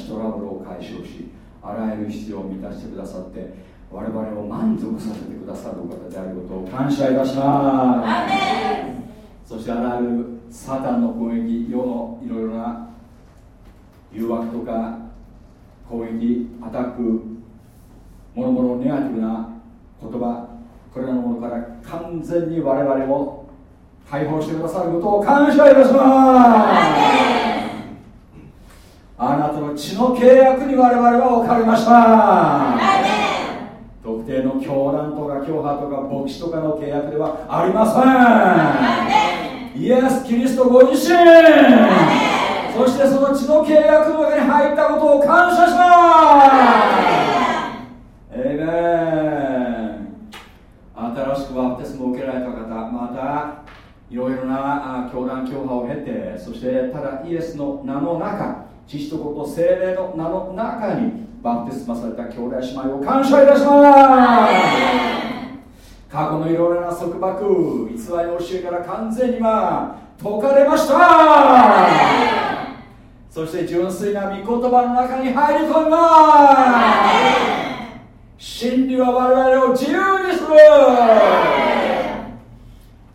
しトラブルを解消しあらゆる必要を満たしてくださって我々を満足させてくださるお方であることを感謝いたします。そしてあらゆるサタンの攻撃世のいろいろな誘惑とか攻撃アタックもろもろネガティブな言葉これらのものから完全に我々を解放してくださることを感謝いたしますあなたの血の契約に我々は置かれました。特定の教団とか教派とか牧師とかの契約ではありません。イエス・キリストご自身。そしてその血の契約の中に入ったことを感謝します。エイメン。新しくバプテスマを受けられた方またいろいろな教団教派を経てそしてただイエスの名の中父と子と精霊の名の中にバプテスマされた兄弟姉妹を感謝いたします。過去のいろいろな束縛偽りの教えから完全に今解かれました。そして純粋な御言葉の中に入り込みます。真理は我々を自由にする。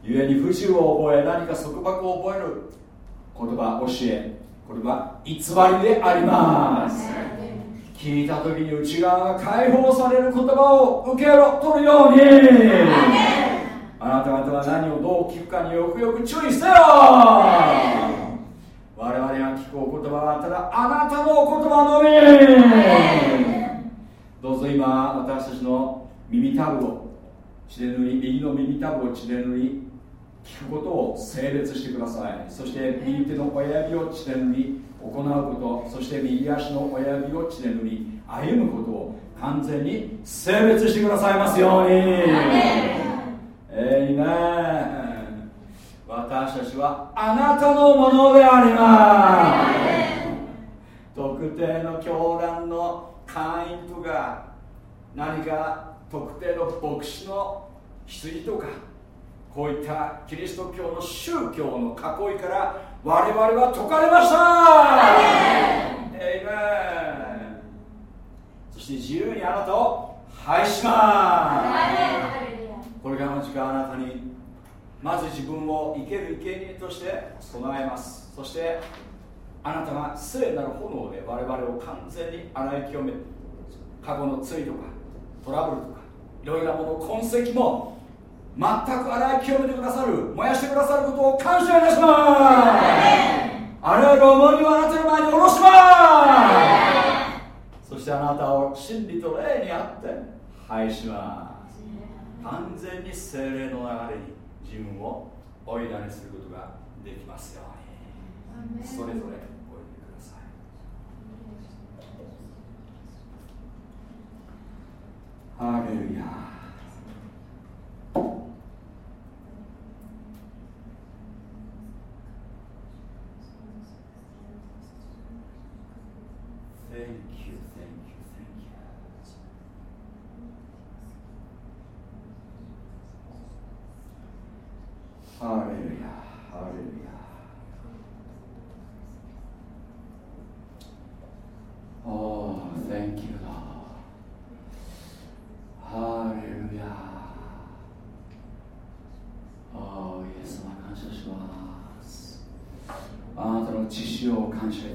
故に不自由を覚え何か束縛を覚える言葉教えこれは偽りであります。聞いた時に内側が解放される言葉を受け取るように。あなた方は何をどう聞くかによくよく注意せよ。我々が聞くお言葉はただあなたのお言葉のみ。どうぞ今私たちの耳たぶを血で塗り右の耳たぶを血で塗り聞くことを整列してください。そして右手の親指を血で塗り行うこと。そして右足の親指を血で塗り歩むことを完全に整列してくださいますように。えいめ私たちはあなたのものであります。特定の教団の会員とか何か特定の牧師の羊とかこういったキリスト教の宗教の囲いから我々は解かれました。エイメンそして自由にあなたを拝します。これからの時間あなたにまず自分を生ける生贄として備えます。そしてあなたが聖なる炎で我々を完全に洗い清め過去の罪とかトラブルとかいろいろなもの痕跡も全く洗い清めてくださる燃やしてくださることを感謝いたします。あらゆる思いをあなたの前に下ろしますそしてあなたを真理と霊にあって拝します。完全に精霊の流れに自分をおいだにすることができますように。それぞれハレルヤ Thank you, thank you, thank you. ハレルヤ、ハレルヤ。Oh, thank you, Lord. ハレルヤ。Oh, イエス様、感謝します。あなたの血潮を感謝いたします。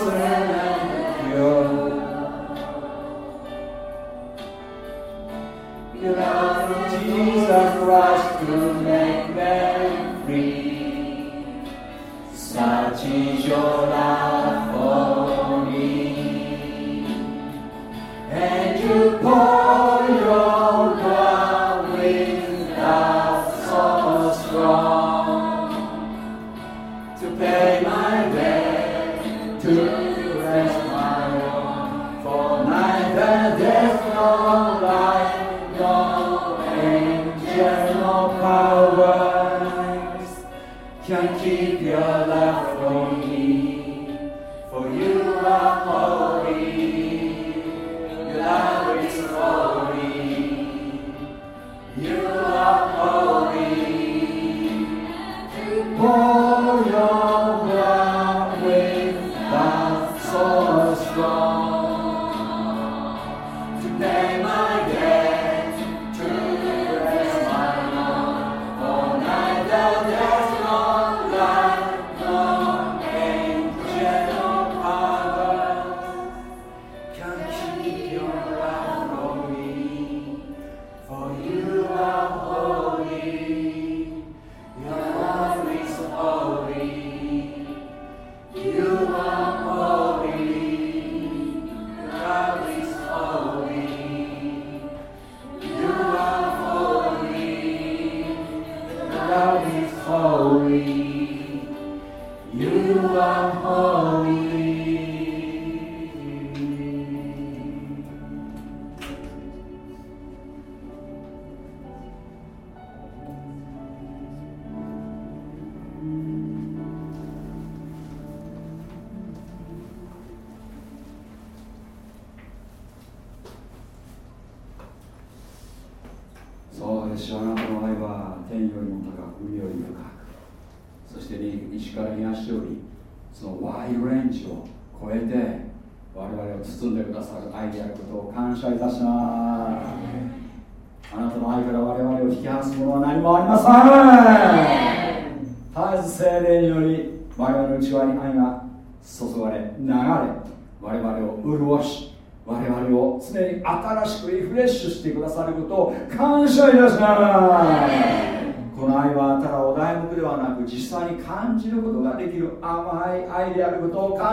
give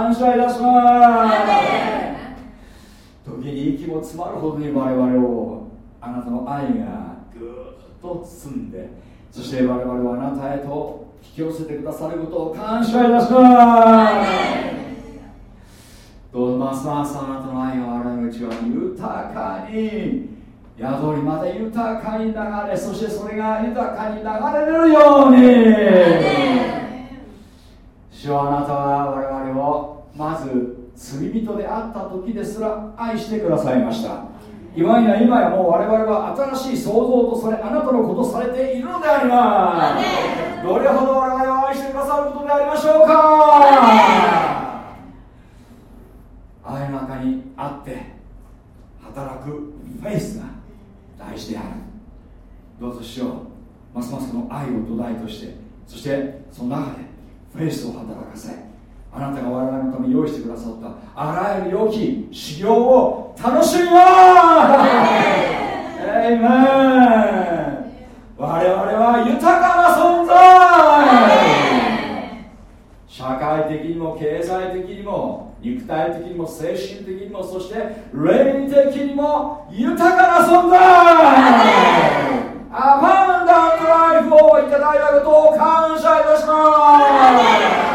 感謝いたします。時に息も詰まるほどに我々をあなたの愛がぐっと包んでそして我々はあなたへと引き寄せてくださることを感謝いたしますどうぞ。ますますあなたの愛が我々の内側に豊かに宿りまた豊かに流れそしてそれが豊かに流れるように主はあなたは我々をまず罪人であった時ですら愛してくださいました。今や今やもう我々は新しい創造とそれあなたのことされているのであります。どれほど我々を愛してくださることでありましょうか。愛の中にあって働くフェイスが大事である。どうぞしよう。ますますこの愛を土台としてそしてその中でフェイスを働任せ。あなたが我々のために用意してくださったあらゆる良き修行を楽しみますエイメン我々は豊かな存在!社会的にも経済的にも肉体的にも精神的にもそして霊的にも豊かな存在!アバンダントライフをいただいたことを感謝いたします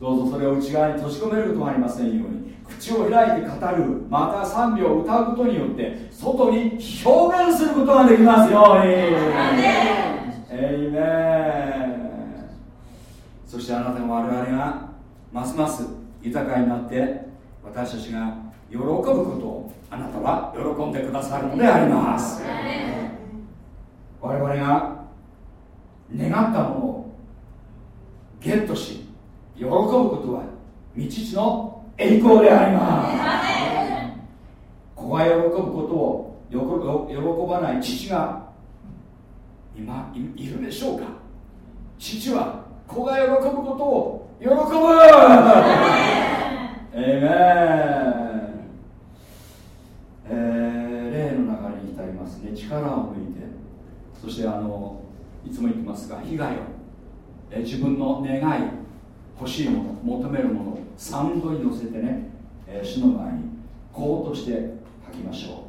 どうぞそれを内側に閉じ込めることもありませんように口を開いて語るまた賛美を歌うことによって外に表現することができますように。エイメンそしてあなたが我々がますます豊かになって私たちが喜ぶことをあなたは喜んでくださるのであります。我々が願ったものをゲットし喜ぶことは未知の栄光であります。子が喜ぶことを喜ばない父が今いるでしょうか？父は子が喜ぶことを喜ぶ。えめえー、霊の中に浸りますね。力を抜いて。そしてあのいつも言ってますが被害をえ自分の願い欲しいもの求めるものサウンドに乗せてね、えー、主の前にこうとして書きましょう。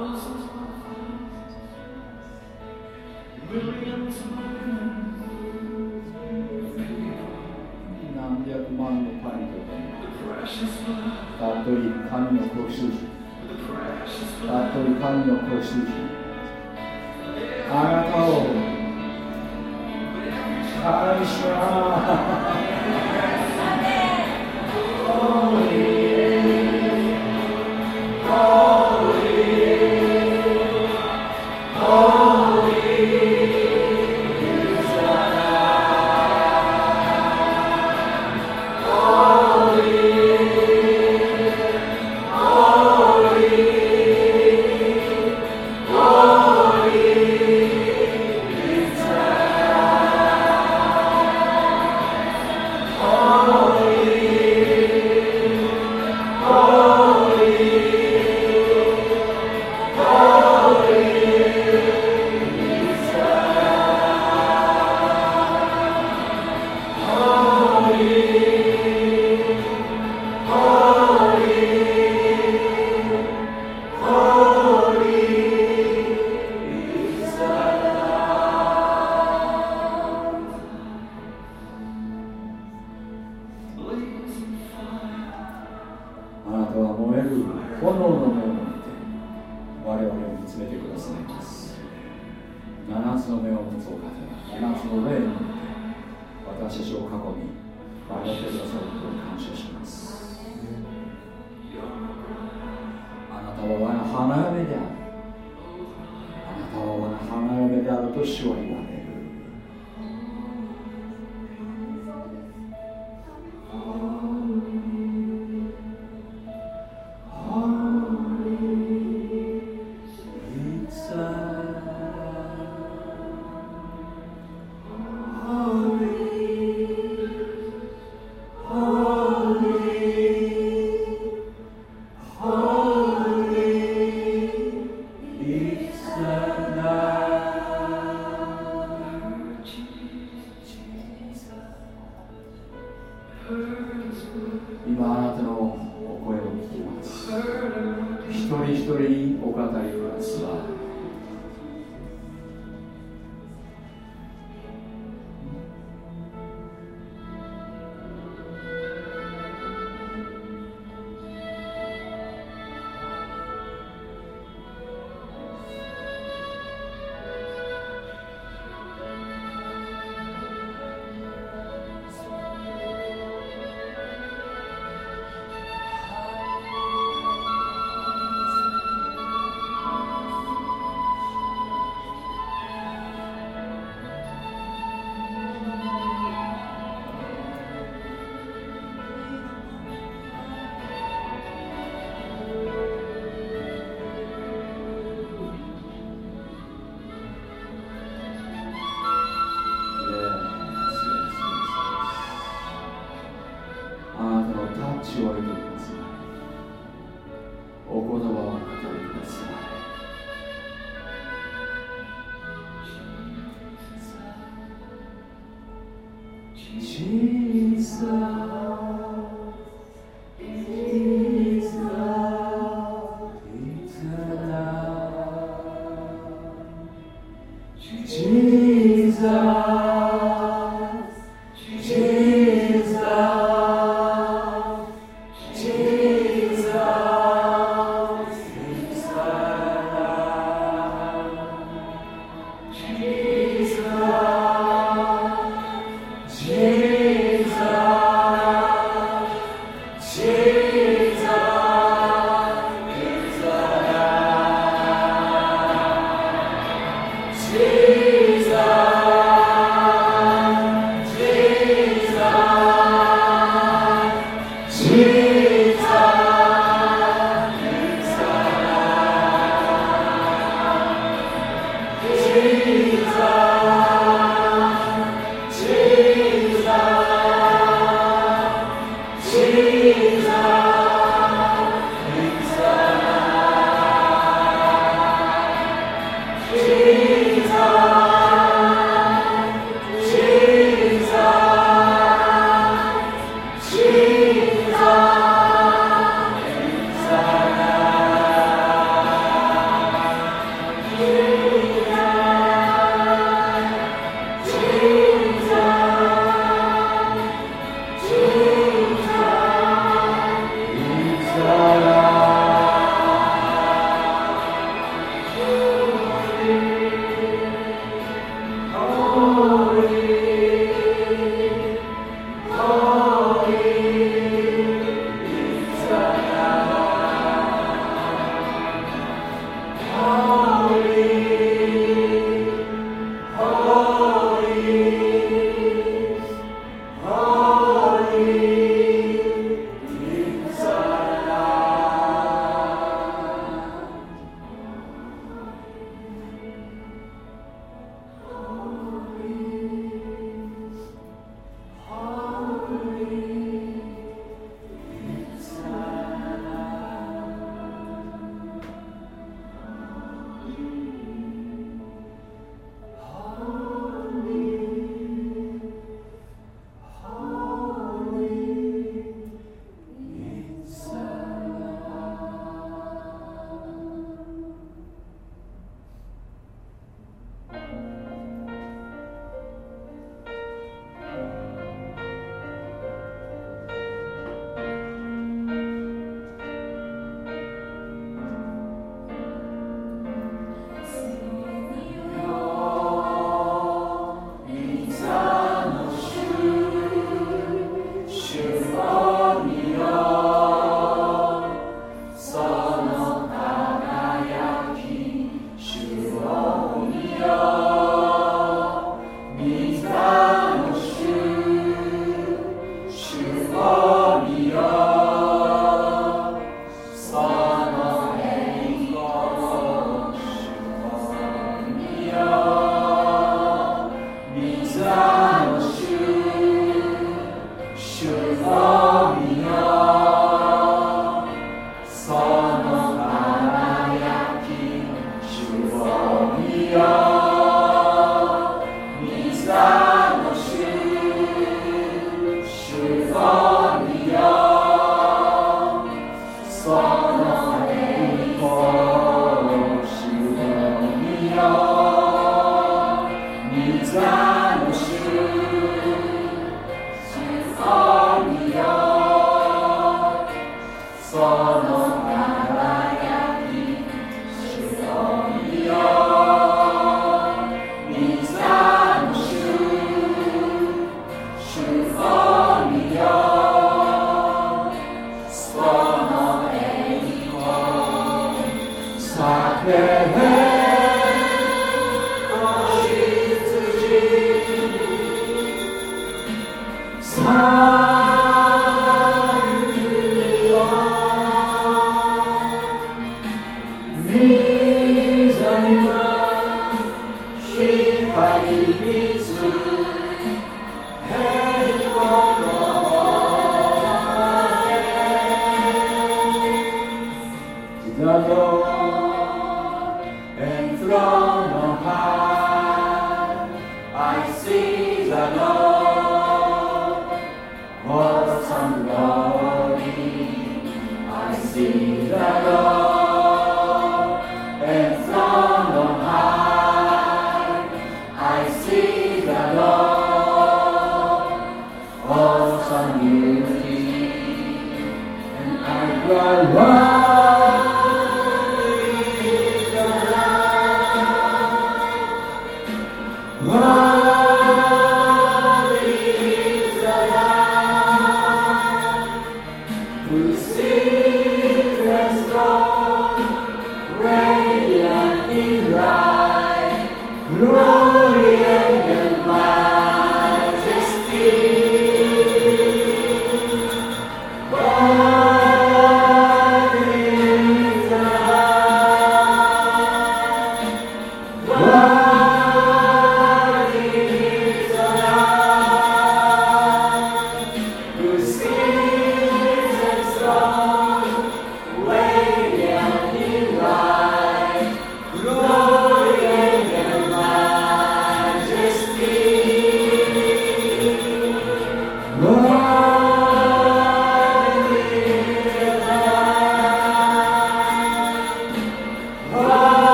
たっとり神の子羊たっとり神の子羊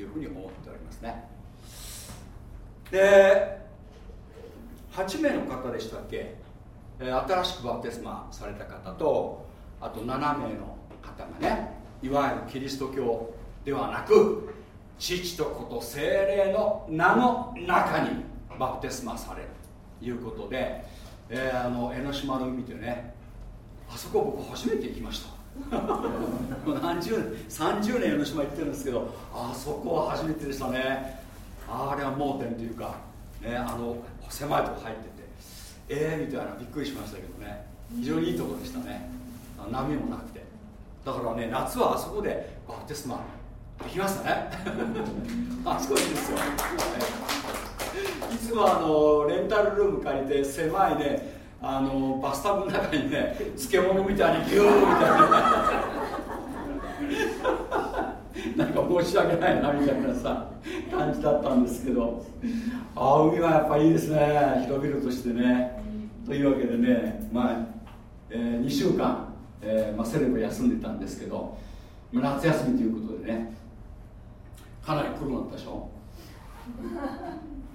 いうふうに思っておりますね。で8名の方でしたっけ、新しくバプテスマされた方とあと7名の方がねいわゆるキリスト教ではなく父と子と精霊の名の中にバプテスマされるということで、えー、あの江ノ島の海でねあそこ僕初めて行きました。も う何十年30年江ノ島行ってるんですけどあそこは初めてでしたね。あれは盲点というか、ね、あの狭いとこ入ってて。ええー、みたいなびっくりしましたけどね。非常にいいとこでしたね。波もなくて。だからね夏はあそこでバプテスマできましたね。あそこいいですよ、いつもあのレンタルルーム借りて狭いねあのバスタブの中にね漬物みたいにギューみたいな。なんか申し訳ないなみたいなさ感じだったんですけど。あ海はやっぱいいですね。広々としてね。というわけでね、まあえー、2週間、えーまあ、セレブ休んでたんですけど、夏休みということでねかなり来るんだったでしょ。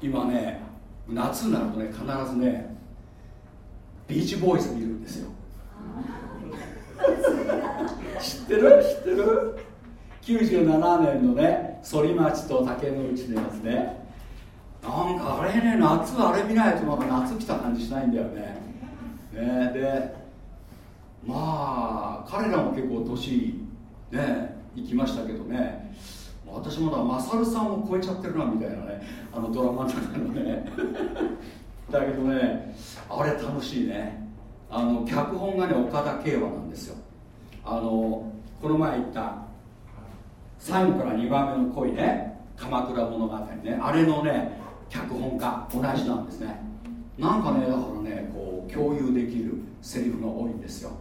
今ね夏になるとね必ずねビーチボーイズ見るんですよ。知ってる？知ってる？97年のね反町と竹の内のやつね。なんかあれね夏あれ見ないとなんか夏来た感じしないんだよね。ねでまあ彼らも結構年ね行きましたけどね。私もだマサルさんを超えちゃってるなみたいなねあのドラマの中のねだけどねあれ楽しいね。あの脚本がね岡田圭和なんですよ。あのこの前言った最後から2番目の恋ね。鎌倉物語ね。あれのね脚本家同じなんですね。なんかねだからねこう共有できるセリフが多いんですよ、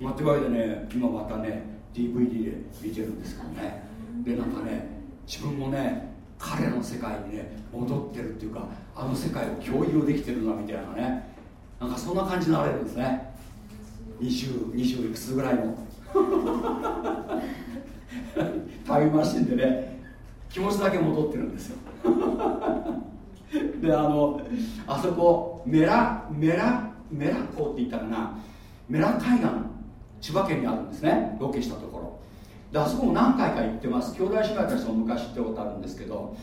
まあ、というわけでね今またね DVD で見てるんですけどね。でなんかね自分もね彼の世界にね戻ってるっていうかあの世界を共有できてるなみたいなね。なんかそんな感じになれるんですね。2020 20いくつぐらいの。タイムマシンでね気持ちだけ戻ってるんですよ。であのあそこメラメラメラ港って言ったかな。メラ海岸千葉県にあるんですね。ロケしたところ。であそこも何回か行ってます。兄弟姉妹たちも昔行ったことあるんですけど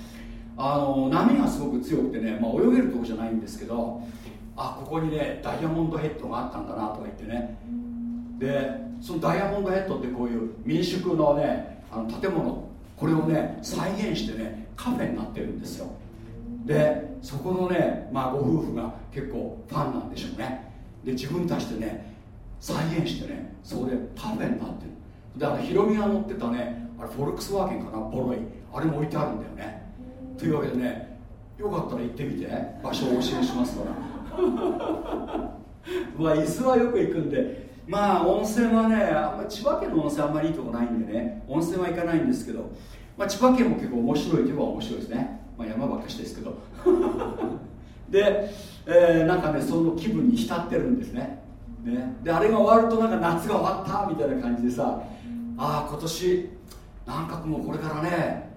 あの波がすごく強くてね、まあ、泳げるとこじゃないんですけどあここにねダイヤモンドヘッドがあったんだなとか言ってね。でそのダイヤモンドヘッドってこういう民宿のねあの建物これをね再現してねカフェになってるんですよ。でそこのね、まあ、ご夫婦が結構ファンなんでしょうね。で自分たちでね再現してねそこでパフェになってる。であのヒロミが乗ってたねあれフォルクスワーゲンかなボロい。あれも置いてあるんだよね。というわけでねよかったら行ってみて。場所をお教えしますから。まあ伊豆はよく行くんで。まあ温泉はねあんま千葉県の温泉あんまりいいとこないんでね。温泉は行かないんですけど、まあ、千葉県も結構面白いといえば面白いですね、まあ、山ばっかしですけど。で、えー、なんかねその気分に浸ってるんですね。ね。であれが終わるとなんか夏が終わったみたいな感じでさああ今年なんかもうこれからね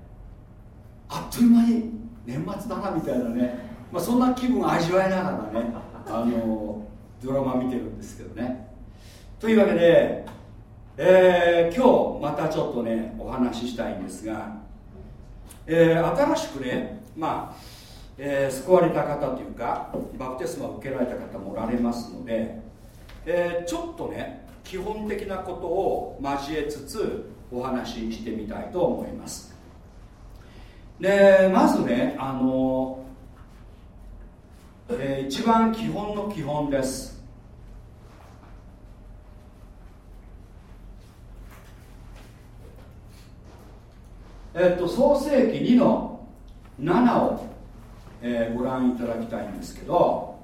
あっという間に年末だなみたいなね、まあ、そんな気分を味わいながらね あのドラマ見てるんですけどね。というわけで、えー、今日またちょっとねお話ししたいんですが、えー、新しくねまあ、えー、救われた方というかバプテスマを受けられた方もおられますので、えちょっとね基本的なことを交えつつお話ししてみたいと思います。でまずねあの、えー、一番基本の基本です。えっと創世紀2の7を、えー、ご覧いただきたいんですけど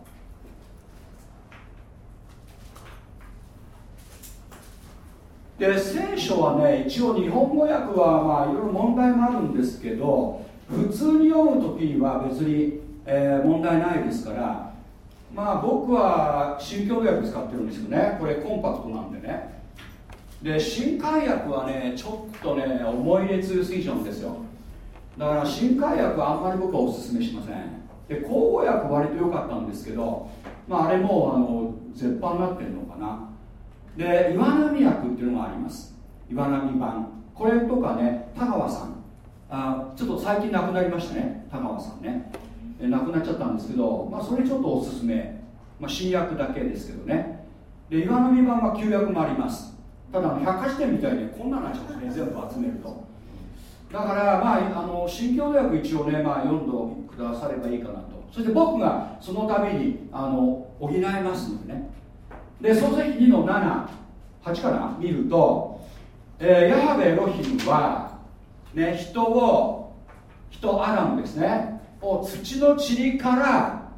で聖書はね一応日本語訳はまあいろいろ問題もあるんですけど普通に読む時には別に、えー、問題ないですからまあ僕は新教訳使ってるんですよね。これコンパクトなんでね。で新海訳はねちょっとね思い入れ強すぎちゃうんですよ。だから新海訳はあんまり僕はおすすめしません。で口語訳割と良かったんですけどまああれもあの絶版になってるのかな。で岩波薬っていうのがあります。岩波版。これとかね田川さん。あちょっと最近亡くなりましたね。田川さんね。亡くなっちゃったんですけど、まあ、それちょっとおすすめ、まあ、新薬だけですけどね。で岩波版は旧約もあります。ただ百科事典みたいにこんなのなっちゃうんですね全部集めると。だからまああの新教訳一応ね、まあ、読んでくださればいいかなと。そして僕がそのためにあの補いますのでね。で創世記2の78かな見ると、えー、ヤハベロヒムは、ね、人を人アダムですねを土の塵から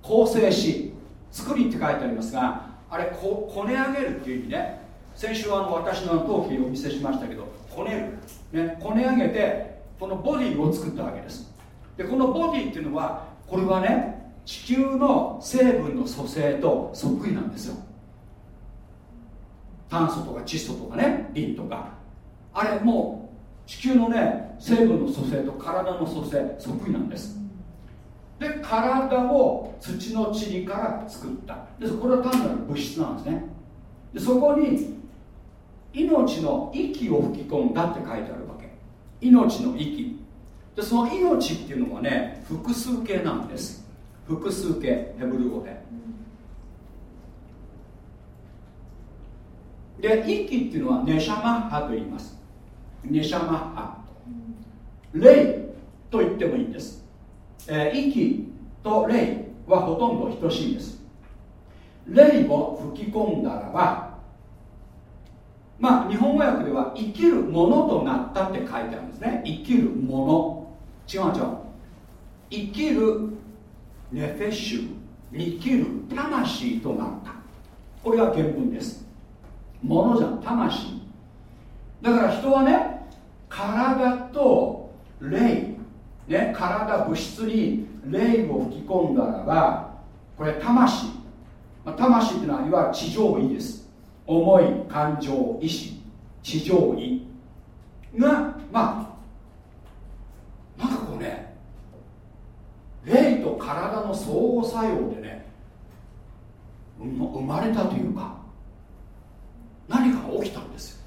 構成し作りって書いてありますがあれここね上げるっていう意味ね。先週はあの私の陶器をお見せしましたけどこねる、ね、こね上げてこのボディを作ったわけです。でこのボディっていうのはこれはね地球の成分の組成とそっくりなんですよ。炭素とか窒素とかねリンとか。あれもう地球のね成分の組成と体の組成そっくりなんです。で体を土の塵から作った。でこれは単なる物質なんですね。でそこに命の息を吹き込んだって書いてあるわけ。命の息。でその命っていうのはね複数形なんです。複数形ヘブル語で。で息っていうのはネシャマッハと言います。ネシャマッハ霊と言ってもいいんです、えー、息と霊はほとんど等しいです。霊を吹き込んだらばまあ日本語訳では生きるものとなったって書いてあるんですね。生きるもの。違う違う。生きるネフェッシュ生きる魂となった。これが原文です。ものじゃん魂。だから人はね体と霊。ね体物質に霊を吹き込んだらばこれ魂、まあ、魂っていうのはいわゆる地上位です。思い感情意志地上位がまあなんかこうね霊と体の相互作用でね生まれたというか何かが起きたんですよ。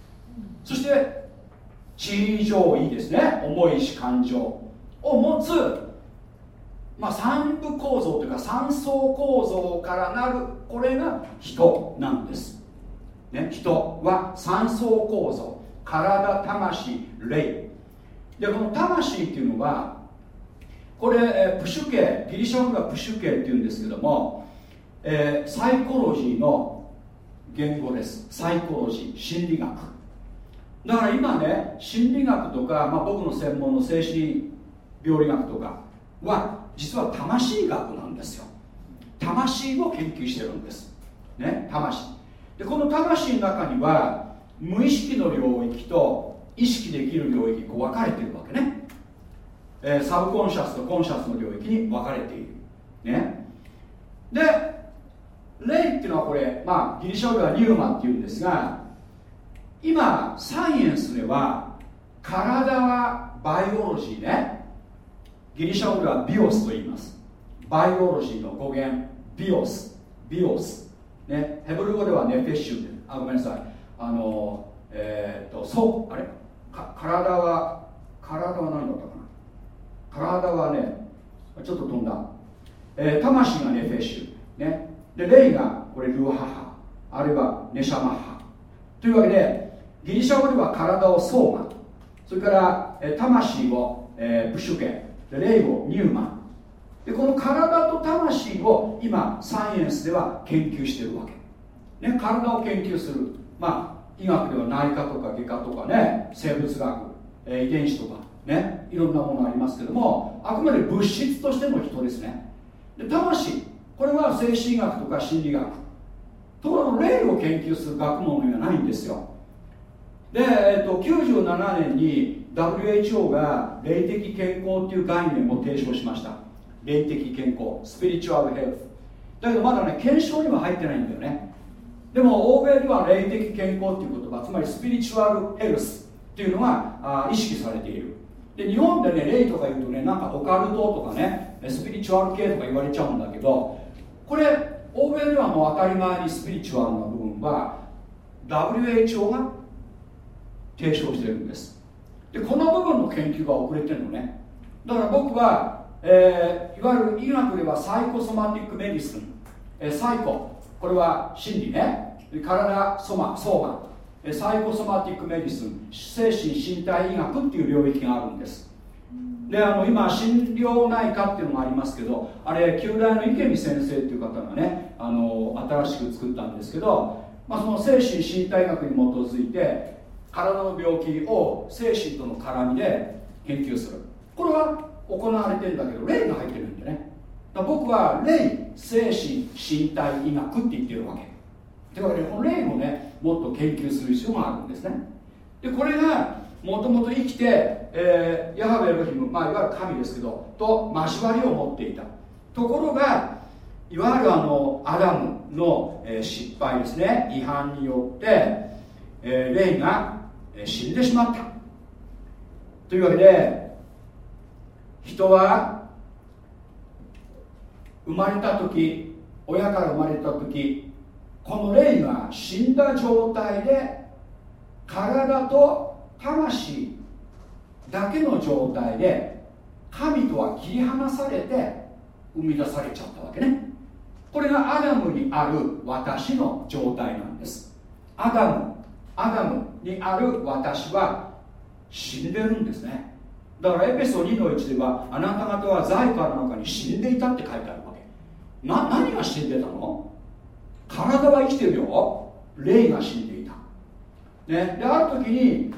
そして地位上位ですね。重いし感情を持つ、まあ、三部構造というか三層構造からなるこれが人なんです、ね、人は三層構造。体魂霊。でこの魂っていうのはこれ、えプシュ系ギリシャ語がプシュ系っていうんですけども、えー、サイコロジーの言語です。サイコロジー心理学。だから今ね心理学とか、まあ、僕の専門の精神病理学とかは実は魂学なんですよ。魂を研究してるんです。ね魂。でこの魂の中には無意識の領域と意識できる領域こう分かれてるわけね、えー、 subconscious と conscious の領域に分かれている。ね。で霊っていうのはこれ、まあ、ギリシャ語ではニューマンっていうんですが今サイエンスでは体は biology ね。ギリシャ語ではβίος と言います。 biology の語源 βίος。βίος。ね。ヘブル語ではנפש であごめんなさい。あのえー、っとそうあれ。か体は体は何だったか体はねちょっと飛んだ、えー、魂がネフェッシュね。で霊がこれルーハハ。あるいはネシャマハ。というわけでギリシャ語では体をソーマそれから、えー、魂を、えー、プシュケで霊をニューマンでこの体と魂を今サイエンスでは研究してるわけ、ね、体を研究する。まあ医学では内科とか外科とかね生物学、えー、遺伝子とか。ね。いろんなものありますけどもあくまで物質としての人ですね。で魂。これは精神学とか心理学。ところが霊を研究する学問ではないんですよ。で、えーと、97年に WHO が霊的健康っていう概念を提唱しました。霊的健康。スピリチュアルヘルスだけどまだね検証には入ってないんだよね。でも欧米では霊的健康っていう言葉つまりスピリチュアルヘルスっていうのがあ意識されている。で日本でね霊とか言うとねなんかオカルトとかねスピリチュアル系とか言われちゃうんだけどこれ欧米ではもう当たり前にスピリチュアルな部分は WHO が提唱してるんです。でこの部分の研究が遅れてるのね。だから僕は、えー、いわゆる医学では psychosomatic medicine、えー、 psycho。これは心理ね。体 soma、soma psychosomatic medicine 精神身体医学っていう領域があるんです。であの今心療内科っていうのもありますけどあれ九大の池見先生っていう方がねあの新しく作ったんですけど、まあ、その精神身体学に基づいて体の病気を精神との絡みで研究する。これは行われてるんだけど霊が入ってるんでね。僕は霊精神身体医学って言ってるわけというわけでこの霊もねもっと研究する必要があるんですね。でこれがもともと生きて、えー、ヤハベエロヒム、まあ、いわゆる神ですけどと交わりを持っていた。ところがいわゆるあのアダムの、えー、失敗ですね。違反によって、えー、霊が、死んでしまった。というわけで人は生まれた時親から生まれた時この霊が死んだ状態で体と魂だけの状態で神とは切り離されて生み出されちゃったわけね。これがアダムにある私の状態なんです。アダムアダムにある私は死んでるんですね。だからエペソ2-1ではあなた方は財からの中に死んでいたって書いてあるわけ。な何が死んでたの？体は生きてるよ。霊が死んでいた。ね、である時に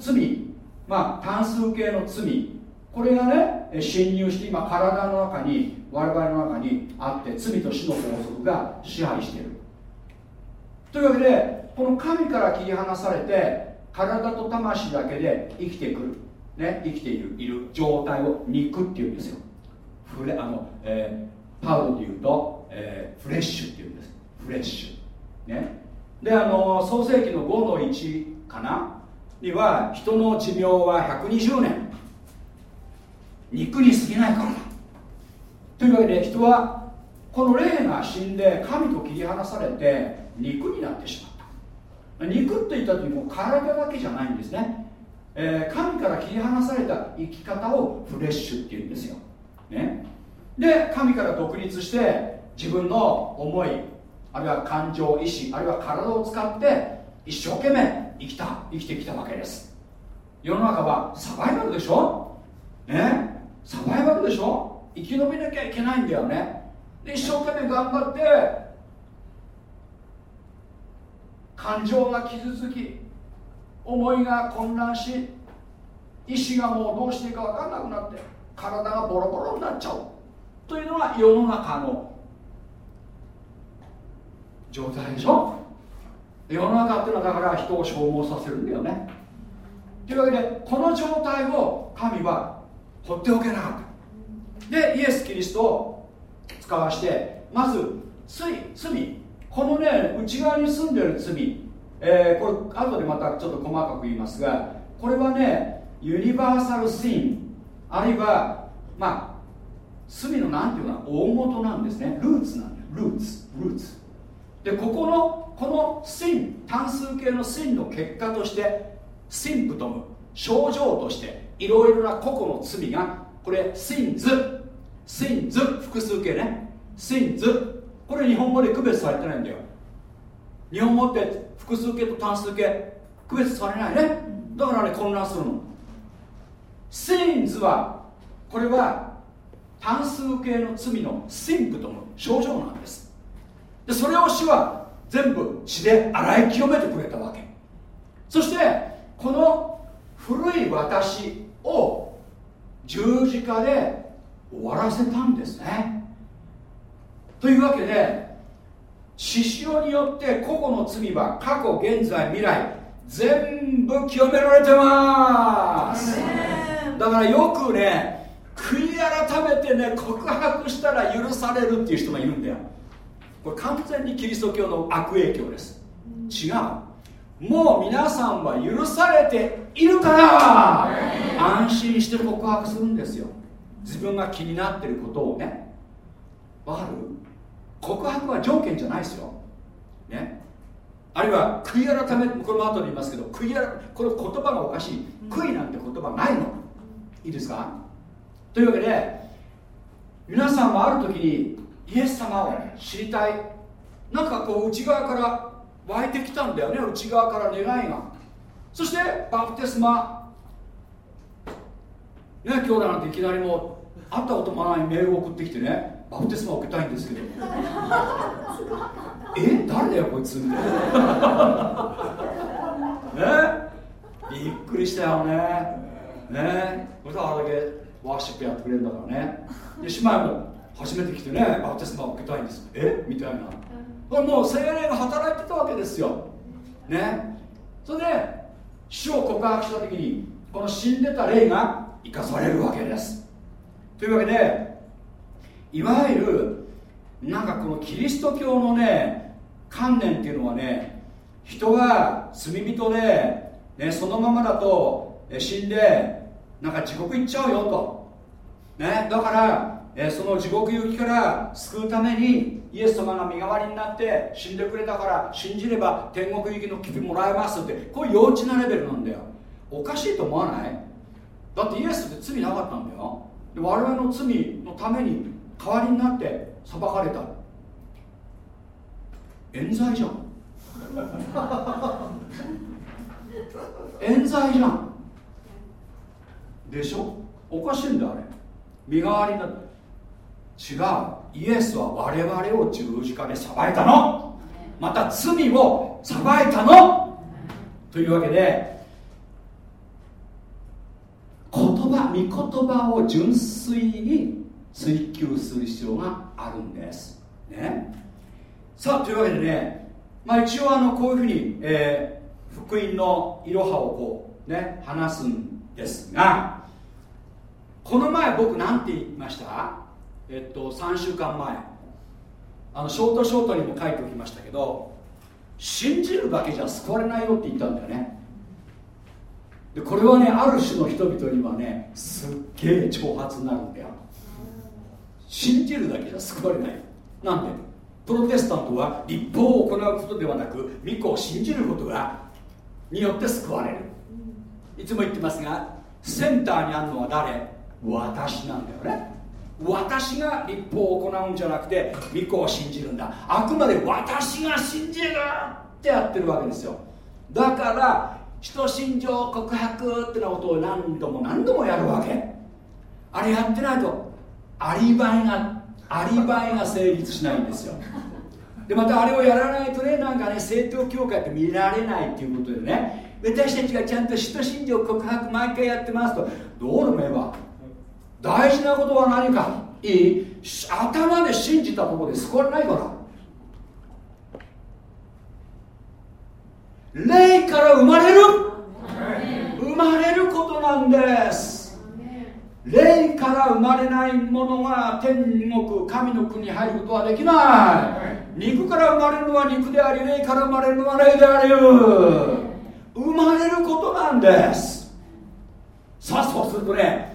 罪、まあ、単数形の罪。これがね侵入して今体の中に我々の中にあって罪と死の法則が支配している。というわけでこの神から切り離されて体と魂だけで生きてくる、ね、生きているいる状態を肉っていうんですよ。フレあの、えー、パウロで言うと、えー、フレッシュっていうんです。フレッシュ。ね。であの創世紀の5の1かな？には人の寿命は120年。肉に過ぎないからだ。というわけで人はこの霊が死んで神と切り離されて肉になってしまった。肉って言った時も体だけじゃないんですね、えー、神から切り離された生き方をフレッシュっていうんですよ、ね、で神から独立して自分の思いあるいは感情意志あるいは体を使って一生懸命生きた生きてきたわけです。世の中はサバイバルでしょ？ね？サバイバルでしょ？生き延びなきゃいけないんだよね。で一生懸命頑張って感情が傷つき思いが混乱し意志がもうどうしていいか分かんなくなって体がボロボロになっちゃう。というのが世の中の状態でしょ？世の中っていうのはだから人を消耗させるんだよね。というわけでこの状態を神は放っておけなかった。でイエス・キリストを使わしてまず罪罪。このね内側に住んでる罪、えー、これ後でまたちょっと細かく言いますがこれはねユニバーサルシーン。あるいはまあ罪のなんていうのは大元なんですね。ルーツなんだルーツ。ルーツ。でここのこのン単数形のンの結果としてシンプトム症状としていろいろな個々の罪がこれシンズシンズ複数形ね。シンズこれ日本語で区別されてないんだよ。日本語って複数形と単数形区別されないね。だからね混乱するの。シンズはこれは単数形の罪のシンプトム症状なんです。でそれを主は全部血で洗い清めてくれたわけ。そしてこの古い私を十字架で終わらせたんですね。というわけで獅子王によって個々の罪は過去現在未来全部清められてます。だからよくね悔い改めてね告白したら許されるっていう人がいるんだよこれ完全にキリスト教の悪影響です。違う。もう皆さんは許されているから安心して告白するんですよ。自分が気になってることをね。わかる？告白は条件じゃないですよ。ね。あるいは悔い改めこれも後で言いますけど悔い改これ言葉がおかしい。悔いなんて言葉ないの。いいですか？というわけで皆さんはある時にイエス様を知りたい。なんかこう内側から湧いてきたんだよね。内側から願いが。そしてバプテスマ。ね兄弟なんていきなりもう会ったこともないメールを送ってきてね。バプテスマを受けたいんですけど。え？誰だよこいつ。みたいなね？びっくりしたよね。ね？そしたらあれだけワーシップやってくれるんだからね。で姉妹も初めて来てねバプテスマを受けたいんです。え？みたいな。これもう精霊が働いてたわけですよ。ね？それで死を告白した時にこの死んでた霊が生かされるわけです。というわけでいわゆるなんかこのキリスト教のね観念っていうのはね人が罪人で、ね、そのままだと死んでなんか地獄行っちゃうよと、ね、だからえその地獄行きから救うためにイエス様が身代わりになって死んでくれたから信じれば天国行きの切符もらえますってこれ幼稚なレベルなんだよ。おかしいと思わない？だってイエスって罪なかったんだよ。で我々の罪のために代わりになって裁かれた。冤罪じゃん。冤罪じゃん。でしょ？おかしいんだあれ。身代わりになって。違う。イエスは我々を十字架で裁いたの。また罪を裁いたの。というわけで言葉御言葉を純粋に追求する必要があるんです。ね。さあというわけでね、まあ、一応あのこういうふうに、えー、福音のいろはをこうね話すんですがこの前僕何て言いました？えっと、3週間前。あのショートショートにも書いておきましたけど信じるだけじゃ救われないよって言ったんだよね。でこれはねある種の人々にはねすっげえ挑発になるんだよ。信じるだけじゃ救われない。なんで？プロテスタントは立法を行うことではなく御子を信じることがによって救われる。いつも言ってますがセンターにあるのは誰？私なんだよね。私が立法を行うんじゃなくて御子を信じるんだ。あくまで私が信じるってやってるわけですよ。だから人心情告白ってなことを何度も何度もやるわけ。あれやってないとアリバイがアリバイが成立しないんですよ。でまたあれをやらないとねなんかね正当教会って見られないっていうことでね。私たちがちゃんと使徒信条告白毎回やってますとどうでもええわ。大事なことは何か？いい？頭で信じたところで救われないから霊から生まれる？生まれることなんです。霊から生まれないものが天国神の国に入ることはできない。肉から生まれるのは肉であり霊から生まれるのは霊である生まれることなんです。さあそうするとね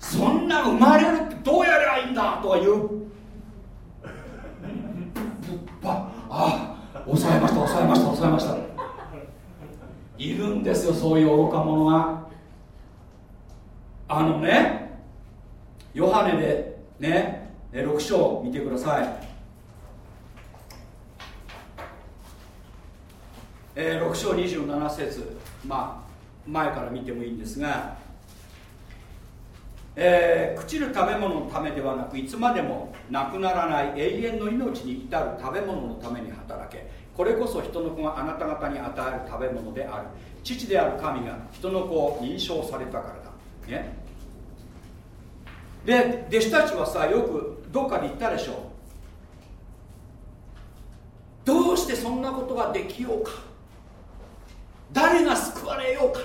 そんな生まれるってどうやればいいんだとか言う。ああ抑えました抑えました抑えました。いるんですよそういう愚か者が。あのねヨハネでね6章見てください。えー、6章27節。まあ前から見てもいいんですがえー、朽ちる食べ物のためではなくいつまでもなくならない永遠の命に至る食べ物のために働け。これこそ人の子があなた方に与える食べ物である。父である神が人の子を認証されたからだ。ね。で弟子たちはさよくどっかで言ったでしょ。うどうしてそんなことができようか。誰が救われようか。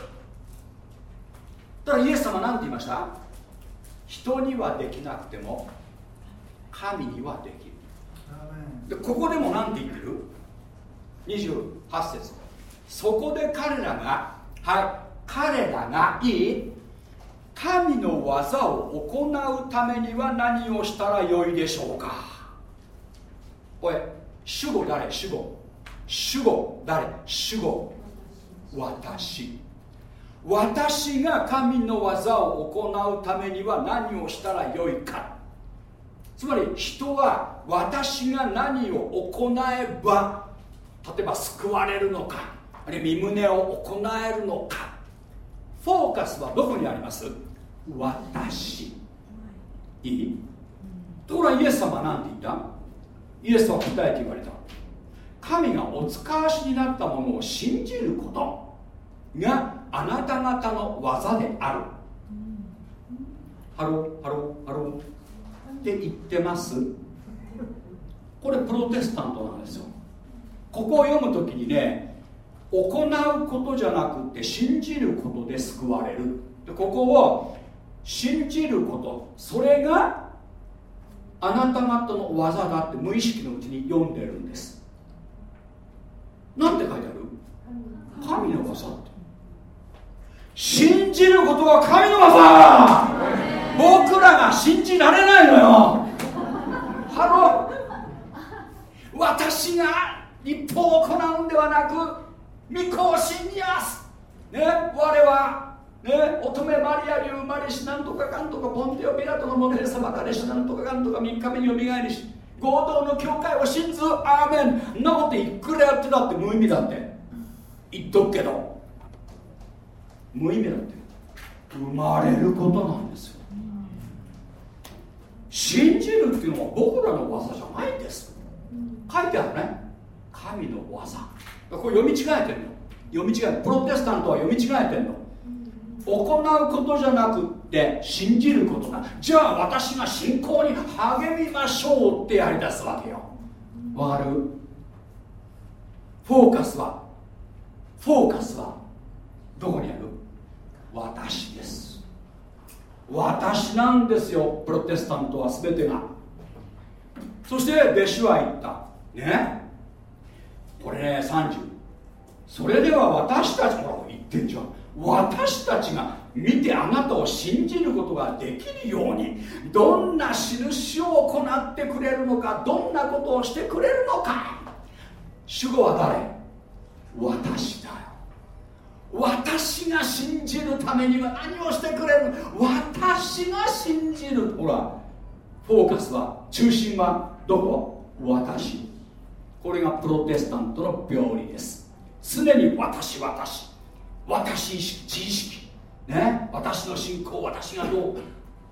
だからイエス様何て言いました？人にはできなくても神にはできる。でここでも何て言ってる？28節。そこで彼らがはい彼らがいい。神の技を行うためには何をしたらよいでしょうか？おい主語誰？主語。主語誰？主語。私私が神の技を行うためには何をしたらよいか。つまり人は私が何を行えば例えば救われるのかあるいは身旨を行えるのか。フォーカスはどこにあります？私。いい？ところがイエス様は何て言った？イエスは答えて言われた。神がお使わしになったものを信じることがあなた方の技である。Hello hello hello。って言ってます。これプロテスタントなんですよ。ここを読む時にね行うことじゃなくて信じることで救われる。でここを信じること。それがあなた方の業だって無意識のうちに読んでるんです。なんて書いてある？神の業って。信じることは神の業。僕らが信じられないのよ。 Hello。私が律法を行うんではなく御子を信じます。ね我はね乙女マリアに生まれしなんとかかんとかポンテオ・ピラトのもとで苦しまれしなんとかかんとか3日目によみがえりし公同の教会を信ずアーメン。なこといくらやってたって無意味だって。言っとくけど。無意味だって生まれることなんですよ。信じるっていうのは僕らの技じゃないんです。書いてあるね。神の技。これ読み違えてんの。読み違えプロテスタントは読み違えてんの。行うことじゃなくって信じることだ。じゃあ私が信仰に励みましょうってやりだすわけよ。わかる？フォーカスは？フォーカスはどこにある？私です。私なんですよプロテスタントは全てが。そして弟子は言った。ね？これね30それでは私たちほら言ってんじゃん。私たちが見てあなたを信じることができるようにどんな印を行ってくれるのかどんなことをしてくれるのか。主語は誰？私だよ。私が信じるためには何をしてくれる？私が信じる。ほらフォーカスは中心はどこ？私。これがプロテスタントの病理です。常に私私。私意識自意識。ね？私の信仰私がどう？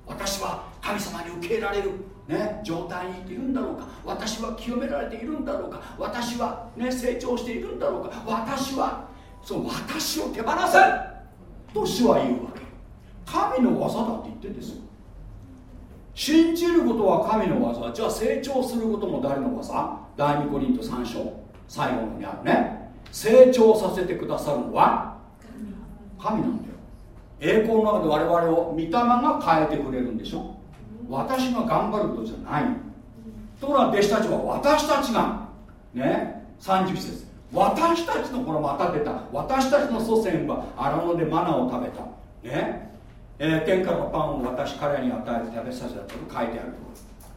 私は神様に受け入れられる、ね、状態にいるんだろうか？私は清められているんだろうか？私は、ね、成長しているんだろうか？私はその私を手放せ。と主は言うわけ。神の技だって言ってんですよ。信じることは神の技じゃあ成長することも誰の技？第2コリント3章最後のにあるね。成長させてくださるのは神なんだよ。栄光の中で我々を御霊が変えてくれるんでしょ？私が頑張ることじゃない。ところが弟子たちは私たちがね30節。私たちのこのまた出た私たちの祖先は荒野でマナを食べた。ね。えー、天からのパンを私彼らに与えて食べさせたと書いてあると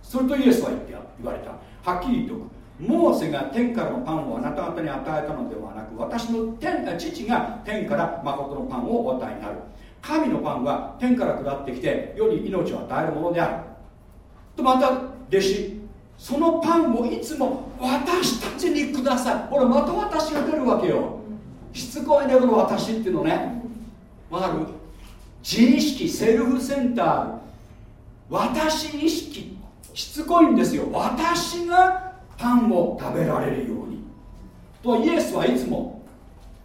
それとイエスは言って言われた。はっきり言っておく。モーセが天からのパンをあなた方に与えたのではなく私の天父が天から誠のパンをお与えになる。神のパンは天から下ってきて世に命を与えるものである。とまた弟子そのパンをいつも私たちにください。これまた私が出るわけよ。しつこいねこの私っていうのね。わかる？自意識セルフセンター。私意識。しつこいんですよ。私がパンを食べられるように。とイエスはいつも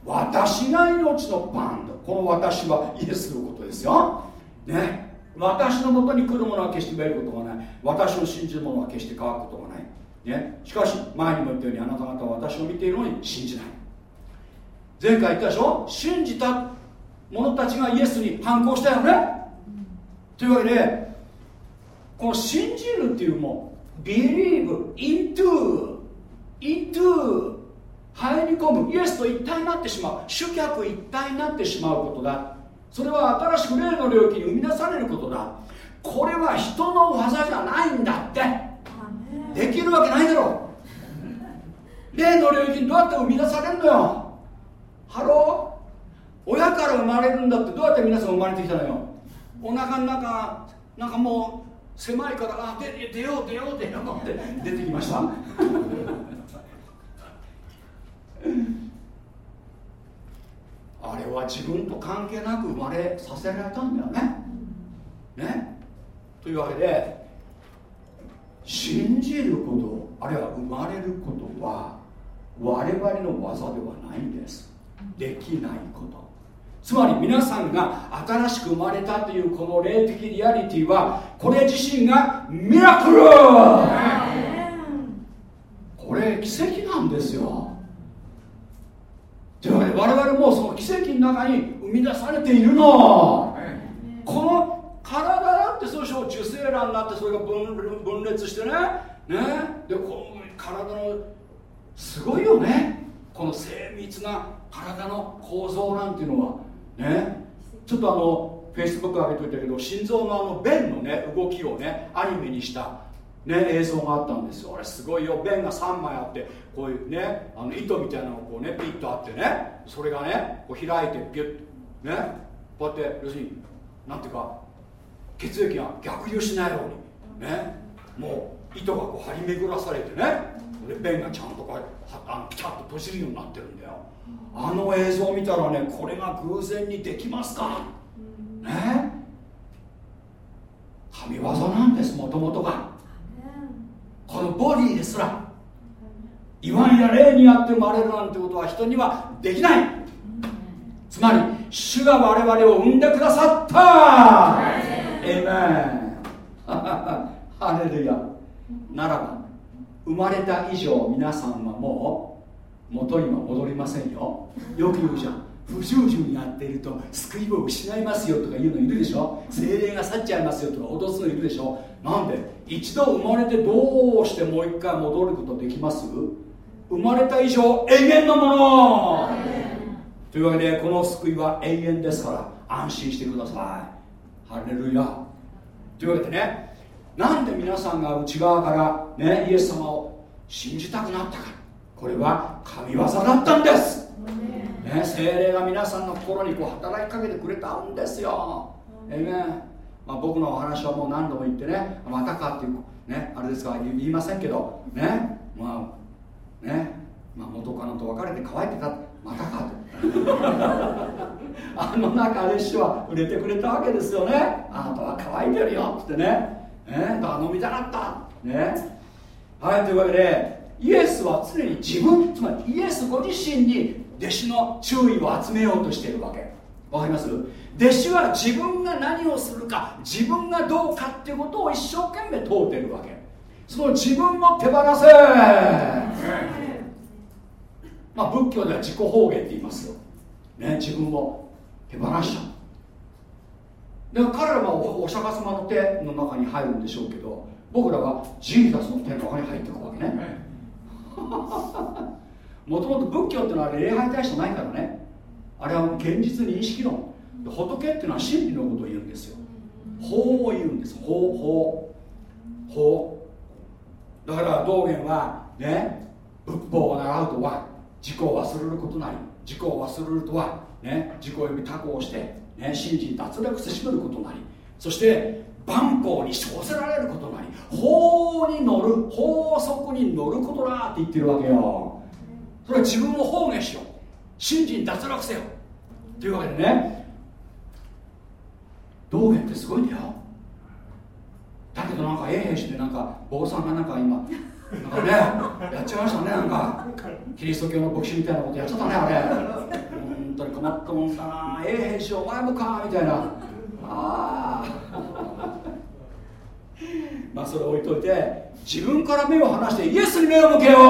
私が命のパンとこの私はイエスのことですよ。ね。私のもとに来るものは決して得ることがない。私を信じる者は決して乾くことがない、ね、しかし前にも言ったようにあなた方は私を見ているのに信じない。前回言ったでしょ？信じた者たちがイエスに反抗したよね。というわけでこの信じるっていうも believe into into 入り込むイエスと一体になってしまう。主客一体になってしまうことだ。それは新しく霊の領域に生み出されることだ。これは人の業じゃないんだって。できるわけないだろ。霊の領域にどうやって生み出されるのよ。 Hello。親から生まれるんだって。どうやって皆さん生まれてきたのよ。お腹の中なんかもう狭いからあ出出よう出よう出ようって出てきました。あれは自分と関係なく生まれさせられたんだよね。ねというわけで信じることあるいは生まれることは我々の技ではないんです。できないこと。つまり皆さんが新しく生まれたというこの霊的リアリティはこれ自身がミラクル。これ奇跡なんですよ。というわけで我々もその奇跡の中に生み出されているの。この体ってそうでしょ？受精卵になってそれが分分裂してね。ね？でこの体のすごいよね。この精密な体の構造なんていうのは。ね？ちょっとあのフェイスブック上げといたけど心臓のあの弁のね動きをねアニメにしたね、映像があったんですよ。あれすごいよ。弁が3枚あってこういうねあの糸みたいなのがこうねピッとあってねそれがねこう開いてピュッとね？こうやって要するになんていうか血液が逆流しないようにねもう糸がこう張り巡らされてねで弁がちゃんとこうあのピタッと閉じるようになってるんだよ。あの映像を見たらねこれが偶然にできますか？ね？神業なんですもともとが。このボディですら言わんや霊にあって生まれるなんてことは人にはできない。つまり主が我々を生んでくださった。エイメンハレルヤならば生まれた以上皆さんはもう元には戻りませんよ。よく言うじゃん。不従順やっていると救いを失いますよとか言うのいるでしょ。精霊が去っちゃいますよとか脅すのいるでしょ。なんで一度生まれてどうしてもう一回戻ることできます？生まれた以上永遠のもの。というわけでこの救いは永遠ですから安心してくださいハレルヤ。というわけでねなんで皆さんが内側からねイエス様を信じたくなったか。これは神業だったんです。ね、精霊が皆さんの心にこう働きかけてくれたんですよ。えめまあ、僕のお話はもう何度も言ってねまたかっていうねあれですか言いませんけどねまあね、まあ、元カノと別れて乾いてたまたかと。あの中で主は売れてくれたわけですよね。あなたは乾いてるよってね。ねだから飲みたかったね。はいというわけでイエスは常に自分つまりイエスご自身に弟子の注意を集めようとしているわけ。わかります？弟子は自分が何をするか自分がどうかっていうことを一生懸命問うてるわけ。その自分を手放せ、まあ、仏教では自己放言って言いますよ、ね、自分を手放しちゃうで彼らはお釈迦様の手の中に入るんでしょうけど僕らはジーザスの手の中に入っていくわけね。もともと仏教っていうのは礼拝対象ないからね。あれは現実に意識論。仏っていうのは真理のことを言うんですよ。法を言うんです。法法。法。だから道元はね仏法を習うとは自己を忘れることなり自己を忘れるとはね自己を呼び他行して、ね、信心脱落せしめることなりそして万法に生せられることなり法に乗る法則に乗ることだって言ってるわけよ。それは自分を放下しよう。信心脱落せよ。というわけでね道元ってすごいんだよ。だけどなんかええ兵士でなんか坊さんがなんか今なんかねやっちゃいましたねなんか。キリスト教の牧師みたいなことやっちゃったねあれ。本当に困ったもんだな。ええ兵士お前もかみたいな。ああまあそれ置いといて自分から目を離してイエスに目を向けよう。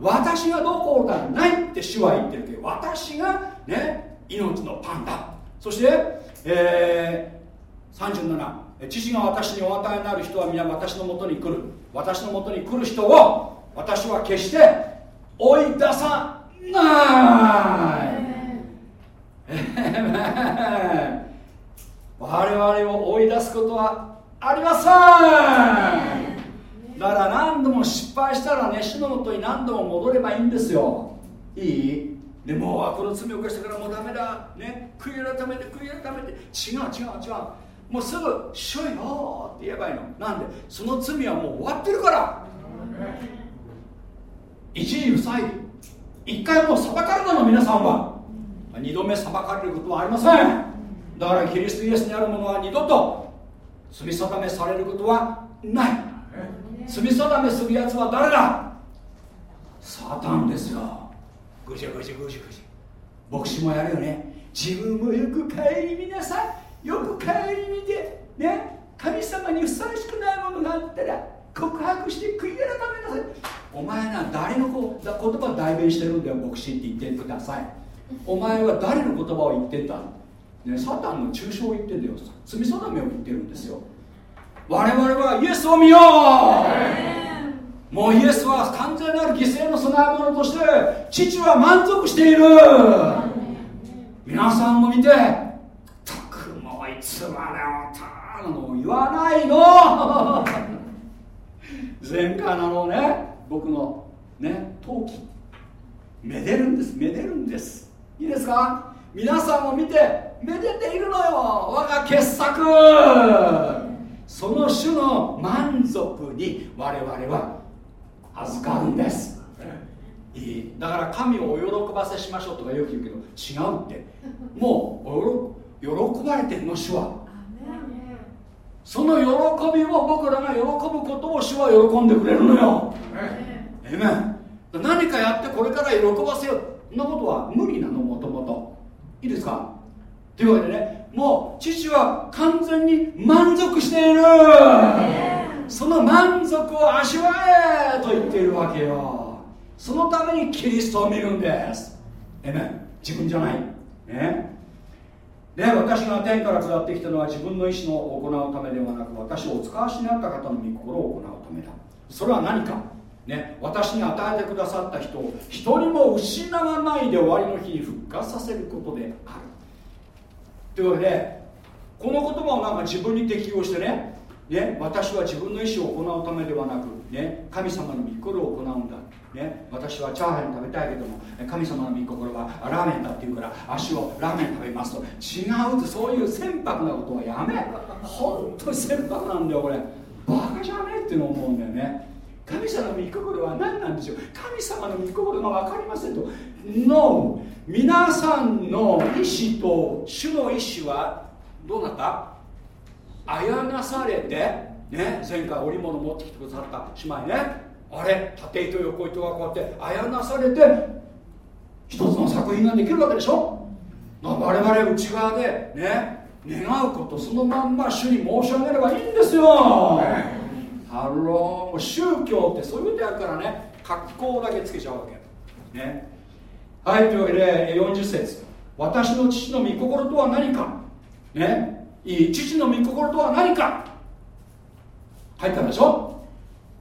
私がどうこうだないって主は言ってるけど私がね命のパンだそして、えー、37父が私にお与えになる人は皆私のもとに来る。私のもとに来る人を私は決して追い出さない。我々を追い出すことはありません。だから何度も失敗したらね主のもとに何度も戻ればいいんですよ。いい？でもうこの罪を犯したからもうダメだ。ね悔い改めて悔い改めて。違う違う違うもうすぐ「しょいよ」って言えばいいの。なんで？その罪はもう終わってるから。一時不再一回もう裁かれたの皆さんは。二度目裁かれることはありません。だからキリストイエスにあるものは二度と。罪定めされることはない。罪定めするやつは誰だ？サタンですよ。ぐじゃぐじゃぐじゃぐじゃ。牧師もやるよね。自分もよく顧みなさい。よく顧みてね神様にふさわしくないものがあったら告白して悔い改めなさい。お前な誰のこ言葉代弁してるんだよ牧師って言ってください。お前は誰の言葉を言ってたね、サタンの抽象を言ってんだよ。罪定めを言ってるんですよ。我々はイエスを見よう。もうイエスは完全なる犠牲の供え物として父は満足している。皆さんも見て「たくもいつまでもた」の言わないの。前回のね僕のね陶器。めでるんです。めでるんです。いいですか？皆さんを見てめでているのよ我が傑作。その種の満足に我々は預かるんです。いい。だから神をお喜ばせしましょうとかよく言うけど違うって。もう喜ばれてるの主は。その喜びを僕らが喜ぶことを主は喜んでくれるのよ。えめ何かやってこれから喜ばせようそんなことは無理なのもともと。いいですか？というわけでねもう父は完全に満足している。その満足を味わえと言っているわけよ。そのためにキリストを見るんです。えめ自分じゃない。ねで私が天から下ってきたのは自分の意思を行うためではなく私をお使わしになった方の御心を行うためだ。それは何か。ね、私に与えてくださった人を一人も失わないで終わりの日に復活させることである。というわけでこの言葉をなんか自分に適用してねね私は自分の意思を行うためではなく、ね、神様の御心を行うんだ、ね、私はチャーハン食べたいけども神様の御心はラーメンだって言うから足をラーメン食べますと。違うってそういう船舶なことはやめ。本当に船舶なんだよこれ。バカじゃねえって思うんだよね。神様の御心は何なんでしょう。神様の御心が分かりませんと。No 皆さんの意志と主の意志はどうなった？あやなされてね前回織物持ってきてくださった姉妹ね。あれ縦糸横糸がこうやってあやなされて一つの作品ができるわけでしょ？我々内側でね願うことそのまんま主に申し上げればいいんですよ、 hello。宗教ってそういうことやるからね格好だけつけちゃうわけ。ね。はいというわけで40節。私の父の御心とは何か？ね。いい父の御心とは何か？入ったんでしょ？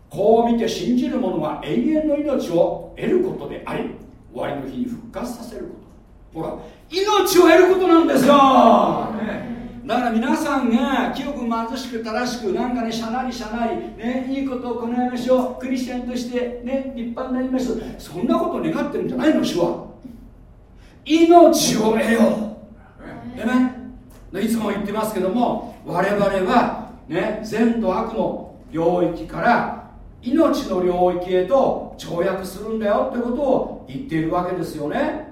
子を見て信じる者は永遠の命を得ることであり終わりの日に復活させること。ほら命を得ることなんですよ、だから皆さんが清く貧しく正しくなんかねしゃなりしゃなり、ね、いいことを行いましょう。クリスチャンとしてね立派になりましょう。そんなこと願ってるんじゃないの主は。命を得よう。でねいつも言ってますけども我々はね善と悪の領域から命の領域へと跳躍するんだよってことを言っているわけですよね。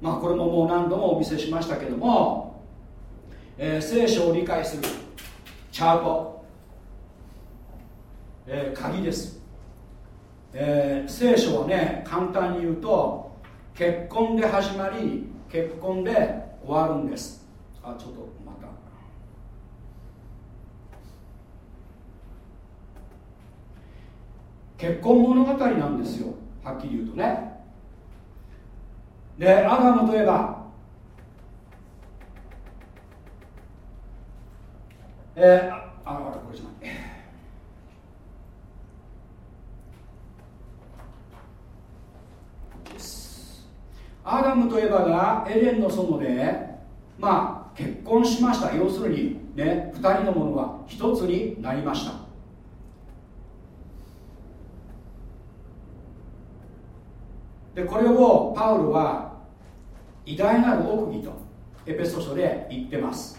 まあこれももう何度もお見せしましたけども、えー、聖書を理解するチャート、えー、鍵です、えー、聖書はね簡単に言うと結婚で始まり結婚で終わるんです。あちょっとまた結婚物語なんですよ。はっきり言うとね。でアダムといえばえー、ああこれじゃない。アダムとエバがエレンの園でまあ結婚しました。要するにね2人のものが一つになりました。でこれをパウルは偉大なる奥義とエペソ書で言ってます、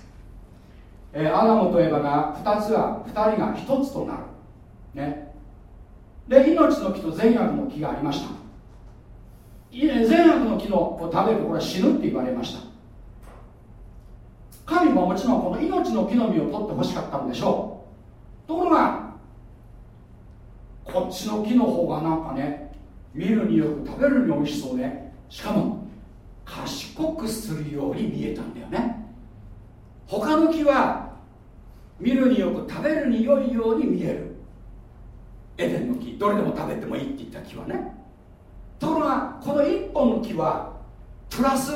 えー、アダムとエバが2つは2人が1つとなる。ね。で命の木と善悪の木がありました。善悪の木のを食べるとこれは死ぬって言われました。神ももちろんこの命の木の実を取ってほしかったんでしょう。ところがこっちの木の方がなんかね見るによく食べるに美味しそうでしかも賢くするように見えたんだよね。他の木は見るによく食べるに良いように見える。エデンの木どれでも食べてもいいって言った木はね。ところがこの一本の木はプラス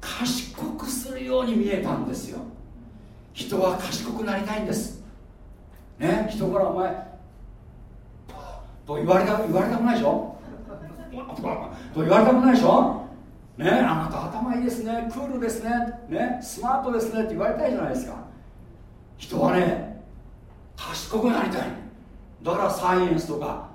賢くするように見えたんですよ。人は賢くなりたいんです。ね人からお前と言われた言われたくないでしょ？と言われたくないでしょ？ねあなた頭いいですね。クールですね。ねスマートですね。って言われたいじゃないですか。人はね賢くなりたい。だからサイエンスとか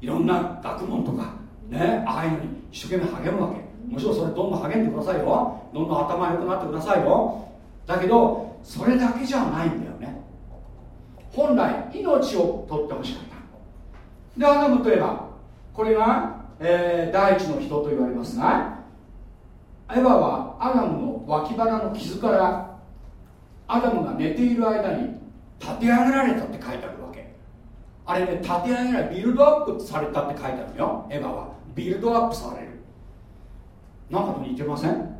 いろんな学問とかねああいうのに一生懸命励むわけ。もちろんそれどんどん励んでくださいよ。どんどん頭良くなってくださいよ。だけどそれだけじゃないんだよね。本来命を取ってほしかった。でアダムといえばこれが、えー、第一の人と言われます。がエヴァはアダムの脇腹の傷からアダムが寝ている間に立て上げられたって書いてあるわけ。あれね立て上げられ build up されたって書いてあるよ。エヴァは build up される。なんかと似てません？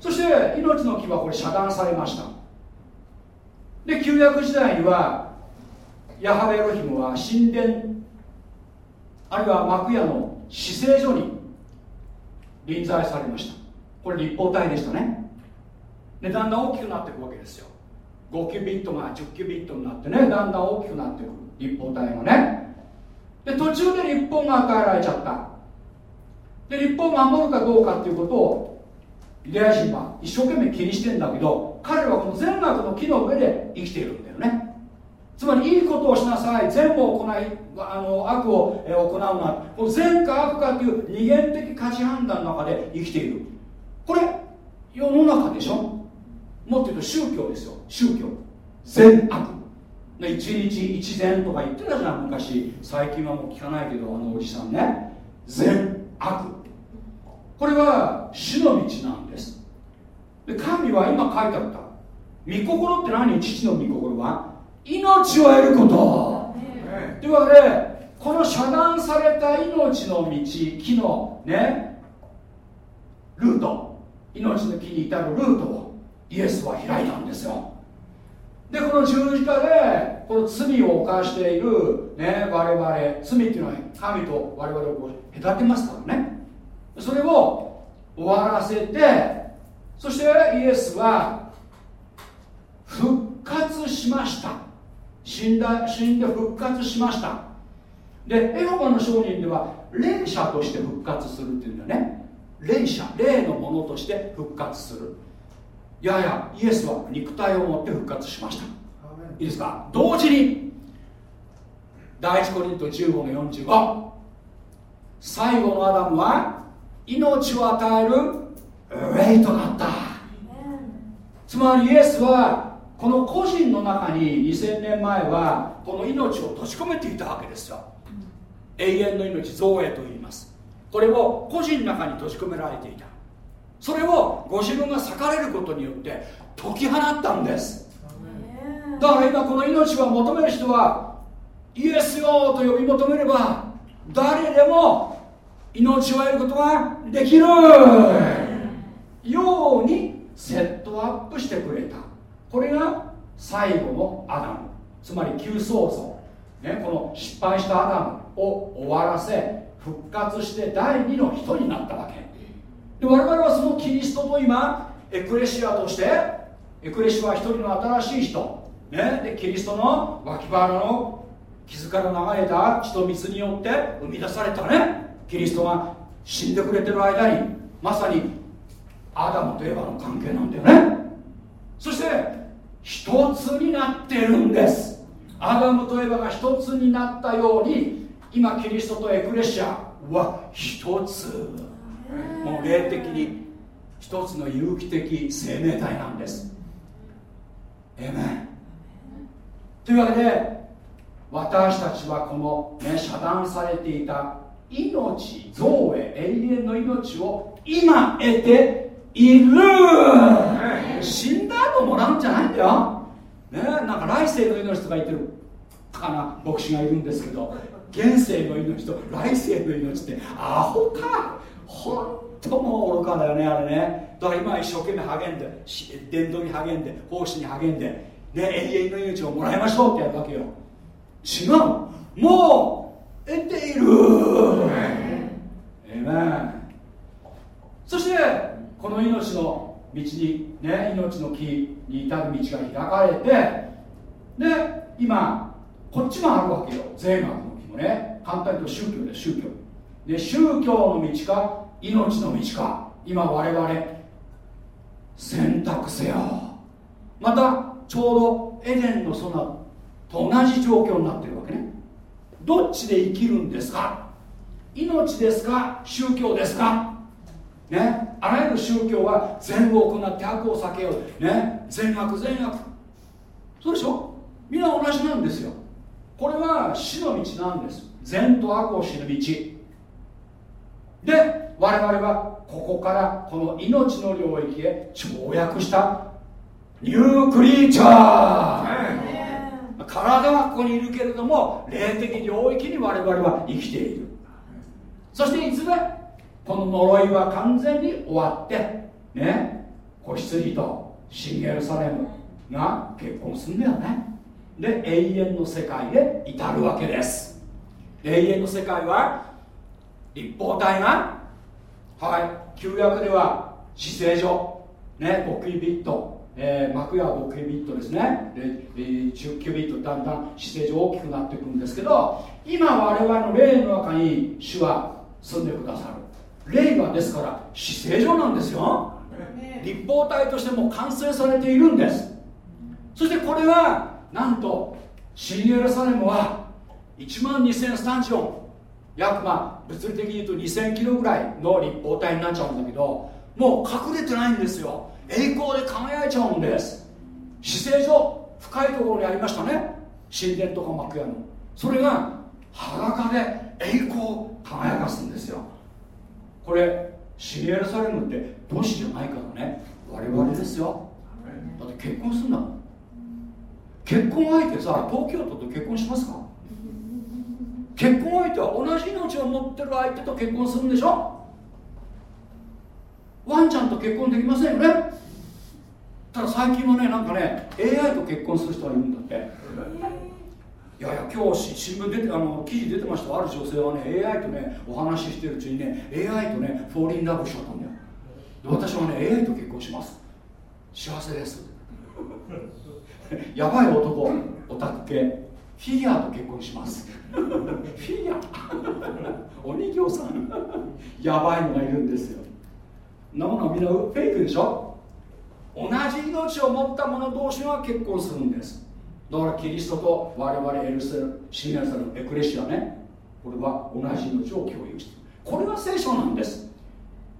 そして命の木はこれ遮断されました。で旧約時代にはヤハベエロヒムは神殿あるいは幕屋の死聖所に臨在されました。これ立方体でしたね。でだんだん大きくなっていくわけですよ。5キュビットが10キュビットになってねだんだん大きくなっていく立方体がね。で途中で立法が与えられちゃった。で立法を守るかどうかっていうことをユダヤ人は一生懸命気にしてんだけど彼はこの善悪の木の上で生きているんだつまりいいことをしなさい。善を行いあの悪を行うなこの善か悪かという二元的価値判断の中で生きている。これ世の中でしょ？もっと言うと宗教ですよ。宗教。善悪。一日一善とか言ってたじゃん昔。最近はもう聞かないけどあのおじさんね。善悪。これは死の道なんです。で神は今書いてあった。御心って何？父の御心は？命を得ること。というわけでこの遮断された命の道木のねルート。命の木に至るルートをイエスは開いたんですよ。でこの十字架でこの罪を犯している、ね、我々罪っていうのは神と我々を隔てますからね。それを終わらせてそしてイエスは復活しました死んだ死んで復活しました。でエホバの証人では霊者として復活するっていうんだよね。霊者霊のものとして復活する。いやいやイエスは肉体を持って復活しました。いいですか？同時に第一コリント15の45最後のアダムは命を与える霊となった。つまりイエスはこの個人の中に2000年前はこの命を閉じ込めていたわけですよ。永遠の命造営と言います。これを個人の中に閉じ込められていた。それをご自分が裂かれることによって解き放ったんです。だから今この命を求める人はイエスよと呼び求めれば誰でも命を得ることができる。ようにセットアップしてくれたこれが最後のアダム。つまり旧創造、ね、この失敗したアダムを終わらせ復活して第二の人になったわけ。で我々はそのキリストと今エクレシアとしてエクレシアは一人の新しい人、ね、でキリストの脇腹の傷から流れた血と水によって生み出されたね。キリストが死んでくれてる間にまさにアダムとエヴァの関係なんだよね。そして一つになってるんです。アダムとエヴァが一つになったように今キリストとエクレシアは一つ。もう霊的に一つの有機的生命体なんです。えめというわけで私たちはこの、ね、遮断されていた命造営永遠の命を今得ている。死んだ後もらうんじゃないんだよ、ね、なんか来世の命とか言ってるかな牧師がいるんですけど現世の命と来世の命ってアホか。本当もう愚かだよねあれね。だから今一生懸命励んで伝道に励んで奉仕に励んで、ね、永遠の命をもらいましょうってやるわけよ。違う。もう得ている。えめそしてこの命の道にね命の木に至る道が開かれてで今こっちもあるわけよ。税学の木もね。簡単に言うと宗教で宗教。で宗教の道か命の道か。今我々選択せよ。またちょうどエデンの園と同じ状況になってるわけね。どっちで生きるんですか？命ですか？宗教ですか？ね。あらゆる宗教は善を行って悪を避けよう。ね。善悪善悪。そうでしょ？みんな同じなんですよ。これは死の道なんです。善と悪を知る道。で我々はここからこの命の領域へ跳躍した。ニュークリーチャー。体はここにいるけれども霊的領域に我々は生きている。そしていずれこの呪いは完全に終わってね子羊とシンエルサレムが結婚するんだよね。で永遠の世界へ至るわけです。永遠の世界は立方体がはい旧約では死聖所ね極意ビット、えー、幕屋は極意ビットですね。で、えー、10キュビットだんだん死聖所大きくなっていくんですけど今我々の霊の中に主は住んでくださる。霊はですから死聖所なんですよ。立方体としても完成されているんです。そしてこれはなんと新エルサレムは1万2000スタンジオン約まあ物理的に言うと2000キロぐらいの立方体になっちゃうんだけどもう隠れてないんですよ。栄光で輝いちゃうんです。姿勢上深いところにありましたね。神殿とか幕屋の。それが裸で栄光を輝かすんですよこれシエルサレムって都市じゃないからね。我々ですよ。だって結婚すんだもん。結婚相手さ東京都と結婚しますか？結婚相手は同じ命を持ってる相手と結婚するんでしょ？ワンちゃんと結婚できませんよね。ただ最近はねなんかね AI と結婚する人がいるんだって。いやいや今日新聞出てあの記事出てました。ある女性はね AI とねお話ししてるうちにね AI とねフォーリンラブしちゃったんだよ。で私はね AI と結婚します。幸せです。やばい男オタク系。フィギュアと結婚します。フィギュア。お人形さん。やばいのがいるんですよ。なものはみんなフェイクでしょ？同じ命を持った者同士が結婚するんです。だからキリストと我々エルセルシンエルサルエクレシアねこれは同じ命を共有しているこれが聖書なんです。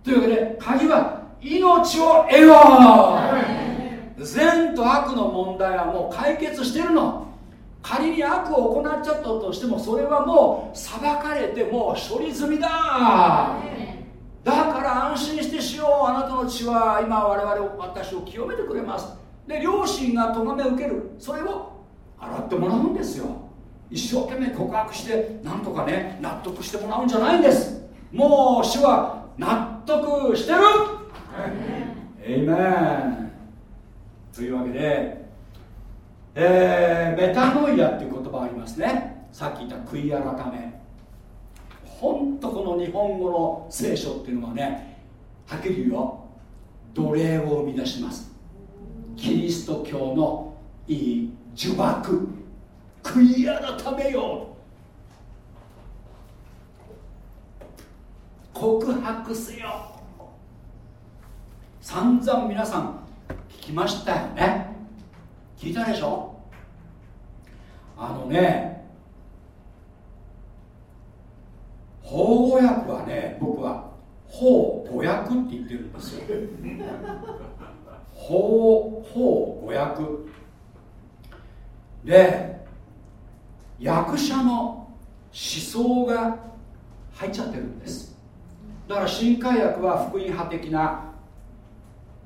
というわけで鍵は命を得よう。善と悪の問題はもう解決してるの。仮に悪を行っちゃったとしてもそれはもう裁かれてもう処理済みだ。だから安心してしよう。あなたの血は今我々私を清めてくれます。で両親が咎めを受ける。それを洗ってもらうんですよ。一生懸命告白してなんとかね納得してもらうんじゃないんです。もう主は納得してる。エイメン。というわけで、えー、メタノイアっていう言葉ありますね。さっき言った悔い改め。本当この日本語の聖書っていうのはねはっきり言うよ。奴隷を生み出します。キリスト教のいい呪縛悔い改めよ告白せよ。散々皆さん聞きましたよね。聞いたでしょ？あのね法語訳はね僕は法語訳って言ってるんですよ。法法語訳。で役者の思想が入っちゃってるんです。だから新海訳は福音派的な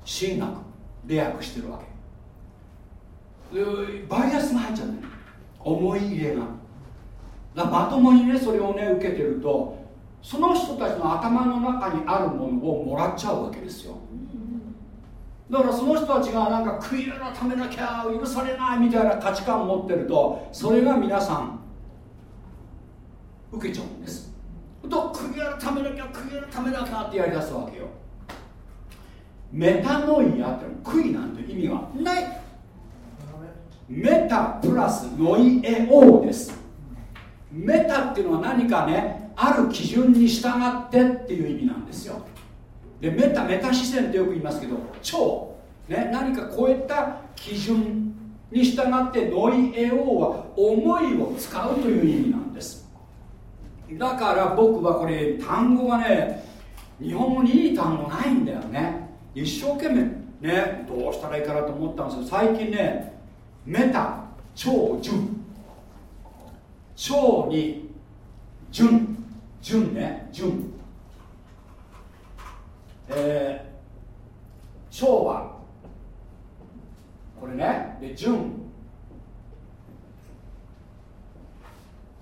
神学で訳してるわけ。バイアスが入っちゃってる。思い入れが。だまともにねそれをね受けてるとその人たちの頭の中にあるものをもらっちゃうわけですよ。だからその人たちがなんか悔い改めなきゃ許されないみたいな価値観を持ってるとそれが皆さん受けちゃうんです。と悔い改めなきゃ悔い改めなきゃってやりだすわけよ。メタノイアって悔いなんて意味がない。メタプラスノイエオーです。メタっていうのは何かねある基準に従ってっていう意味なんですよ。でメタメタ視線ってよく言いますけど超、ね、何か超えた基準に従ってノイエオーは思いを使うという意味なんです。だから僕はこれ単語がね日本語にいい単語ないんだよね。一生懸命ねどうしたらいいかなと思ったんですけど最近ねメタ超純超に純純ね純えー、超はこれね。で純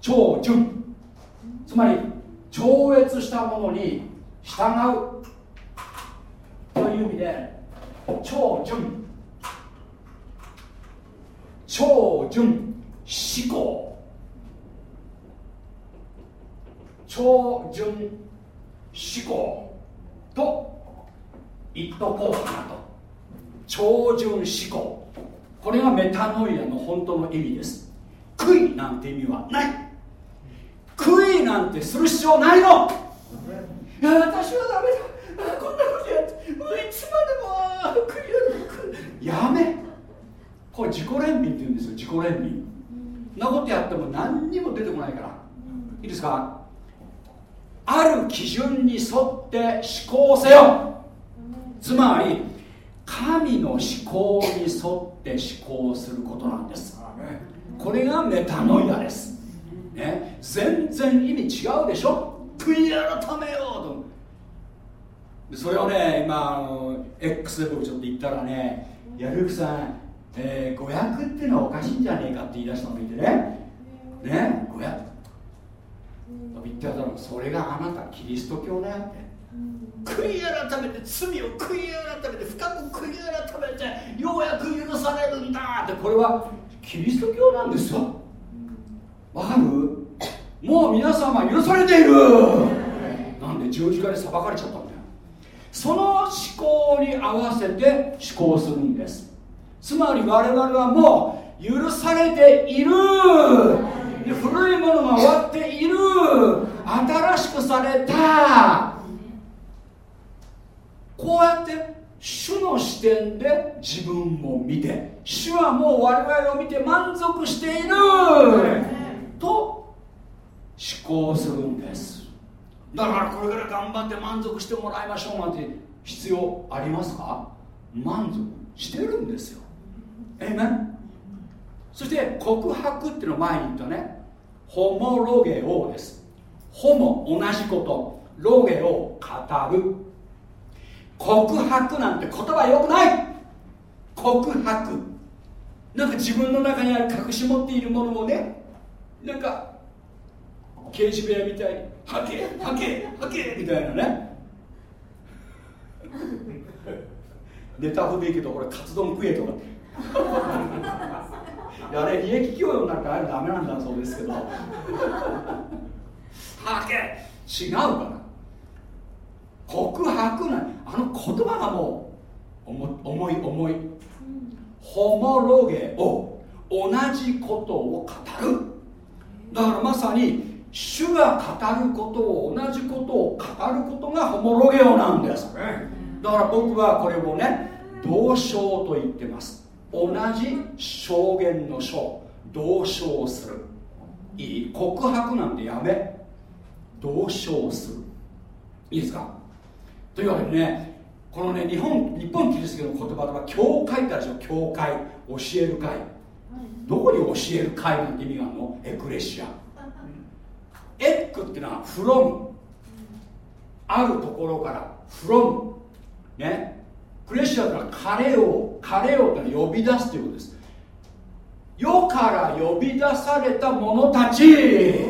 超純つまり超越したものに従う。という意味で超純超純思考。超純思考。と言っとこうかなと。超純思考。これがメタノイアの本当の意味です。悔いなんて意味はない。悔いなんてする必要ないの。いや私はダメだ。こんなことやってもういつまでも悔いやめ。これ自己憐憫って言うんですよ。自己憐憫。なことやっても何にも出てこないから。いいですか？ある基準に沿って思考せよ。つまり神の思考に沿って思考することなんです。これがメタノイアです、ね、全然意味違うでしょ。悔い改めようとそれをね今あの X で僕ちょっと言ったらね「いやルークさん、えー、500っていうのはおかしいんじゃねえか」って言い出したのを見てね。ね500言ってたのそれがあなたキリスト教だよって悔い改めて罪を悔い改めて深く悔い改めてようやく許されるんだってこれはキリスト教なんですよ。わかる？もう皆様許されている。なんで十字架で裁かれちゃったんだよ。その思考に合わせて思考するんです。つまり我々はもう許されている。古いものが終わっている。新しくされた。こうやって主の視点で自分を見て主はもう我々を見て満足している。と思考するんです。だからこれから頑張って満足してもらいましょうなんて必要ありますか？満足してるんですよ。えめそして告白っていうのを前に言ったね。ホモロゲオです。ホモ同じこと。ロゲを語る告白なんて言葉よくない。告白。なんか自分の中にある隠し持っているものをねなんか刑事部屋みたいに「はけはけはけ」みたいなね。ネタフでいいけどこれカツ丼食えとかあれ利益供与なるかあれダメなんだそうですけど。はけ。違うから。告白なあの言葉がもう重い重い。ホモロゲを同じことを語る。だからまさに主が語ることを同じことを語ることがホモロゲオなんですだから僕はこれをね同証と言ってます。同じ証言の書同証する。いい。告白なんてやめ。同証する。いいですか？というわけでねこのね日本日本キリスト教の言葉では教会ってあるでしょ教会。教える会。どこに教える会なんて意味があるの？エクレシア。エックっていうのはフロム。あるところからフロム。ね。クレシアというのは彼を彼をと呼び出すということです。世から呼び出された者たち。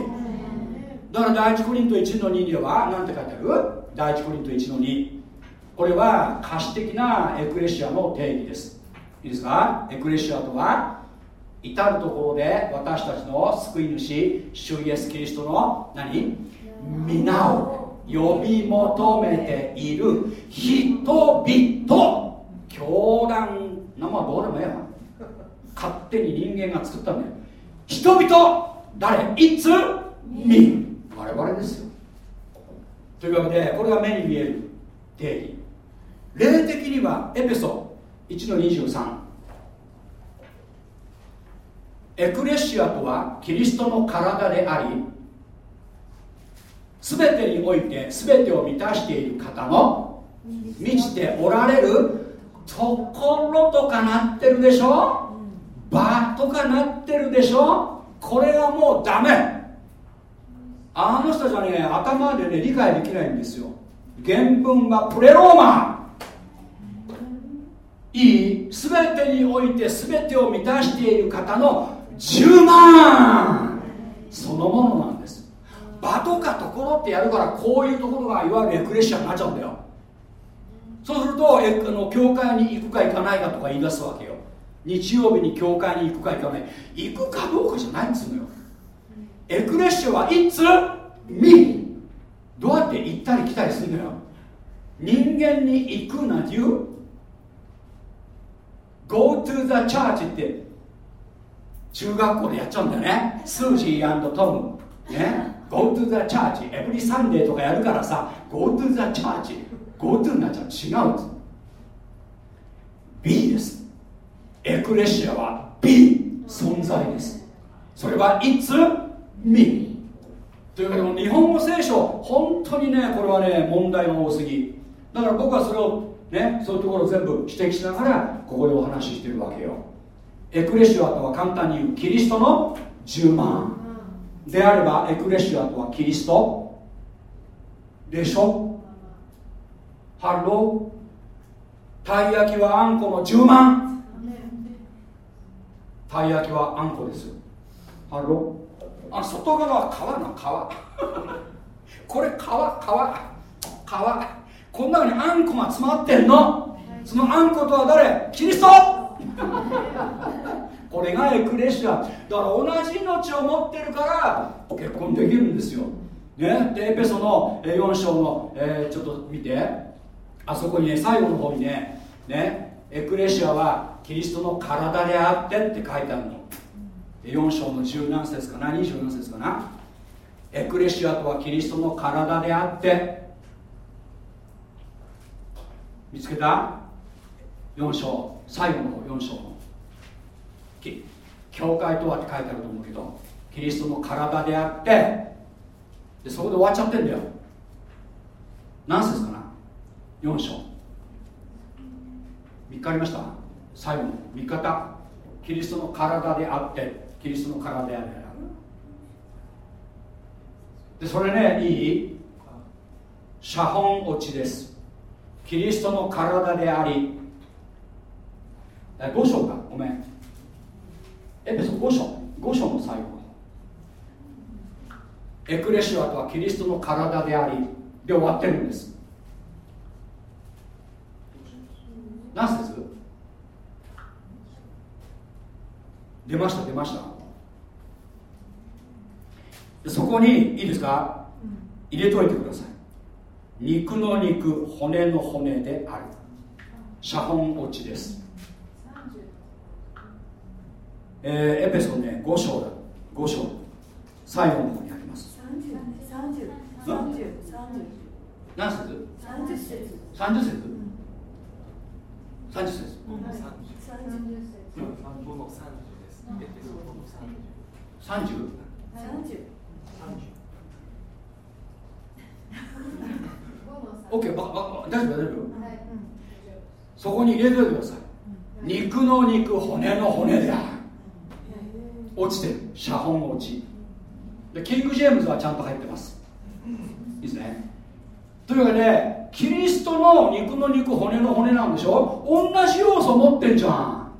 だから第一コリント1の2には何て書いてある？第一コリント1の2これは可視的なエクレシアの定義です。いいですか？エクレシアとは至る所で私たちの救い主主イエスキリストの何？皆を呼び求めている人々。教団。なまあどうでもええわ。勝手に人間が作ったんだよ。人々誰？いつ？み。我々ですよ。というわけでこれが目に見える定義。霊的にはエペソ1の23エクレシアとはキリストの体であり全てにおいて全てを満たしている方の満ちておられるところとかなってるでしょ？場とかなってるでしょ？これはもうダメ。あの人たちはね頭でね理解できないんですよ。原文はプレローマいい全てにおいて全てを満たしている方の10万。そのものなんです。場とかところってやるからこういうところがいわゆるエクレシアになっちゃうんだよ。そうするとえあの教会に行くか行かないかとか言い出すわけよ。日曜日に教会に行くか行かない。行くかどうかじゃないんですよ。エクレッシアはいつ？見どうやって行ったり来たりするのよ。人間に行くなんて言う？Go to the church って。中学校でやっちゃうんだよね。スージートム。ね。Go to the church every Sunday とかやるからさ。Go to the church Go to になっちゃう。違うんです B です。エクレシアは B 存在です。それはいつ？Me というわけで日本語聖書本当にねこれはね問題が多すぎ。だから僕はそれをねそういうところを全部指摘しながらここでお話ししてるわけよ。エクレシアとは簡単に言うキリストの充満。であればエクレシアとはキリスト。でしょ？ハローたい焼きはあんこの充満。たい焼きはあんこです。ハローあ外側は皮の皮これ皮皮皮こんなにあんこが詰まってんの。そのあんことは誰？キリスト。これがエクレシア。だから同じ命を持ってるから結婚できるんですよ、ね、でエペソの4章の、えー、ちょっと見て。あそこにね最後の方にね。ね？エクレシアはキリストの体であってって書いてあるの。4章の十何節かな？20何節かな？エクレシアとはキリストの体であって見つけた？4章最後の4章の。教会とはって書いてあると思うけどキリストの体であってでそこで終わっちゃってんだよ。何節かな？4章。3日ありました？最後の3方。キリストの体であって。キリストの体であるでそれねいい？写本落ちです。キリストの体であり。5章か。ごめん。エペソ5章。5章の最後。エクレシアとはキリストの体であり。で終わってるんです。何節？出ました出ました。そこにいいですか？入れといてください。肉の肉骨の骨である。写本落ちです、えー、エペソね5章だ。5章。最後の方にあります。303030何節 ?30 節。30節、30節30節。30節三十。節30 30 30 30 OK ケー大丈夫大丈夫、はい、そこに入れといてください、肉の肉骨の骨である、落ちてる。写本落ち。でキング・ジェームズはちゃんと入ってます。いいですね。というわけでキリストの肉の肉骨の骨なんでしょ？同じ要素持ってんじゃん。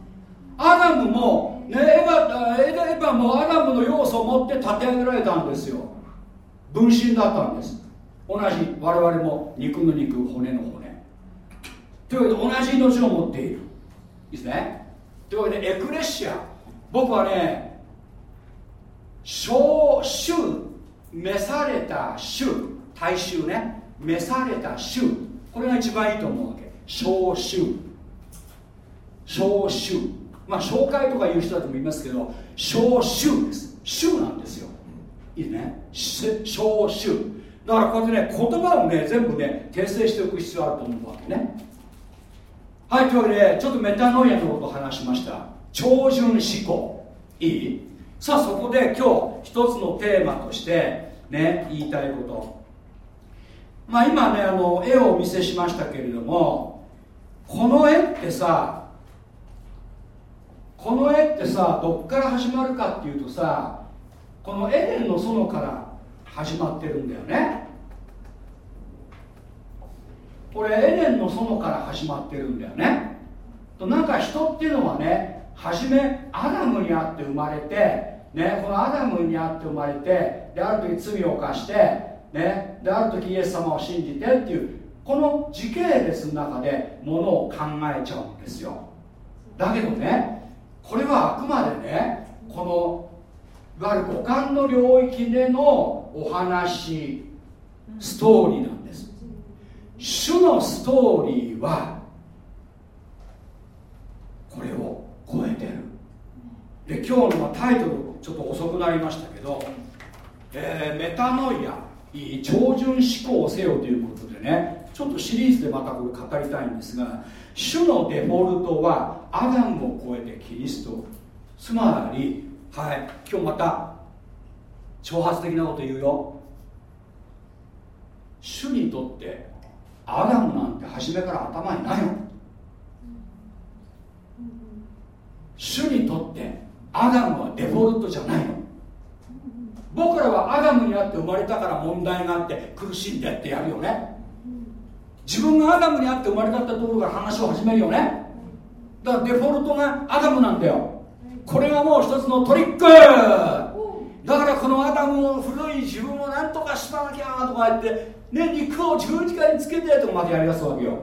アダムもね、エヴァエヴァもアダムの要素を持って立て上げられたんですよ。分身だったんです。同じ我々も肉の肉骨の骨。というわけで同じ命を持っている。いいですね。というわけでエクレシア。僕はね召集召された衆大衆ね。召された衆これが一番いいと思うわけ。召集召集まあ紹介とか言う人たちもいますけど召集です。衆なんですよ。いいね。召集だからこうやってね言葉をね全部ね訂正しておく必要あると思うわけね。はいというわけでちょっとメタノイアのことを話しました。超順思考。いい？さあそこで今日一つのテーマとしてね言いたいこと。まあ今ねあの絵をお見せしましたけれどもこの絵ってさこの絵ってさどっから始まるかっていうとさこのエデンの園から始まってるんだよね。これエデンの園から始まってるんだよね。となんか人っていうのはね初めアダムにあって生まれてね、このアダムにあって生まれてである時罪を犯して、ね、である時イエス様を信じてっていうこの時系列の中でものを考えちゃうんですよ。だけどねこれはあくまでねこのいわゆる五感の領域でのお話ストーリーなんです。主のストーリーはこれを超えてる。で今日のタイトルちょっと遅くなりましたけど、えー、メタノイア超順思考せよということでねちょっとシリーズでまたこれ語りたいんですが主のデフォルトはアダムを超えてキリスト。つまりはい今日また挑発的なこと言うよ。主にとってアダムなんて初めから頭にないの。主にとってアダムはデフォルトじゃないの。僕らはアダムにあって生まれたから問題があって苦しんでってやるよね。自分がアダムにあって生まれたってところから話を始めるよね。だからデフォルトがアダムなんだよ。これがもう一つのトリック。だからこのアダムの古い自分を何とかしなきゃとか言って、ね、肉を十字架につけてとかまでやりだすわけよ。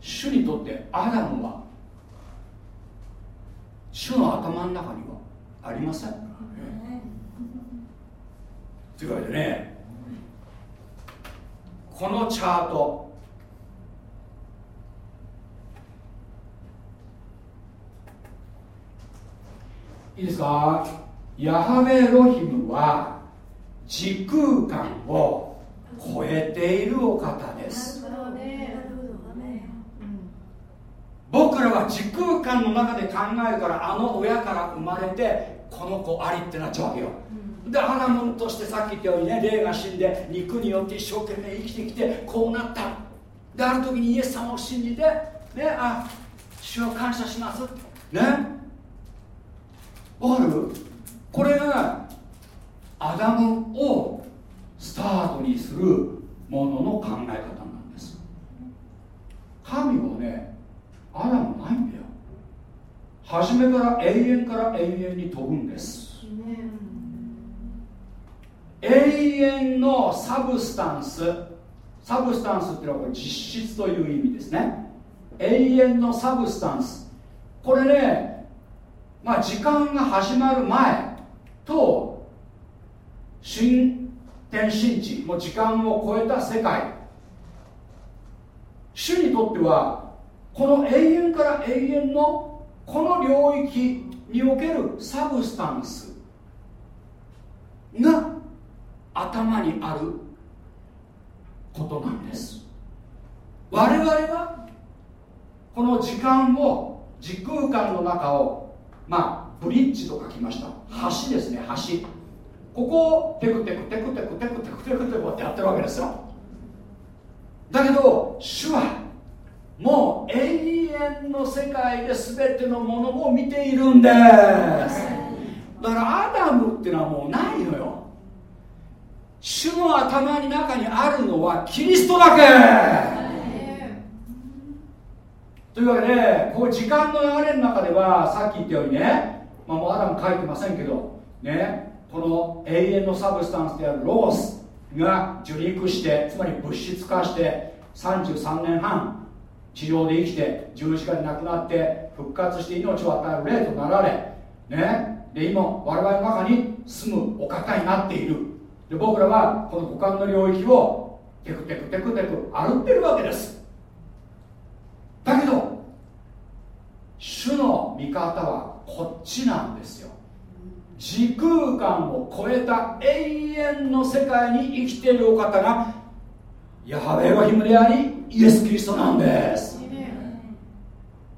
主にとってアダムは主の頭の中にはありません。というわけでねこのチャート。いいですか？ヤハベロヒムは時空間を超えているお方です。僕らは時空間の中で考えるからあの親から生まれてこの子ありってなっちゃうわけよ、でアダムとしてさっき言ったようにね霊が死んで肉によって一生懸命生きてきてこうなった。である時にイエス様を信じてねあ主を感謝します。ね。わかる？これがアダムをスタートにするものの考え方なんです。神はねアダムないんだよ。初めから永遠から永遠に飛ぶんです。永遠の substance。substance っていうのはこれ実質という意味ですね。永遠の substance。これねまあ時間が始まる前と新天新地もう時間を超えた世界。主にとってはこの永遠から永遠のこの領域におけるサブスタンスが頭にあることなんです。我々はこの時間を時空間の中をまあブリッジと書きました。橋ですね橋。ここをテクテクテクテクテクテクテクテクってやってるわけですよだけど主はもう永遠の世界で全てのものを見ているんですだからアダムっていうのはもうないのよ主の頭に中にあるのはキリストだけ。というわけでこう時間の流れの中ではさっき言ったようにね、まあ、もうアダム書いてませんけどねこの永遠の substance であるロゴスが受肉してつまり物質化して33年半地上で生きて十字架で亡くなって復活して命を与える霊となられねで今我々の中に住むお方になっている。で僕らはこの五感の領域をテクテクテクテク歩ってるわけです。だけど主の味方はこっちなんですよ。時空間を超えた永遠の世界に生きているお方がヤハウェエロヒムでありイエス・キリストなんです。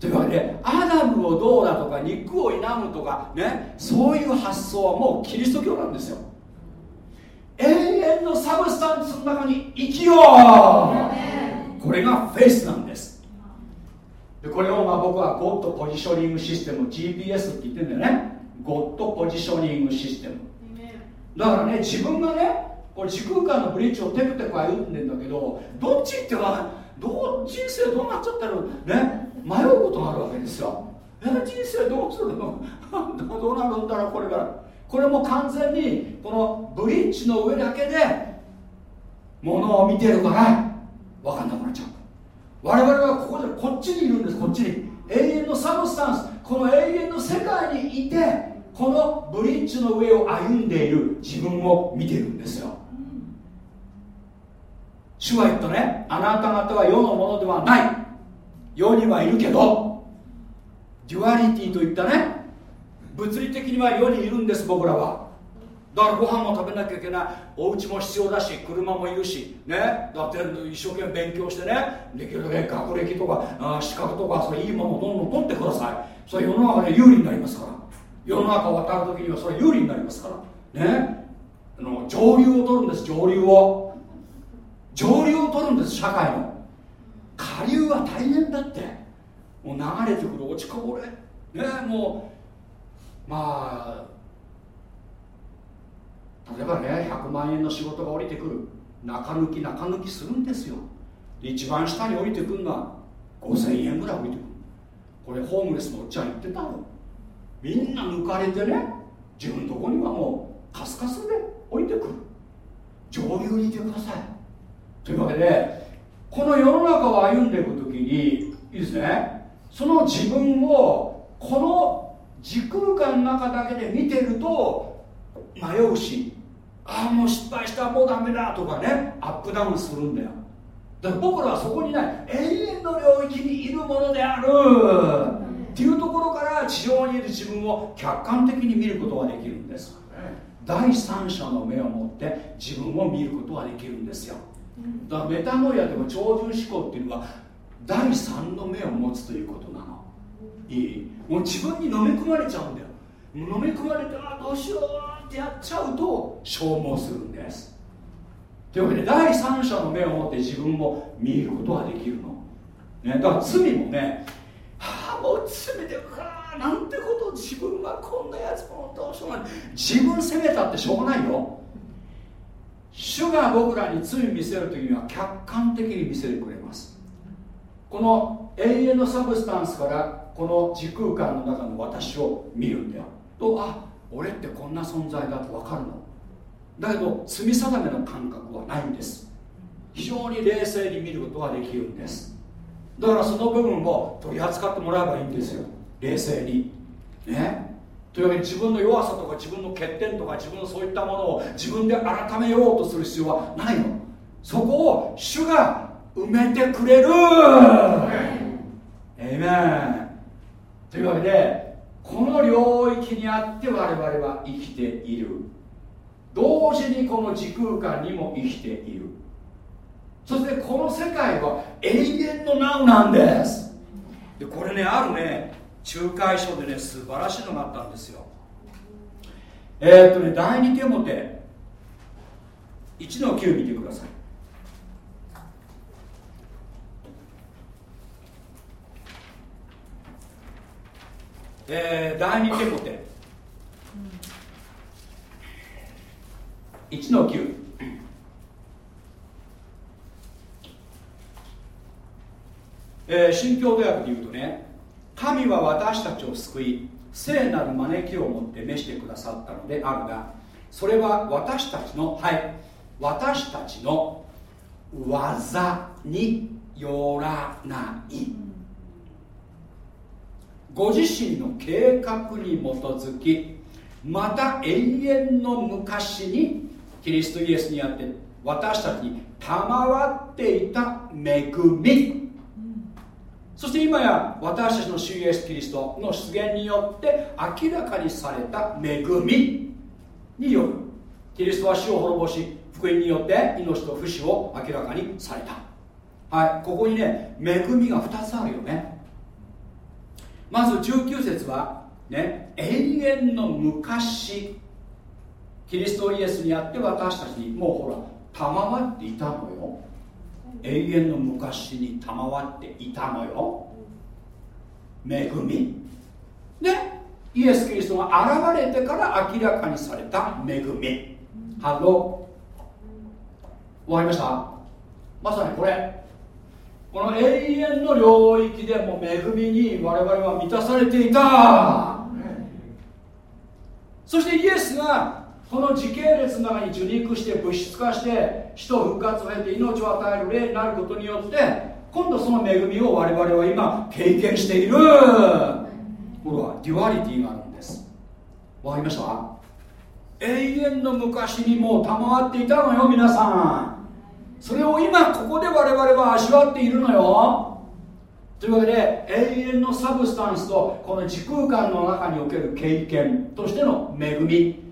というわけでアダムをどうだとか肉を否むとかねそういう発想はもうキリスト教なんですよ。永遠の substance の中に生きよう。これがフェイスなんです。でこれをまあ僕はゴッドポジショニングシステム GPS って言ってるんだよね。 God Positioning System。だからね自分がねこれ時空間のブリッジをテクテク歩んでんだけどどっちってはどう人生どうなっちゃったの？ね？迷うことがあるわけですよ。え人生どうするの？どうなるんだろうこれからこれも完全にこのブリッジの上だけでものを見てるから分かんなくなっちゃう。我々はここでこっちにいるんですこっちに。永遠のサブスタンス。この永遠の世界にいてこのブリッジの上を歩んでいる。自分を見てるんですよ。主は言ったね。あなた方は世のものではない。世にはいるけど duality といったね。物理的には世にいるんです僕らは。だからご飯も食べなきゃいけない。お家も必要だし車もいるしね。だって一生懸命勉強してね。できるだけ学歴とかあ資格とかそれいいものをどんどん取ってください。それ世の中で有利になりますから。世の中を渡る時にはそれ有利になりますから。ね。あの上流を取るんです上流を。上流を取るんです社会の。下流は大変だって。もう流れてくる落ちこぼれ。ねもうまあ例えばね100万円の仕事が降りてくる。中抜き中抜きするんですよ。一番下に降りてくるのは5000円ぐらい降りてくる。これホームレスのおっちゃん言ってたの。みんな抜かれてね自分のとこにはもうカスカスで降りてくる。上流にいてください。というわけでこの世の中を歩んでいく時にいいですね。その自分をこの時空間の中だけで見てると迷うしああもう失敗したもうダメだとかねアップダウンするんだよ。だから僕らはそこにない永遠の領域にいるものであるっていうところから地上にいる自分を客観的に見ることができるんです。第三者の目を持って自分を見ることができるんですよ。だからメタノイアでも超重思考っていうのは第三の目を持つということなの。いい。もう自分に飲み込まれちゃうんだよ。飲み込まれてあどうしようってやっちゃうと消耗するんです。というわけで第三者の目を持って自分を見ることができるの、ね、だから罪もねはあもう罪ではあなんてこと自分はこんなやつもどうしようもない。自分責めたってしょうがないよ。主が僕らに罪見せる時には客観的に見せてくれます。この永遠のサブスタンスからこの時空間の中の私を見るんだよ。とあ俺ってこんな存在だと分かるの。だけど罪定めの感覚はないんです。非常に冷静に見ることができるんです。だからその部分を取り扱ってもらえばいいんですよ。冷静に。ね？というわけで自分の弱さとか自分の欠点とか自分のそういったものを自分で改めようとする必要はないの。そこを主が埋めてくれる。エイメンというわけでこの領域にあって我々は生きている。同時にこの時空間にも生きている。そしてこの世界は永遠のナウなんです。でこれねあるね仲介書でね素晴らしいのがあったんですよ。えー、っとね第2テモテ1の9見てくださいえー、第2テモテ。1の9えー、新共同訳で言うとね神は私たちを救い聖なる招きをもって召してくださったのであるがそれは私たちのはい私たちの技によらない。ご自身の計画に基づきまた永遠の昔にキリストイエスにあって私たちに賜っていた恵み。そして今や私たちの主イエスキリストの出現によって明らかにされた恵みによる。キリストは死を滅ぼし福音によって命と不死を明らかにされた。はいここにね恵みが2つあるよねまず19節はね永遠の昔キリストイエスにあって私たちにもうほら賜っていたのよ。永遠の昔に賜っていたのよ。恵み。でイエス・キリストが現れてから明らかにされた恵み。Hello。わかりました？まさにこれこの永遠の領域でも恵みに我々は満たされていた。そしてイエスがこの時系列の中に受肉して物質化して死と復活を経て命を与える霊になることによって今度その恵みを我々は今経験している。これは duality があるんです。わかりました？永遠の昔にもう賜っていたのよ皆さん。それを今ここで我々は味わっているのよ。というわけで永遠のサブスタンスとこの時空間の中における経験としての恵み。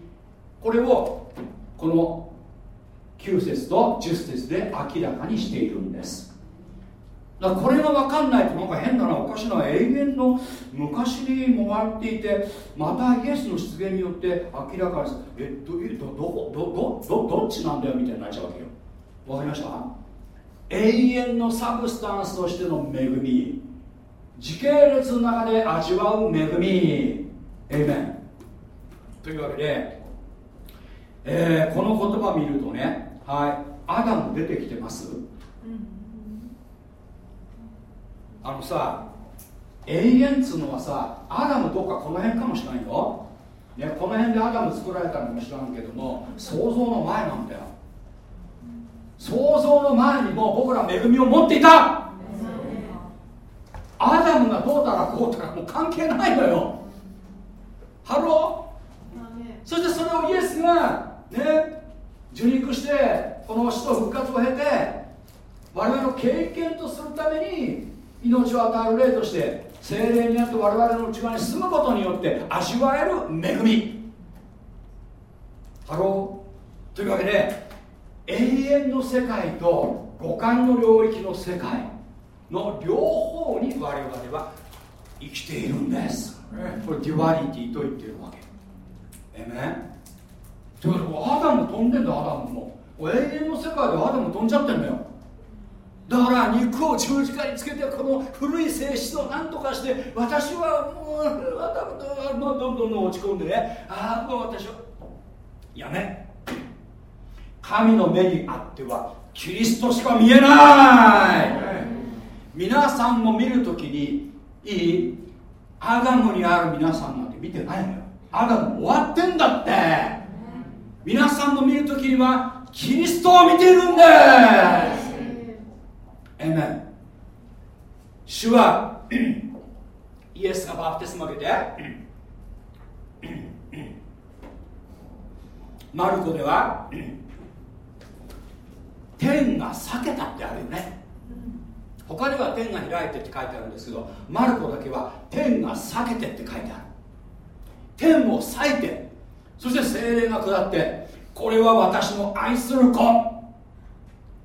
これをこの9節と10節で明らかにしているんです。だからこれが分かんないとなんか変だなおかしな永遠の昔に回っていてまたイエスの出現によって明らかにえどどどどどどっちなんだよみたいになっちゃうわけよ。分かりました？永遠の substance としての恵み。時系列の中で味わう恵み。エイメンというわけで、えー、この言葉を見るとねはいアダム出てきてます、あのさ永遠っつうのはさアダムどっかこの辺かもしれないよ、ね、この辺でアダム作られたのかもしれんけども創造の前なんだよ。創造の前にも僕ら恵みを持っていた。アダムがどうたらこうたらもう関係ないのよ。 Hello？そしてそれをイエスがね受肉してこの死と復活を経て我々の経験とするために命を与える霊として聖霊にあって我々の内側に住むことによって味わえる恵み。 Hello？というわけで永遠の世界と五感の領域の世界の両方に我々は生きているんです。これ duality と言っているわけ。えめということでアダム飛んでんだアダムも。永遠の世界でアダム飛んじゃってんだよ。だから肉を十字架につけてこの古い性質を何とかして私はもうアダムとどんどんどん落ち込んでね。ああもう私はやめ神の目にあってはキリストしか見えない。皆さんも見るときにいいアダムにある皆さんなんて見てないのよ。アダム終わってんだって。皆さんの見るときにはキリストを見てるんですえめ主はイエスがバプテスマ受けてマルコでは天が裂けたってあるよね。他には天が開いてって書いてあるんですけどマルコだけは天が裂けてって書いてある。天を裂いてそして精霊が下ってこれは私の愛する子。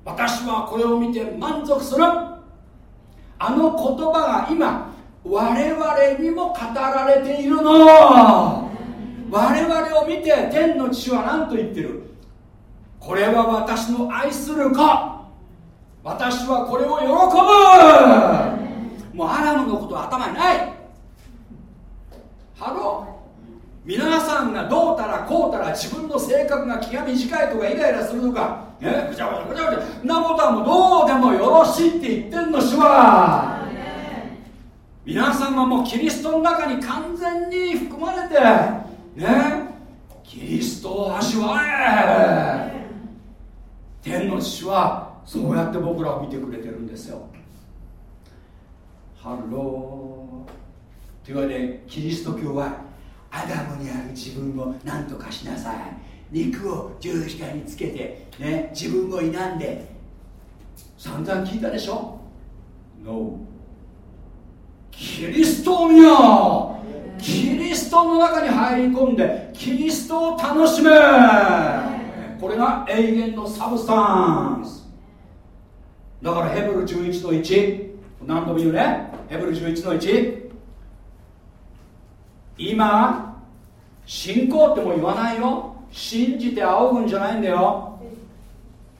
私はこれを見て満足する。あの言葉が今我々にも語られているの。我々を見て天の父は何と言ってる？これは私の愛する子。私はこれを喜ぶ。もうアダムのことは頭にない。 Hello。皆さんがどうたらこうたら自分の性格が気が短いとかイライラするとか。ねぐちゃぐちゃぐちゃぐちゃ。なことはもうどうでもよろしいって言ってんの主は皆さんはもうキリストの中に完全に含まれて。ね？キリストを味わえ。天の父はそうやって僕らを見てくれてるんですよ。ハローというわけでキリスト教はアダムにある自分を何とかしなさい。肉を十字架につけて、ね、自分を否んで。散々聞いたでしょ？No. キリストを見よ！うキリストの中に入り込んでキリストを楽しめ！これが永遠のサブスタンス。だからヘブル11の1何度も言うね。ヘブル11の1今信仰っても言わないよ。信じて仰ぐんじゃないんだよ。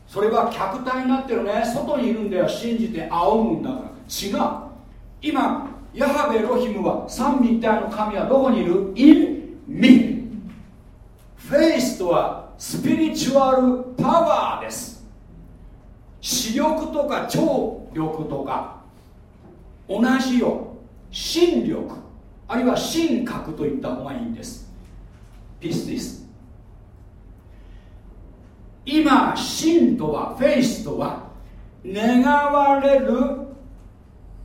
それは客体になってるね。外にいるんだよ。信じて仰ぐんだから。違う。今ヤハベロヒムは三位一体の神はどこにいる ?in me フェイスとはスピリチュアルパワーです。視力とか聴力とか同じよ心力あるいは心覚といった方がいいんです。ピースティス今心とはフェイスとは願われる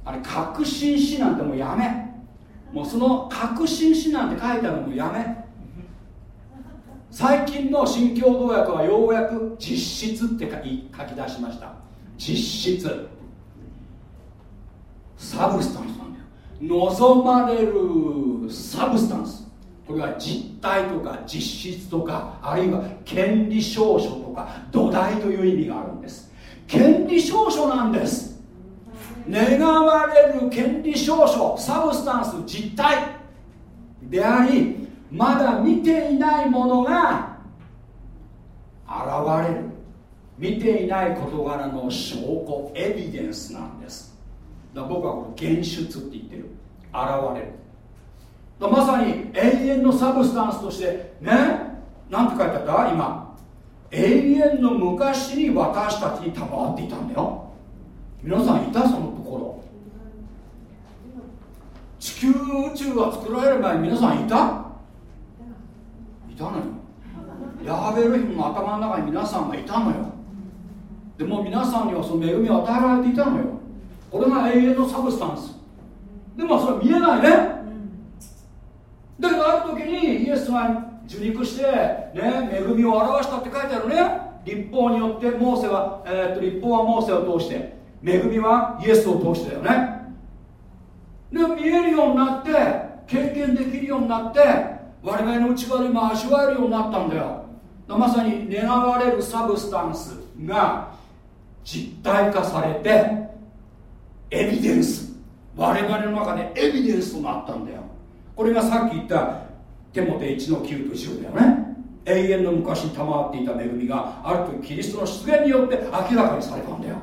あれ確信しなんてもうやめ。もうその確信しなんて書いてあるのもやめ。最近の新共同訳はようやく実質って書き書き出しました。実質。 substance なんだよ。望まれる substance。これは実体とか実質とかあるいは権利証書とか土台という意味があるんです。権利証書なんです。願われる権利証書 substance 実体でありまだ見ていないものが現れる。見ていない事柄の証拠エビデンスなんです。だ僕はこれ現出って言ってる。現れる。まさに永遠の substance としてね？なんて書いてあった？今。永遠の昔に私たちに賜っていたんだよ。皆さんいた？そのところ。地球宇宙が作られる前に皆さんいた？いたのよ。ヤハベルヒムの頭の中に皆さんがいたのよ。でも皆さんにはその恵みを与えられていたのよ。これが永遠のサブスタンス。でもそれは見えないね。だけどある時にイエスが受肉して、ね、恵みを表したって書いてあるね。立法によってモーセは、えー、っと立法はモーセを通して恵みはイエスを通してだよね。で見えるようになって経験できるようになって我々の内側でも味わえるようになったんだよ。まさに願われるサブスタンスが実体化されてエビデンス。我々の中でエビデンスとなったんだよ。これがさっき言ったテモテ1の9と10だよね。永遠の昔に賜っていた恵みがある時キリストの出現によって明らかにされたんだよ。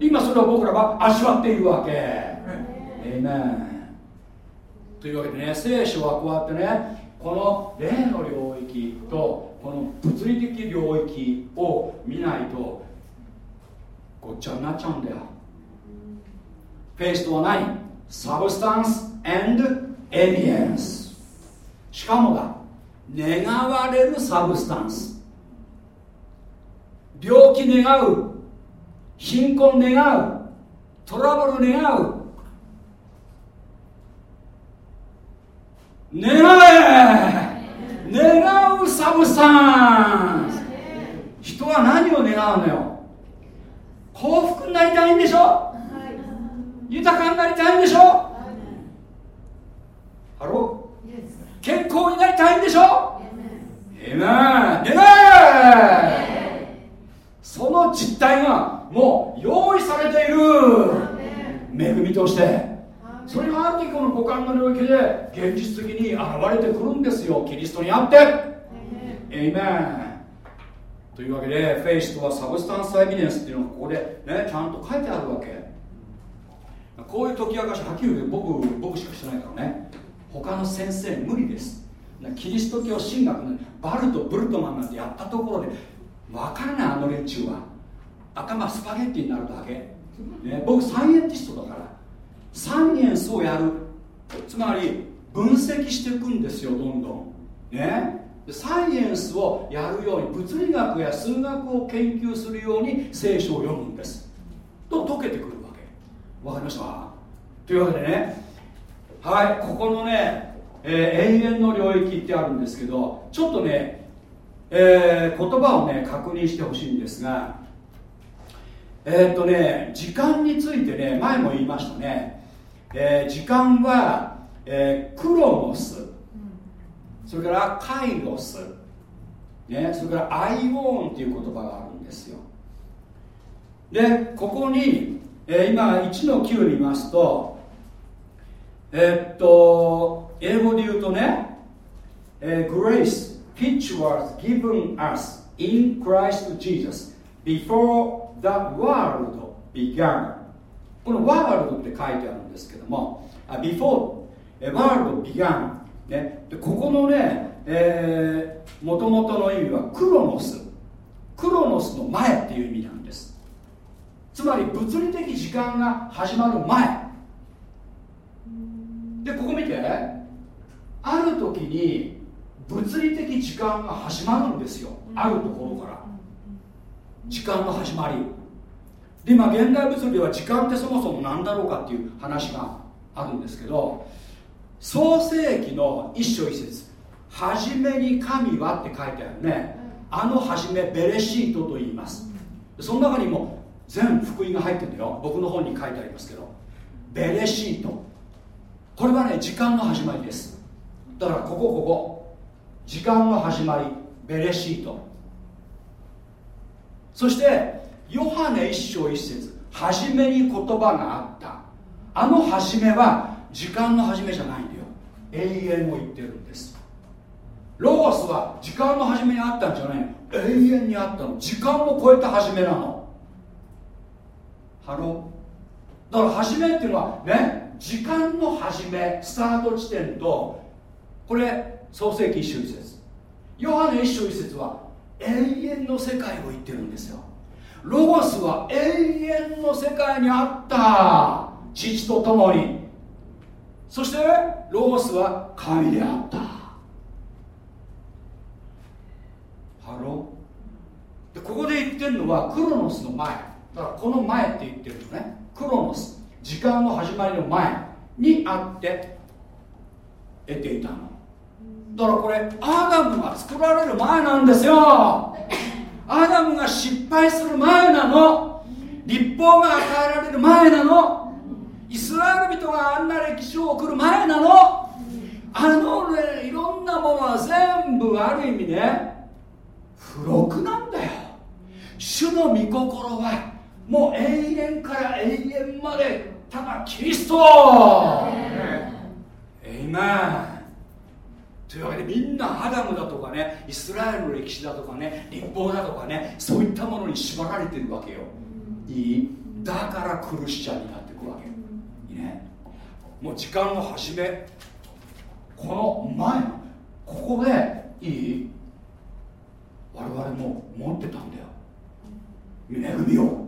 今それを僕らは味わっているわけ。えい。めというわけでね聖書はこうやってねこの霊の領域とこの物理的領域を見ないとごっちゃになっちゃうんだよ。フェイスとは何 substance evidence しかもだ願われる substance。病気願う貧困願うトラブル願う願え願う substance。人は何を願うのよ？幸福になりたいんでしょ？豊かになりたいんでしょ？ Hello？健康になりたいんでしょ？えめ願えその実態がもう用意されている。恵みとしてそれがある時この五感の領域で現実的に現れてくるんですよ。キリストにあって。エイメン。というわけでフェイスとはサブスタンスエビデンスっていうのがここでねちゃんと書いてあるわけ。こういう解き明かしはっきり言うけど僕僕しかしてないからね。他の先生無理です。キリスト教神学のバルト・ブルトマンなんてやったところで分からないあの連中は。頭スパゲッティになるだけ、ね、僕サイエンティストだからサイエンスをやる。つまり分析していくんですよどんどん。ね？サイエンスをやるように物理学や数学を研究するように聖書を読むんです。と解けてくるわけ。わかりました？というわけでね。はい。ここのね、えー、永遠の領域ってあるんですけどちょっとね、えー、言葉をね確認してほしいんですがえー、っとね時間についてね前も言いましたね、えー、時間は、えー、クロノス。それからカイロス、ね、それからアイオーンっていう言葉があるんですよ。でここに、えー、今1の9見ますとえー、っと英語で言うとね、えー、Grace which was given us in Christ Jesus before the world began. この world って書いてあるんですけども before world began ね、でここのね、えー、元々の意味はクロノス。クロノスの前っていう意味なんです。つまり物理的時間が始まる前。でここ見て。ある時に物理的時間が始まるんですよ。あるところから。時間の始まり。で今現代物理では時間ってそもそも何だろうかっていう話があるんですけど創世紀の一章一節「初めに神は」って書いてあるね。あの初めベレシートと言います。その中にも全福音が入ってるんだよ。僕の本に書いてありますけど。ベレシート。これはね時間の始まりです。だからここここ。時間の始まりベレシート。そしてヨハネ一章一節初めに言葉があった。あの初めは時間の始めじゃないんだよ。永遠を言ってるんです。ロゴスは時間の始めにあったんじゃない永遠にあったの。時間を超えた始めなの。Hello。だから初めっていうのはね時間の始めスタート地点とこれ創世記一章一節。ヨハネ一章一節は永遠の世界を言ってるんですよ。ロゴスは永遠の世界にあった。父と共に。そしてロゴスは神であった。ハロでここで言ってるのはクロノスの前。だからこの前って言ってるのね。クロノス。時間の始まりの前にあって得ていたの。だからこれアダムが作られる前なんですよ。アダムが失敗する前なの。立法が与えられる前なの。イスラエル人があんな歴史を送る前なの。あのねいろんなものは全部ある意味ね付録なんだよ。主の御心はもう永遠から永遠までただキリスト。エイメンというわけでみんなアダムだとかねイスラエルの歴史だとかね立法だとかねそういったものに縛られてるわけよ。いい。だからクリスチャンになっていくわけ。いいね。もう時間の始めこの前ここでいい。我々も持ってたんだよ。恵みを。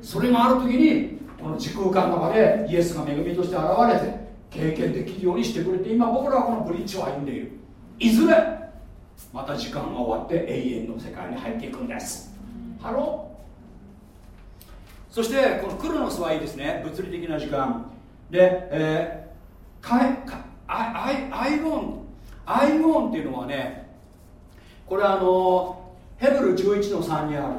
それがある時にこの時空間の中でイエスが恵みとして現れて経験できるようにしてくれて今僕らはこのブリッジを歩んでいる。いずれまた時間が終わって永遠の世界に入っていくんです。Hello。そしてこのクロノスはいいですね。物理的な時間。で、えー、かえかアイアイオーン。アイオーンっていうのはねこれはあのヘブル11の3にある、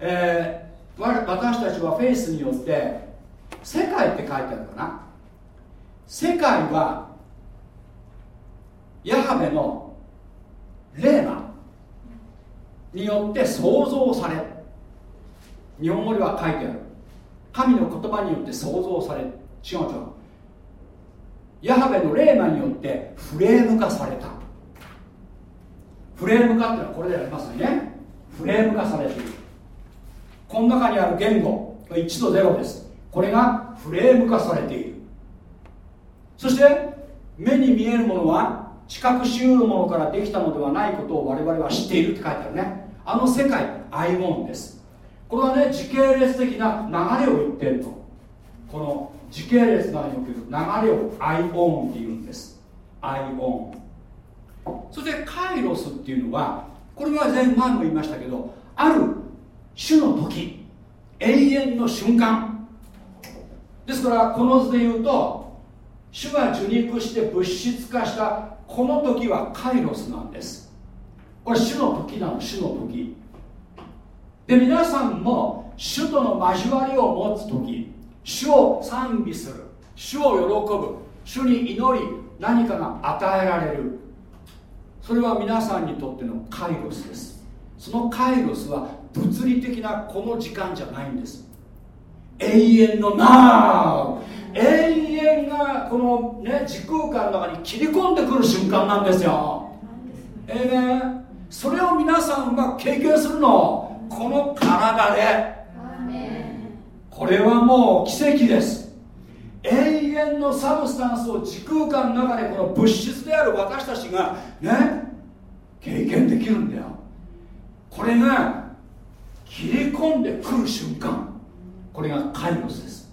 えー、私たちはフェイスによって世界って書いてあるかな？世界はヤハベの霊魔によって創造され日本語では書いてある。神の言葉によって創造され違う違う。ヤハベの霊魔によってフレーム化された。フレーム化っていうのはこれでありますよね。フレーム化されている。この中にある言語1と0です。これがフレーム化されている。そして目に見えるものは知覚しうるものからできたのではないことを我々は知っているって書いてあるね。あの世界アイモンです。これはね時系列的な流れを言ってるの。この時系列の中における流れをアイオンって言うんです。アイオン。そしてカイロスっていうのはこれは前前も言いましたけどある種の時永遠の瞬間。ですからこの図で言うと主が受肉して物質化したこの時はカイロスなんです。これ主の時なの主の時で皆さんも主との交わりを持つ時主を賛美する。主を喜ぶ。主に祈り何かが与えられる。それは皆さんにとってのカイロスです。そのカイロスは物理的なこの時間じゃないんです。永遠の Now 永遠がこの、ね、時空間の中に切り込んでくる瞬間なんですよ。ええねそれを皆さんが経験するの。この体で。これはもう奇跡です。永遠のサブスタンスを時空間の中でこの物質である私たちがね経験できるんだよ。これが切り込んでくる瞬間これがカイロスです。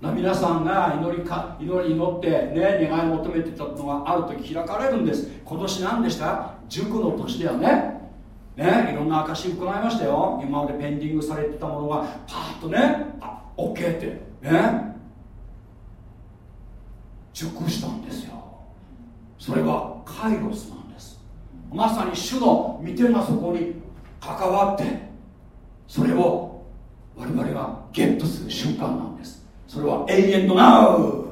皆さんが祈りか祈り祈ってね願い求めてたのがある時開かれるんです。今年何でした？塾の年だよね。ねいろんな証伺いましたよ。今までペンディングされてたものがパーッとねあ OK ってね。熟したんですよ。それがカイロスなんです。まさに主の御手がそこに関わってそれを我々がゲットする瞬間なんです。それは永遠のナウ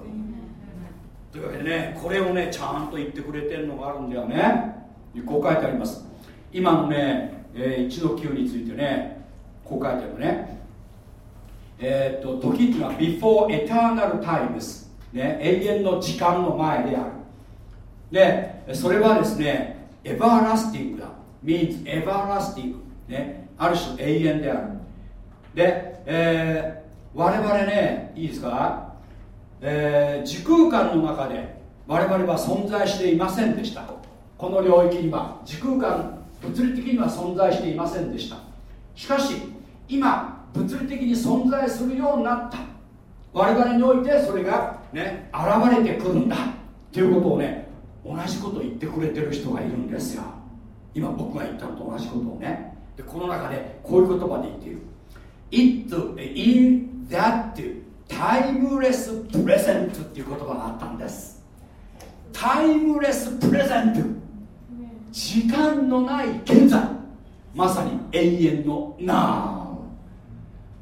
というわけでねこれをねちゃんと言ってくれてるのがあるんだよね。こう書いてあります。今のね、えー、1の9についてねこう書いてあるね。えー、っと時っていうのは before eternal times ね。永遠の時間の前である。でそれはですねエバーラスティングだ。means everlasting ね。ある種永遠である。で、え我々ねいいですか、えー、時空間の中で我々は存在していませんでした。この領域には時空間物理的には存在していませんでした。しかし今物理的に存在するようになった。我々においてそれがね現れてくるんだ。っていうことをね同じことを言ってくれてる人がいるんですよ。今僕が言ったのと同じことをね。でこの中でこういう言葉で言っている。It in that timeless present っていう言葉があったんです。タイムレスプレゼント時間のない現在。まさに永遠の Now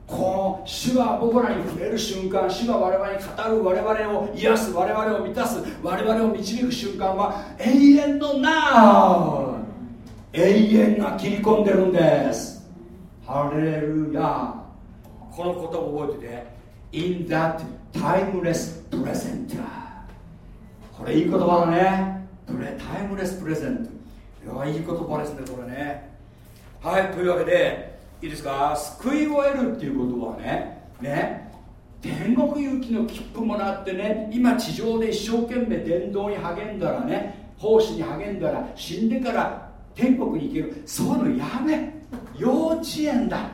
この主が僕らに触れる瞬間主が我々に語る我々を癒す我々を満たす我々を導く瞬間は永遠の Now 永遠が切り込んでるんです。ハレルヤこの言葉を覚えてて。In that timeless present. これいい言葉だね。プレタイムレスプレゼントいやいい言葉ですねこれね。はいというわけでいいですか？救いを得るっていうことはねね天国行きの切符もらってね今地上で一生懸命伝道に励んだらね奉仕に励んだら死んでから天国に行ける。そういうのやめ幼稚園だ。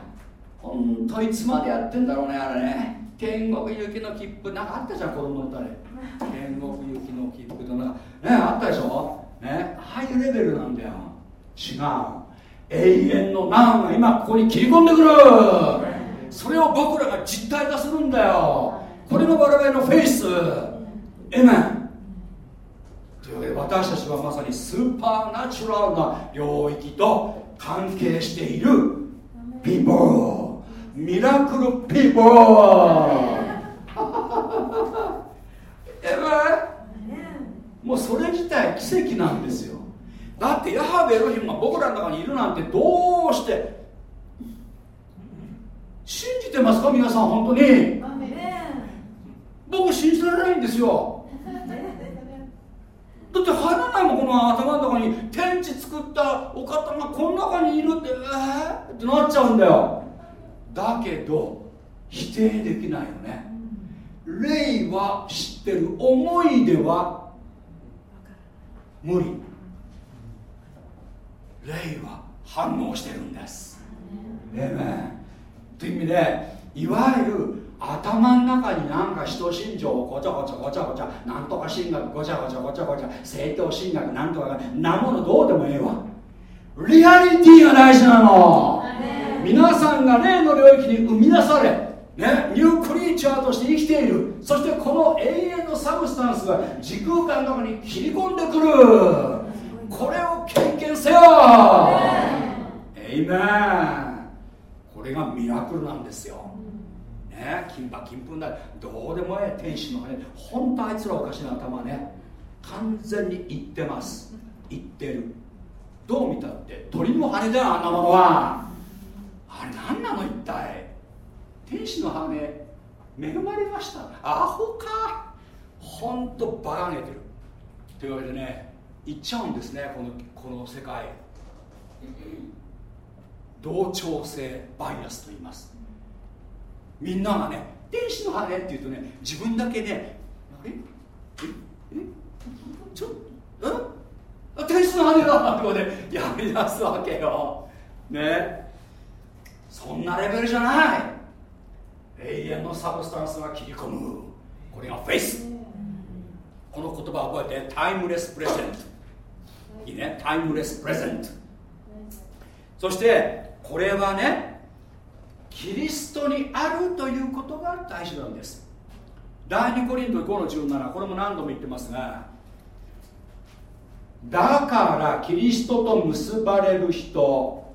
本当いつまでやってんだろうねあれね。天国行きの切符なんかあったじゃん子供の歌で天国行きの切符とな。んかねあったでしょ？ねハイレベルなんだよ。違う。永遠の難が今ここに切り込んでくる。それを僕らが実体化するんだよ。これが我々のフェイス。エメンというわけで私たちはまさにスーパーナチュラルな領域と関係しているピーポーミラクルピーポーエメンもうそれ自体奇跡なんですよ。だってヤハベエロヒムが僕らの中にいるなんてどうして？信じてますか？皆さん本当に。僕信じられないんですよだって入らないもんこの頭の中に天地作ったお方がこの中にいるってえー、ってなっちゃうんだよ。だけど否定できないよね。霊は知ってる。思いでは無理。霊は反応してるんです。えめという意味でいわゆる頭の中になんか人心情をごちゃごちゃごちゃごちゃなんとか神学ごちゃごちゃごちゃごちゃ正当神学なんとかなものどうでもええわリアリティが大事なの。皆さんが霊の領域に生み出されね、ニュークリーチャーとして生きている。そしてこの永遠のサブスタンスが時空間の中に切り込んでくる。これを経験せよ。エイメンこれがミラクルなんですよね金馬金粉だどうでもええ天使の羽。本当あいつらおかしな頭ね。完全に言ってます。言ってる。どう見たって鳥の羽だよあんなものは。あれ何なの一体。天使の羽恵まれました。アホか。ほんとバカげてる。というわけでねいっちゃうんですねこのこの世界。同調性バイアスと言います。みんながね天使の羽っていうとね自分だけねあれ？え？え？ちょ？え？天使の羽だってことでやり出すわけよ。ね。そんなレベルじゃない。永遠の substance が切り込む。これがフェイス。この言葉を覚えて。 timeless present。いいね。 timeless present。そしてこれはねキリストにあるということが大事なんです。第2コリント5の17これも何度も言ってますがだからキリストと結ばれる人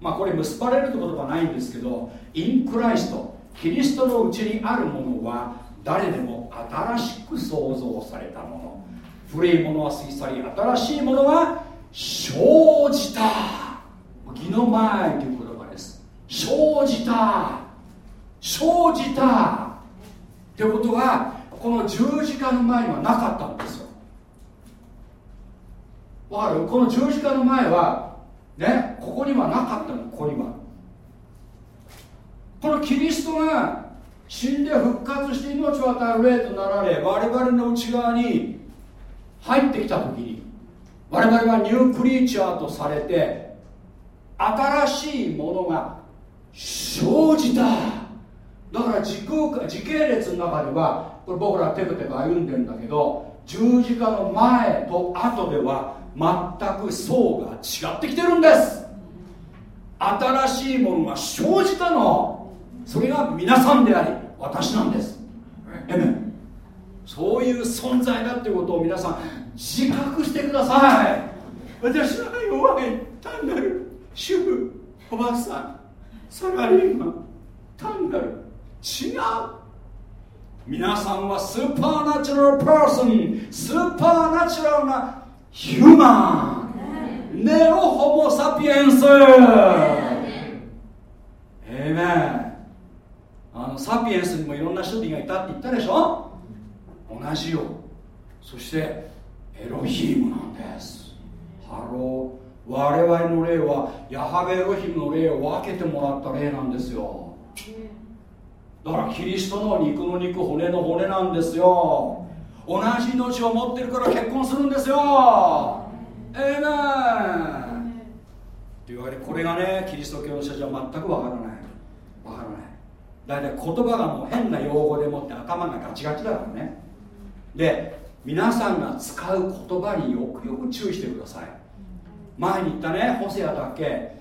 まあこれ結ばれるってことはないんですけどインクライストキリストのうちにあるものは誰でも新しく創造されたもの。古いものは過ぎ去り新しいものは生じた。義の前という生じた。生じた。ってことはこの十字架の前にはなかったんですよ。わかる？この十字架の前はねここにはなかったのここには。このキリストが死んで復活して命を与える霊となられ我々の内側に入ってきた時に我々はニュークリーチャーとされて新しいものが生じた。だから時空間時系列の中ではこれ僕らテクテク歩んでるんだけど十字架の前と後では全く層が違ってきてるんです。新しいものが生じたの。それが皆さんであり私なんです。えめそういう存在だっていうことを皆さん自覚してください。私は弱い単なる主婦おばあさん。サラリーマン単なる違う。皆さんは supernatural person supernatural な human ネオホモ・サピエンス。ええねあのサピエンスにもいろんな人がいたって言ったでしょ？同じよ。そしてエロヒームなんです。ハロー我々の霊はヤハウェエロヒムの霊を分けてもらった霊なんですよ。だからキリストの肉の肉骨の骨なんですよ。同じ命を持ってるから結婚するんですよ。ええー、というわけでこれがねキリスト教の人たちは全くわからない。わからない。大体言葉がもう変な用語でもって頭がガチガチだからね。で皆さんが使う言葉によくよく注意してください。前に言ったねホセアだけ。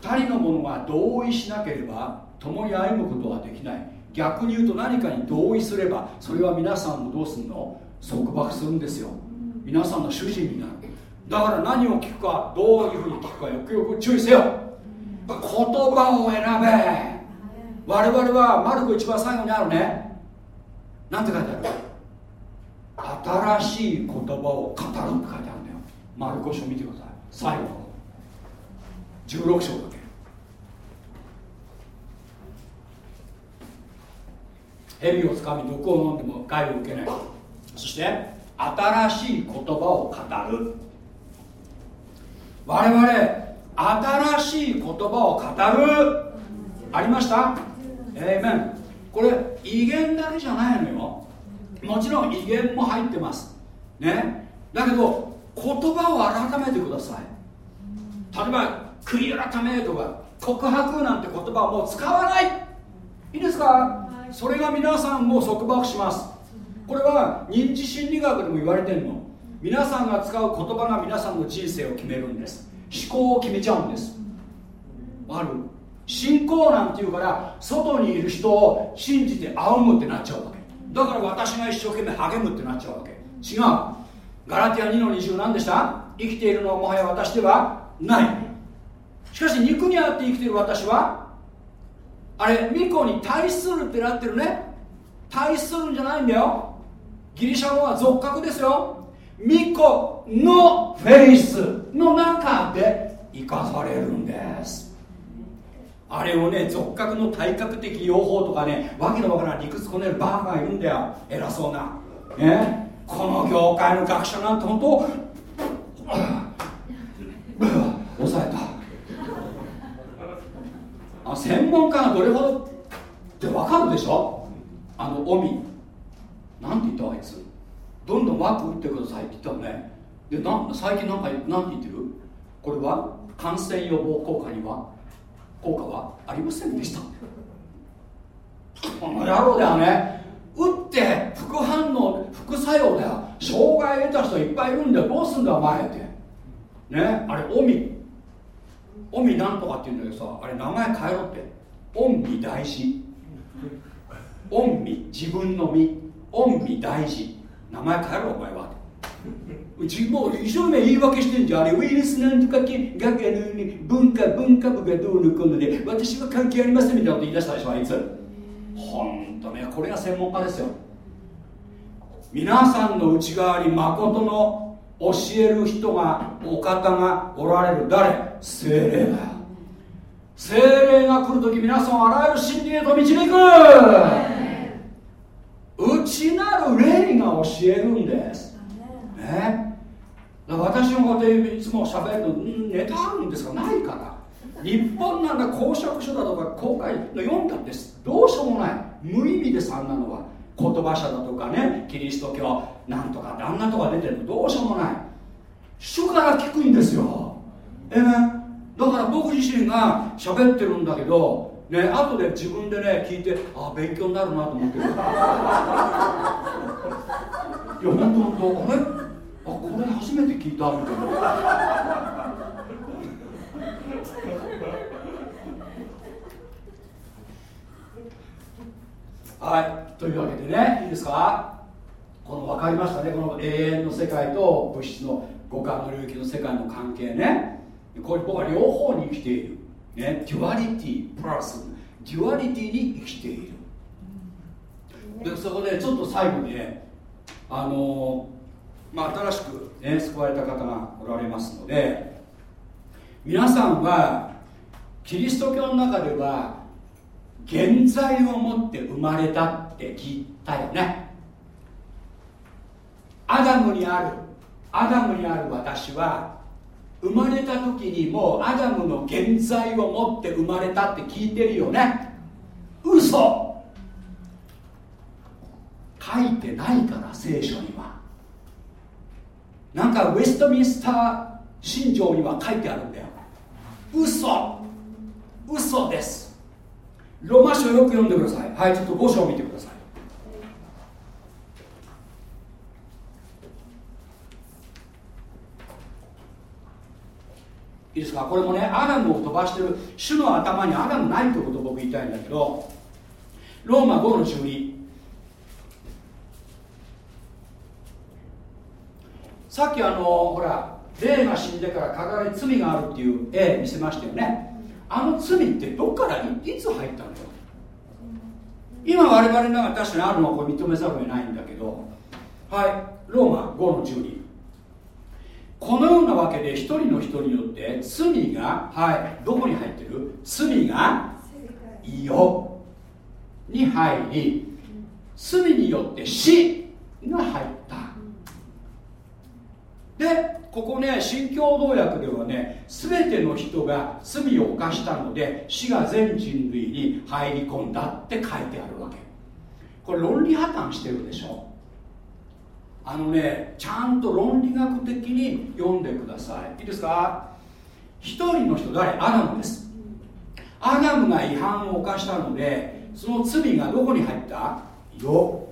2人の者が同意しなければ共に歩むことはできない。逆に言うと何かに同意すればそれは皆さんもどうするの？束縛するんですよ。皆さんの主人になる。だから何を聞くかどういうふうに聞くかよくよく注意せよ。言葉を選べ。我々はマルコ一番最後にあるね。なんて書いてある？新しい言葉を語るって書いてあるんだよ。マルコ書見てください。最後の16章だけ。蛇をつかみ毒を飲んでも害を受けない。そして新しい言葉を語る。我々新しい言葉を語る。ありました？えー、めんこれ威厳だけじゃないのよ。もちろん威厳も入ってます。ね？だけど言葉を改めてください。例えば悔い改めとか告白なんて言葉はもう使わない。いいですか？それが皆さんを束縛します。これは認知心理学でも言われてるの。皆さんが使う言葉が皆さんの人生を決めるんです。思考を決めちゃうんです。ある信仰なんていうから外にいる人を信じて仰ぐってなっちゃうわけ。だから私が一生懸命励むってなっちゃうわけ。違う。ガラティア2の20何でした？生きているのはもはや私ではない。しかし肉にあって生きている私はあれ巫女に対するってなってるね。対するんじゃないんだよ。ギリシャ語は俗格ですよ。巫女のフェイスの中で生かされるんです。あれをね俗格の体格的用法とかねわけのわからん理屈こねるバーがいるんだよ。偉そうな。ね。この業界の学者なんて本当抑えた。あ専門家がどれほどって分かるでしょ？あのオミなんて言ったあいつ。どんどん枠打ってくださいって言ったのね。でな最近なんかなんて言ってる？これは感染予防効果には効果はありませんでした。この野郎だよね。打って副反応副作用だよ。障害得た人いっぱいいるんだよ。どうすんだお前って。ね？あれオミ。オミなんとかって言うんだけどさあれ名前変えろって。オンミ大事。オンミ。自分の身。オンミ大事。名前変えろお前は。うちもう一生懸命言い訳してんじゃん。あれウイルスなんとか系学科のに文化文化部がどうのこうので私は関係ありませんみたいなこと言い出したでしょあいつ。ほんとねこれが専門家ですよ。皆さんの内側に誠の教える人がお方がおられる。誰？精霊だ。よ精霊が来るとき皆さんをあらゆる真理へと導く。内なる霊が教えるんです。ね。私のこうやっていつも喋るとネタあるんですか？ないから日本なんだ公職書だとか公開の読んだってどうしようもない。無意味ですあんなのは。言葉者だとかね。キリスト教。なんとか旦那とか出てるの。どうしようもない。主から聞くんですよ。えね。だから僕自身が喋ってるんだけどね後で自分でね聞いてあ勉強になるなと思ってる。いや本当本当。あれ？あこれ初めて聞いたみたいな。はいというわけでねいいですか？この分かりましたねこの永遠の世界と物質の五感の領域の世界の関係ね。これ僕は両方に生きている、ね、 duality plus duality に生きている。でそこでちょっと最後にねあのまあ新しく、ね、救われた方がおられますので皆さんはキリスト教の中では現在をもって生まれたって聞いたよね。アダムにあるアダムにある私は生まれた時にもうアダムの現在をもって生まれたって聞いてるよね。嘘。書いてないから聖書には。なんかウェストミンスター信条には書いてあるんだよ。嘘。嘘です。ロマ書よく読んでください。はいちょっと5章を見てください。いいですか？これもねアダムを飛ばしてる主の頭にアダムないということを僕言いたいんだけどローマ5の12さっきあのほら霊が死んでから体に罪があるっていう絵見せましたよね。あの罪ってどっからいつ入ったのよ。今我々の中確かにあるのはこれ認めざるを得ないんだけど。はいローマ5の12このようなわけで一人の人によって罪がはいどこに入ってる？罪がよに入り罪によって死が入った。でここね新共同訳ではね全ての人が罪を犯したので死が全人類に入り込んだって書いてあるわけ。これ論理破綻してるでしょ。あのねちゃんと論理学的に読んでください。いいですか？一人の人誰？アダムです。アダムが違反を犯したのでその罪がどこに入った？よ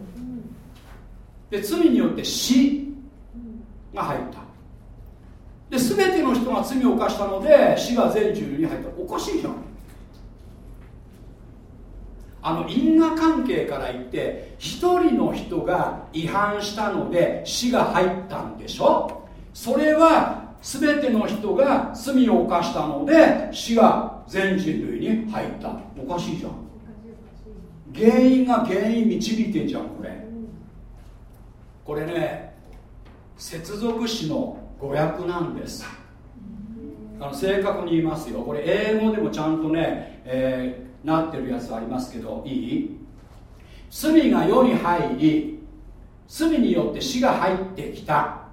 で罪によって死が入った。で全ての人が罪を犯したので死が全人類に入った。おかしいじゃん。あの因果関係から言って一人の人が違反したので死が入ったんでしょ？それは全ての人が罪を犯したので死が全人類に入った。おかしいじゃん。原因が原因導いてんじゃんこれ。これね接続詞の語訳なんです。あの正確に言いますよ。これ英語でもちゃんとね、えー、なってるやつありますけどいい？罪が世に入り罪によって死が入ってきた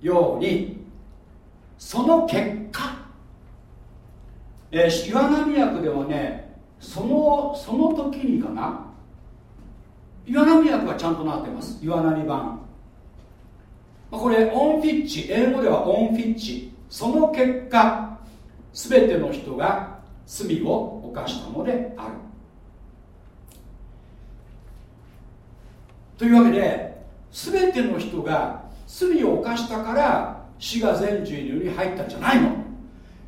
ようにその結果、えー、岩波訳ではねそのその時にかな？岩波訳はちゃんとなってます。岩波版。これオンフィッチ英語ではオンフィッチ。その結果全ての人が罪を犯したのである。というわけで全ての人が罪を犯したから死が全人類に入ったんじゃないの。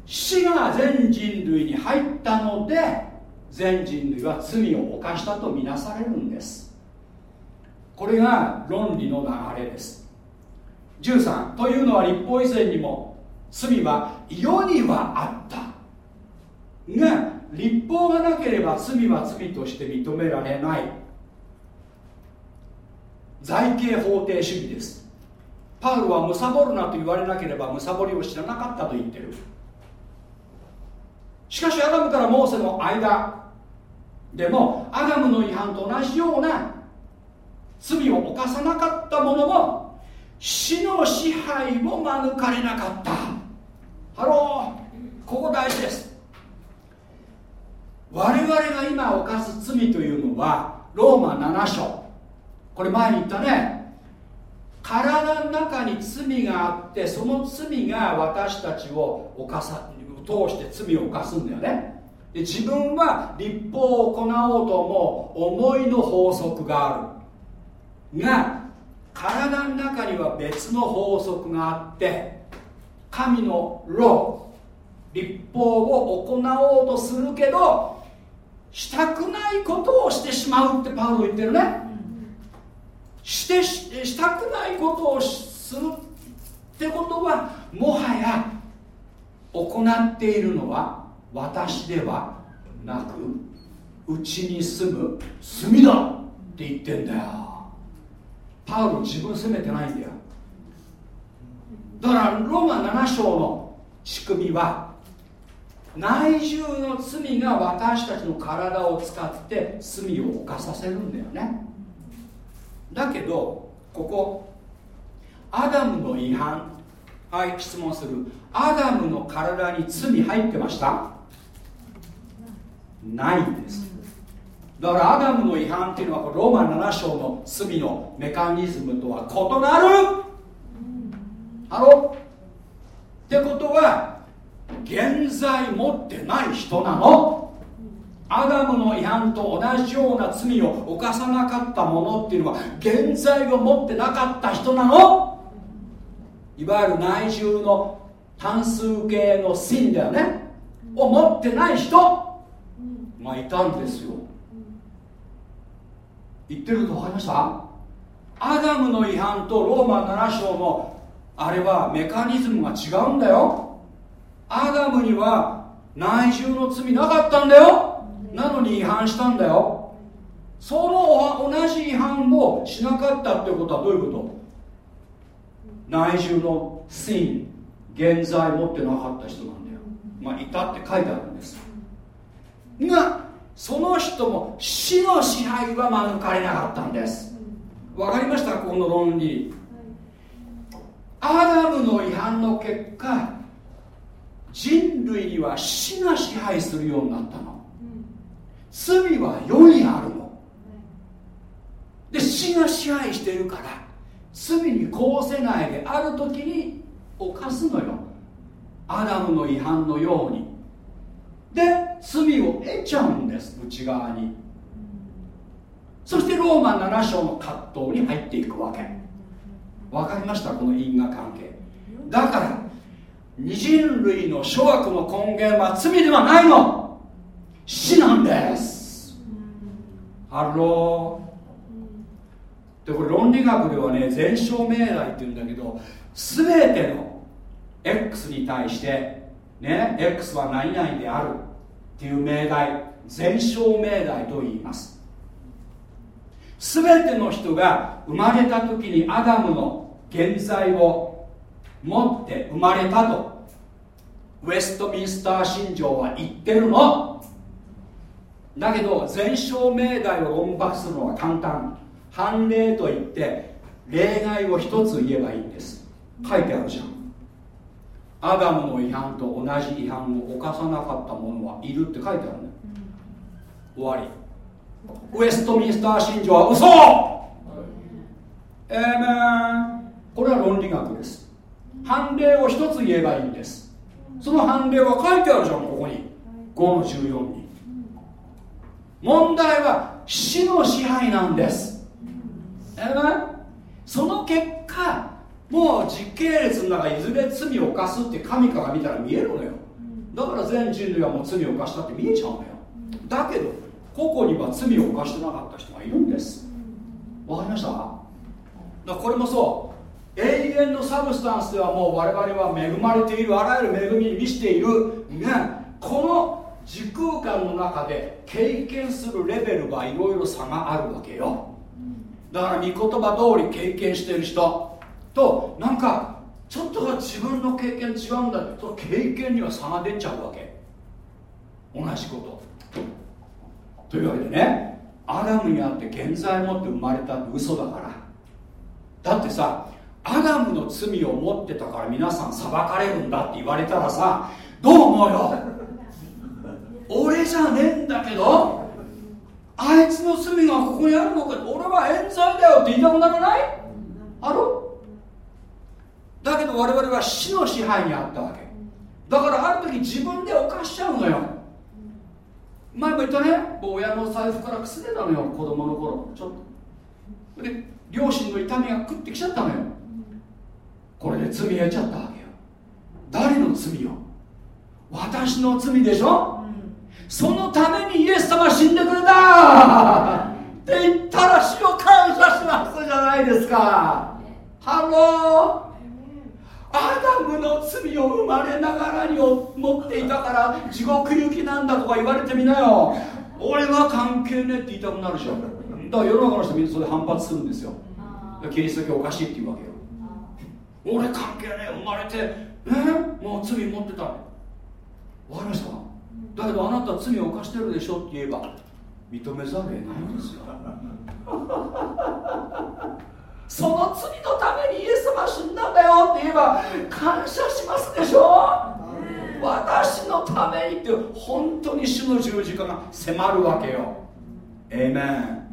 死が全人類に入ったので全人類は罪を犯したとみなされるんです。これが論理の流れです。13というのは立法以前にも罪は世にはあった。が立法がなければ罪は罪として認められない。財形法定主義です。パウロは貪るなと言われなければ貪りを知らなかったと言ってる。しかしアダムからモーセの間でもアダムの違反と同じような罪を犯さなかった者も死の支配も免れなかった。 Hello。ここ大事です。我々が今犯す罪というのはローマ7章。これ前に言ったね。体の中に罪があってその罪が私たちを犯さ通して罪を犯すんだよね。で自分は立法を行おうとも思いの法則がある。が体の中には別の法則があって神のロー立法を行おうとするけどしたくないことをしてしまうってパウロ言ってるね。してしたくないことをするってことはもはや行っているのは私ではなくうちに住む炭だって言ってんだよ。パウロ自分責めてないんだよ。だからローマ7章の仕組みは内住の罪が私たちの体を使って罪を犯させるんだよね。だけどここアダムの違反。はい質問する。アダムの体に罪入ってました？ないんです。だからアダムの違反っていうのはローマ7章の罪のメカニズムとは異なる。ハロってことは現在持ってない人なの。アダムの違反と同じような罪を犯さなかったものっていうのは現在を持ってなかった人なの。いわゆる内住の単数形の芯だよね。を持ってない人。がいたんですよ。言ってること分かりました？アダムの違反とローマ7章のあれはメカニズムが違うんだよ。アダムには内住の罪なかったんだよ。なのに違反したんだよ。その同じ違反をしなかったってことはどういうこと？内住のン現在持ってなかった人なんだよ。まあいたって書いてあるんです。がその人も死の支配は免れなかったんです。わかりました？この論理。アダムの違反の結果人類には死が支配するようになったの。罪は世にあるの。で死が支配しているから罪にこうせないである時に犯すのよ。アダムの違反のようにで罪を得ちゃうんです内側に。そしてローマ7章の葛藤に入っていくわけ。わかりましたこの因果関係。だから二人類の諸悪の根源は罪ではないの。死なんです。 Hello。でこれ論理学ではね全称命題って言うんだけど全ての X に対してね X は何々である。っていう命題全証命題と言います。全ての人が生まれた時にアダムの現在を持って生まれたとウェストミンスター信条は言ってるの。だけど全証命題を論破するのは簡単。判例といって例外を一つ言えばいいんです。書いてあるじゃん。アダムの違反と同じ違反を犯さなかった者はいるって書いてあるね、うん、終わり。ウエストミンスター信条は嘘。えー、めんこれは論理学です。判例を一つ言えばいいんです。その判例は書いてあるじゃんここに。5の14に。問題は死の支配なんです。えー、その結果もう実系列の中いずれ罪を犯すって神から見たら見えるのよ。だから全人類はもう罪を犯したって見えちゃうのよ。だけど個々には罪を犯してなかった人がいるんです。わかりました？だこれもそう。永遠のサブスタンスではもう我々は恵まれているあらゆる恵みに満ちている。がこの時空間の中で経験するレベルはいろいろ差があるわけよ。だから御言葉通り経験してる人となんかちょっとが自分の経験違うんだその経験には差が出ちゃうわけ。同じこと。というわけでねアダムにあって現在をもって生まれたって嘘だから。だってさアダムの罪を持ってたから皆さん裁かれるんだって言われたらさどう思うよ？俺じゃねえんだけどあいつの罪がここにあるのか俺は冤罪だよって言いたくならない？あろ？だけど我々は死の支配にあったわけ。だからある時自分で犯しちゃうのよ。前も言ったね。親の財布からくすねたのよ。子供の頃。ちょっと。で両親の痛みが食ってきちゃったのよ。これで罪やっちゃったわけよ。誰の罪よ？私の罪でしょ、そのためにイエス様死んでくれた！って言ったら死を感謝しますじゃないですか。 Hello！アダムの罪を生まれながらに持っていたから地獄行きなんだとか言われてみなよ。俺は関係ねえって言いたくなるじゃん。だから世の中の人みんなそれ反発するんですよ。キリスト教おかしいって言うわけよ。俺関係ねえ生まれてえもう罪持ってた。わかりました？だけどあなた罪を犯してるでしょって言えば認めざるを得ないんですよその罪のためにイエス様死んだんだよって言えば感謝しますでしょ？私のためにって本当に主の十字架が迫るわけよ。エイメン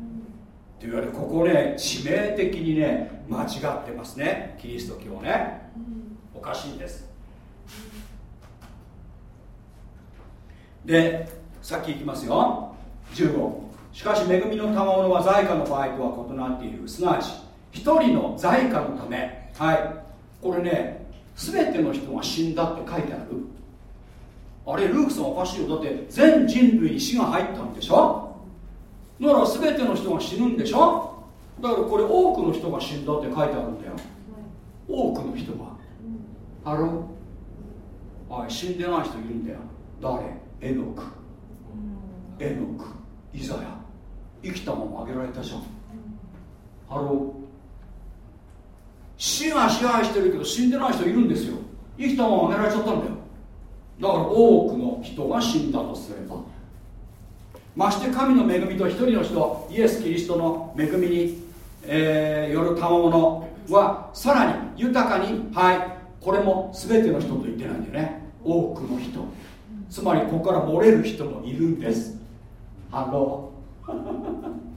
というわけでここね致命的にね間違ってますね。キリスト教ね。おかしいんです。でさっきいきますよ。15しかし恵みの賜物は財貨の場合とは異なっている。すなわち一人の財貨のため。はい。これね全ての人が死んだって書いてある。あれルークさんおかしいよ。だって全人類に死が入ったんでしょ？だから全ての人が死ぬんでしょ？だからこれ多くの人が死んだって書いてあるんだよ。多くの人が。あろはい死んでない人いるんだよ。誰？エノク。エノク。イザヤ。生きたままあげられたじゃん。ハロ死が支配してるけど死んでない人いるんですよ。生きたままあげられちゃったんだよ。だから多くの人が死んだとすれば。まして神の恵みと一人の人イエス・キリストの恵みに、えー、よる賜物はさらに豊かにはいこれも全ての人と言ってないんだよね。多くの人。つまりここから漏れる人もいるんです。 Hello。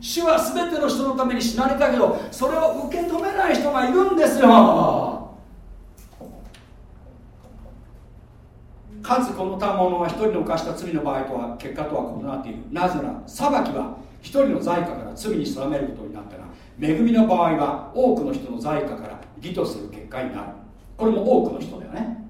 主は全ての人のために死なれたけどそれを受け止めない人がいるんですよ。かつこの賜物は一人の犯した罪の場合とは結果とは異なっている。なぜなら裁きは一人の罪過から罪に定めることになったが恵みの場合は多くの人の罪過から義とする結果になる。これも多くの人だよね。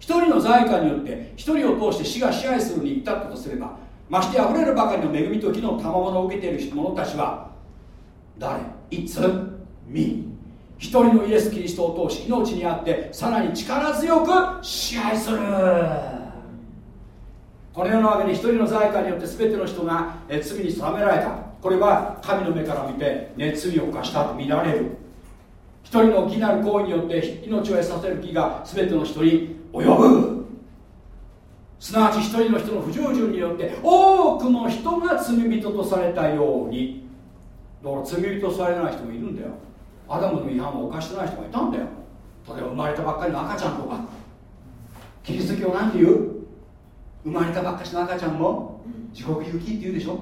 一人の罪過によって一人を通して死が支配するに至ったとすればましてあふれるばかりの恵みと義の賜物を受けている者たちは誰？いつ？み。一人のイエス・キリストを通し命にあってさらに力強く支配する。この世の中に一人の財貨によって全ての人が罪に定められた。これは神の目から見て、ね、罪を犯したと見られる。一人の義なる行為によって命を得させる義が全ての人に及ぶ。すなわち一人の人の不従順によって多くの人が罪人とされたように。だから罪人とされない人もいるんだよ。アダムの違反を犯してない人がいたんだよ。例えば生まれたばっかりの赤ちゃんとか。キリスト教なんて言う？生まれたばっかしの赤ちゃんも？地獄行きって言うでしょ？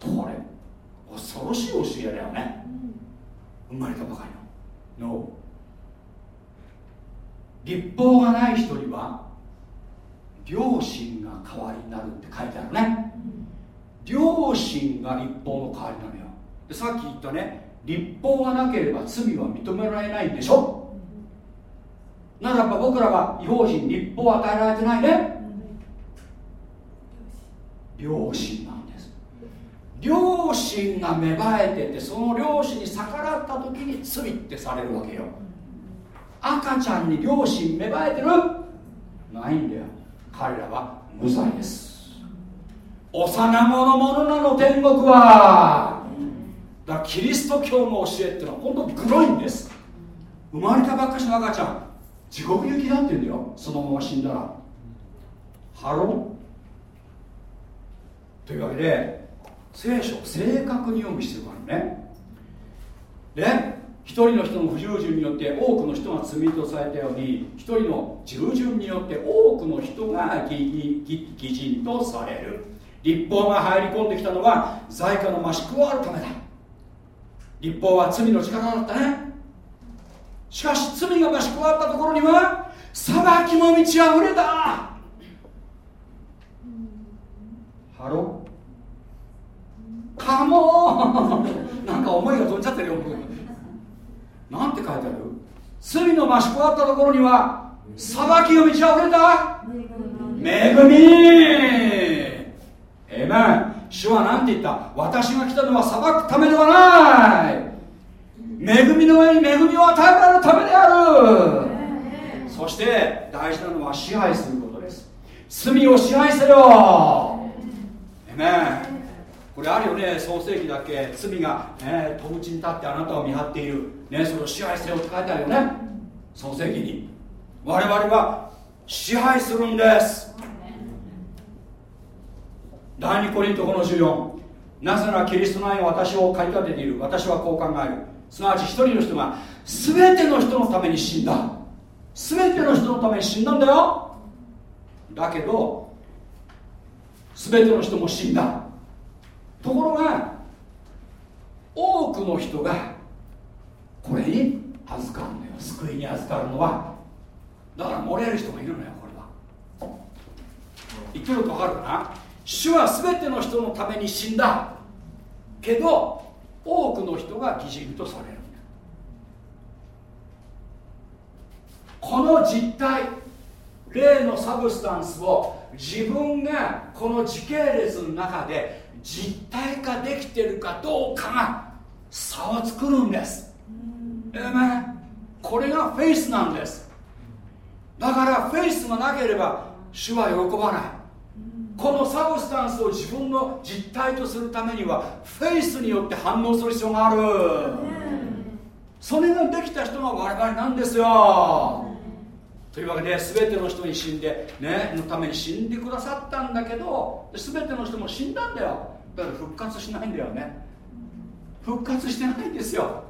これ恐ろしい教えだよね。生まれたばかりの。No 立法がない人には両親が代わりになるって書いてあるね、両親が立法の代わりなのよ。でさっき言ったね立法がなければ罪は認められないんでしょ。ならば僕らは違法人立法を与えられてないね。両親なんです。両親が芽生えててその両親に逆らった時に罪ってされるわけよ。赤ちゃんに両親芽生えてる？ないんだよ。彼らは無罪です。幼子のものなの天国は。だからキリスト教の教えってのは本当にグロいんです。生まれたばっかしの赤ちゃん地獄行きだって言うんだよ。そのまま死んだら。 Hello。というわけで聖書を正確に読む必要があるね。で一人の人の不従順によって多くの人が罪とされたように一人の従順によって多くの人が義人とされる。立法が入り込んできたのは罪過の増し加わるためだ。立法は罪の力だったね。しかし罪が増し加わったところには裁きも満ち溢れた。ハロカモン。なんか思いが飛んじゃってるよなんて書いてある？罪の増し加わったところには裁きが満ち溢れた？恵み。えめん主は何て言った？私が来たのは裁くためではない。恵みの上に恵みを与えられるためである。そして大事なのは支配することです。罪を支配せよ。えめんこれあるよね創世記だっけ。罪が、ね、戸口に立ってあなたを見張っている、ね、それを支配せよって書いてあるよね。創世記に。我々は支配するんです。第2コリント5の14なぜならキリストの愛が私を駆り立てている。私はこう考える。すなわち一人の人が全ての人のために死んだ。全ての人のために死んだんだよ。だけど全ての人も死んだ。ところが多くの人がこれに預かるんだよ。救いに預かるのは。だから漏れる人がいるのよこれは。言ってること分かるかな？主は全ての人のために死んだ。けど多くの人が基準とされる。この実態例のサブスタンスを自分がこの時系列の中で実体化できてるかどうかが差を作るんです。えめこれがフェイスなんです。だからフェイスがなければ主は喜ばない。この substance を自分の実体とするためにはフェイスによって反応する必要がある。それができた人が我々なんですよというわけで全ての人に死んでねのために死んでくださったんだけど全ての人も死んだんだよ。だから復活しないんだよね。復活してないんですよ。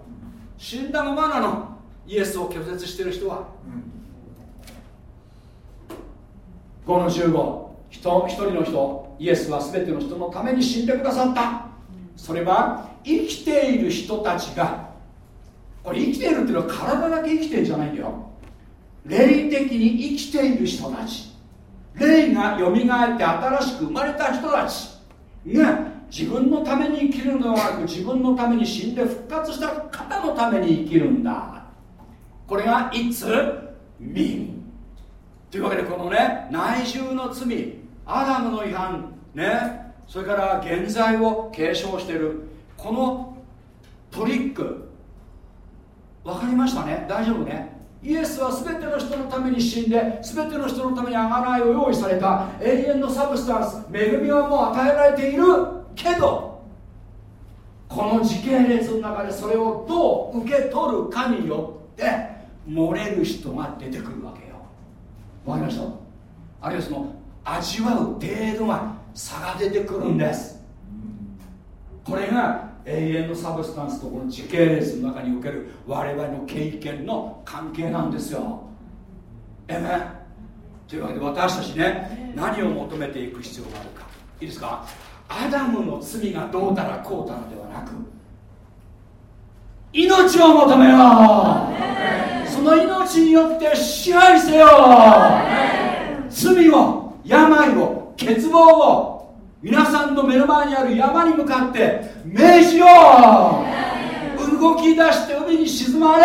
死んだままなの。イエスを拒絶してる人は、5の15人一人の人。イエスは全ての人のために死んでくださった。それは生きている人たちが。これ生きているっていうのは体だけ生きてるんじゃないんだよ。霊的に生きている人たち。霊がよみがえって新しく生まれた人たち。が自分のために生きるのではなく自分のために死んで復活した方のために生きるんだ。これがいつ？民。というわけでこのね内住の罪アダムの違反ね。それから現在を継承している。このトリック。分かりましたね？大丈夫ね？イエスは全ての人のために死んで全ての人のためにあがないを用意された。永遠のサブスタンス恵みはもう与えられているけどこの時系列の中でそれをどう受け取るかによって漏れる人が出てくるわけよ。わかりました？あるいはその味わう程度が差が出てくるんです。これが永遠のサブスタンスとこの時系列の中における我々の経験の関係なんですよ。えめというわけで私たちね何を求めていく必要があるか。いいですか？アダムの罪がどうたらこうたらではなく命を求めよう。その命によって支配せよ。罪を病を欠乏を皆さんの目の前にある山に向かって命じよう。動き出して海に沈まれ。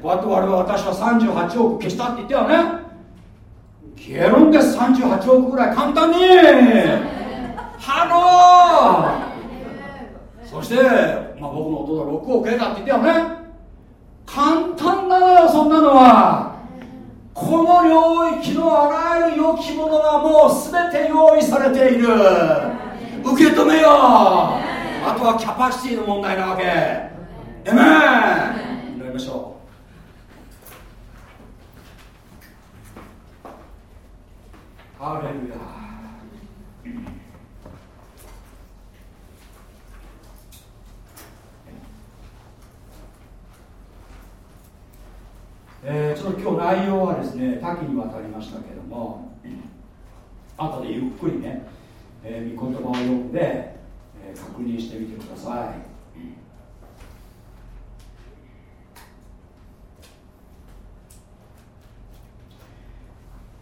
こうやって我々私は38億消したって言ったよね。消えるんです。38億ぐらい簡単に。 Hello。そして、まあ、僕の弟は6億得たって言ったよね。簡単なのよそんなのは。この領域のあらゆる良きものがもう全て用意されている。受け止めよう。あとはキャパシティの問題なわけ。えめん祈りましょう。ハレルヤえー、ちょっと今日内容はですね多岐にわたりましたけれども後でゆっくりねえー、御言葉を読んで、えー、確認してみてください。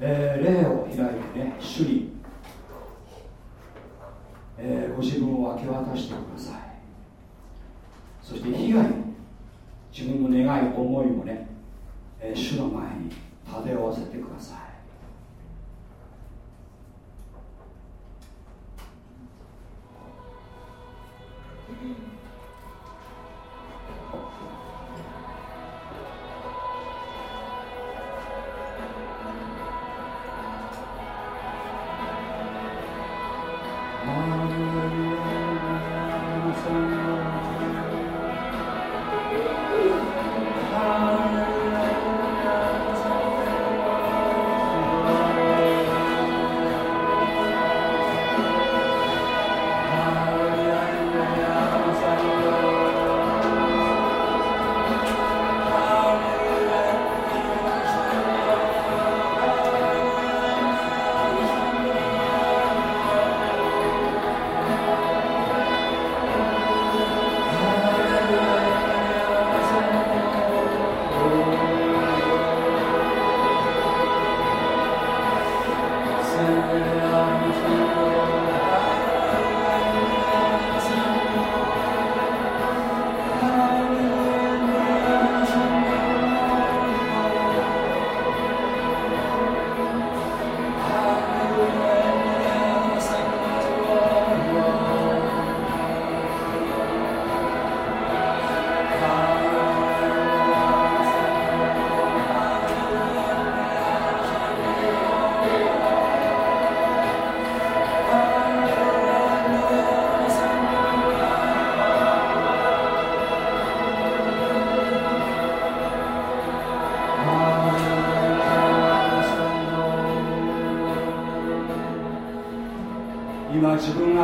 えー、霊を開いてね主に、えー、ご自分を明け渡してください。そして被害自分の願い思いをね、主の前に漂わせてください。抱えているいろん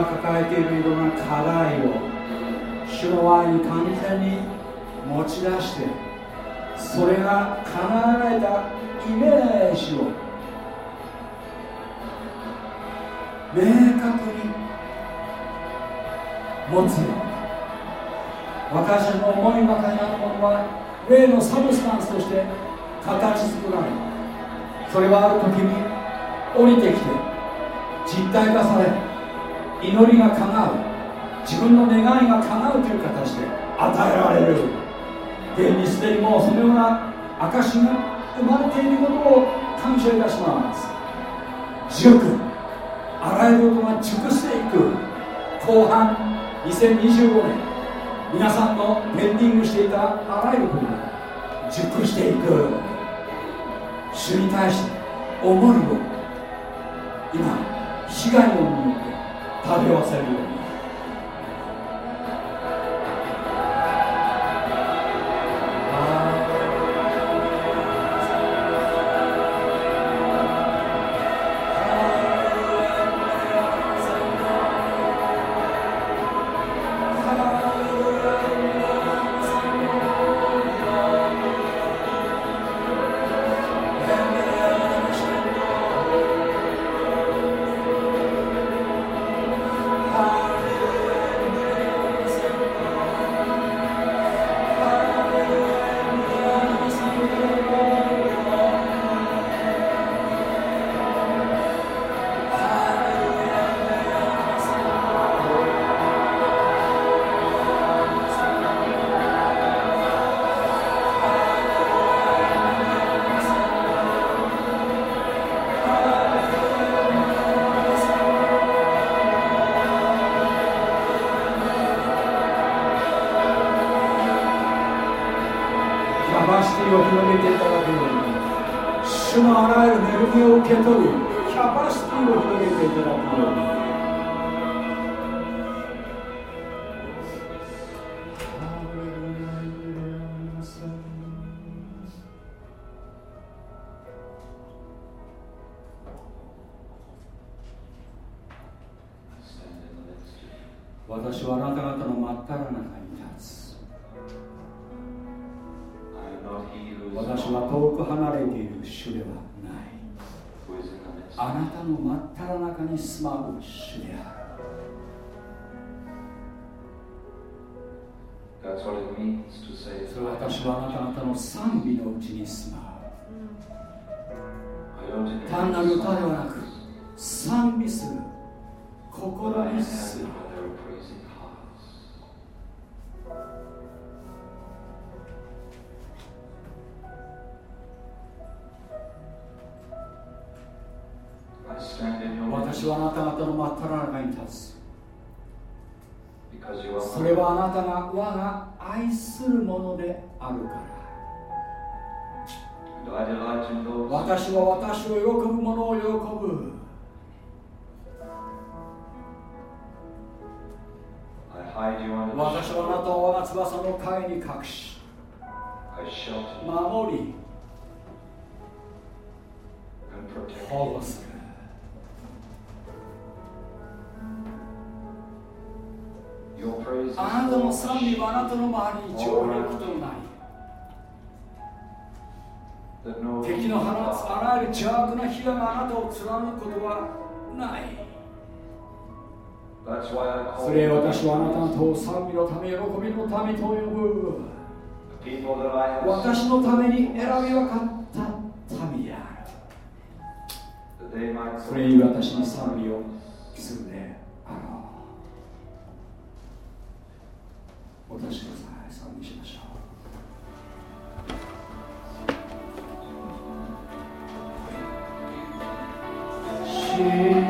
な課祈り私はあなた方の賛美のうちに住まう。単なる歌ではなく賛美する心に住む私はあなた方の真っ只中に立つそれはあなたが我が愛するものであるから。私は私を喜ぶ者を喜ぶ。私はあなたを我が翼の陰に隠し守り保護するあなたの賛美はあなたの周りに上陸となり敵の放つあらゆる邪悪な火があなたを貫くことはない。それ私はあなたと賛美のため喜びのためと呼ぶ。私のために選び分かった民である。それに私に賛美をするでお立ちください。賛美しましょう。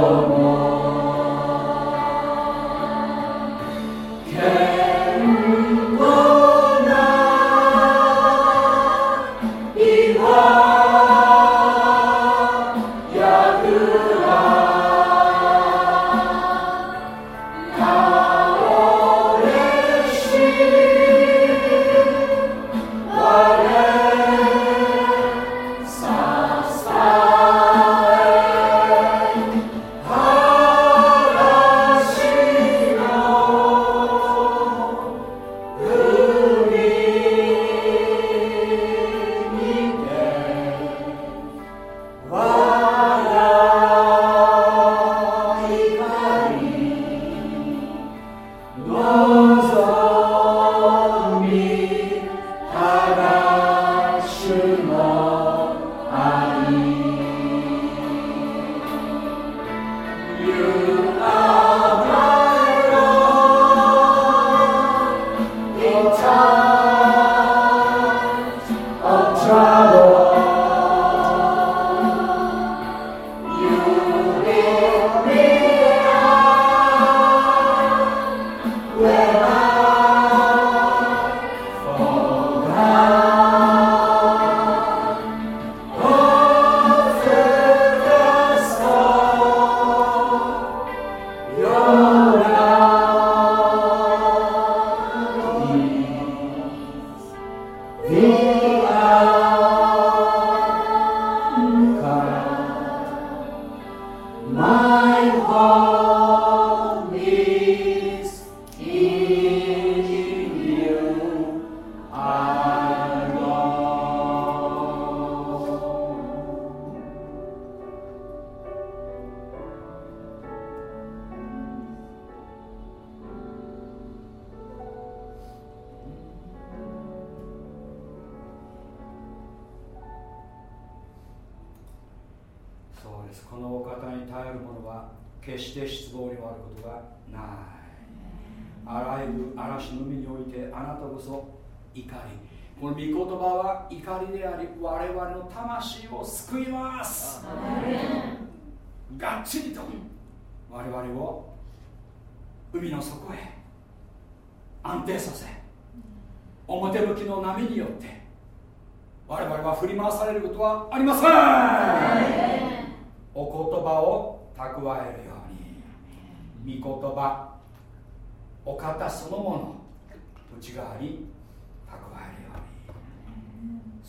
como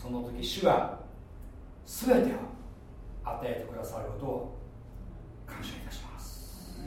その時主が全てを与えてくださることを感謝いたします、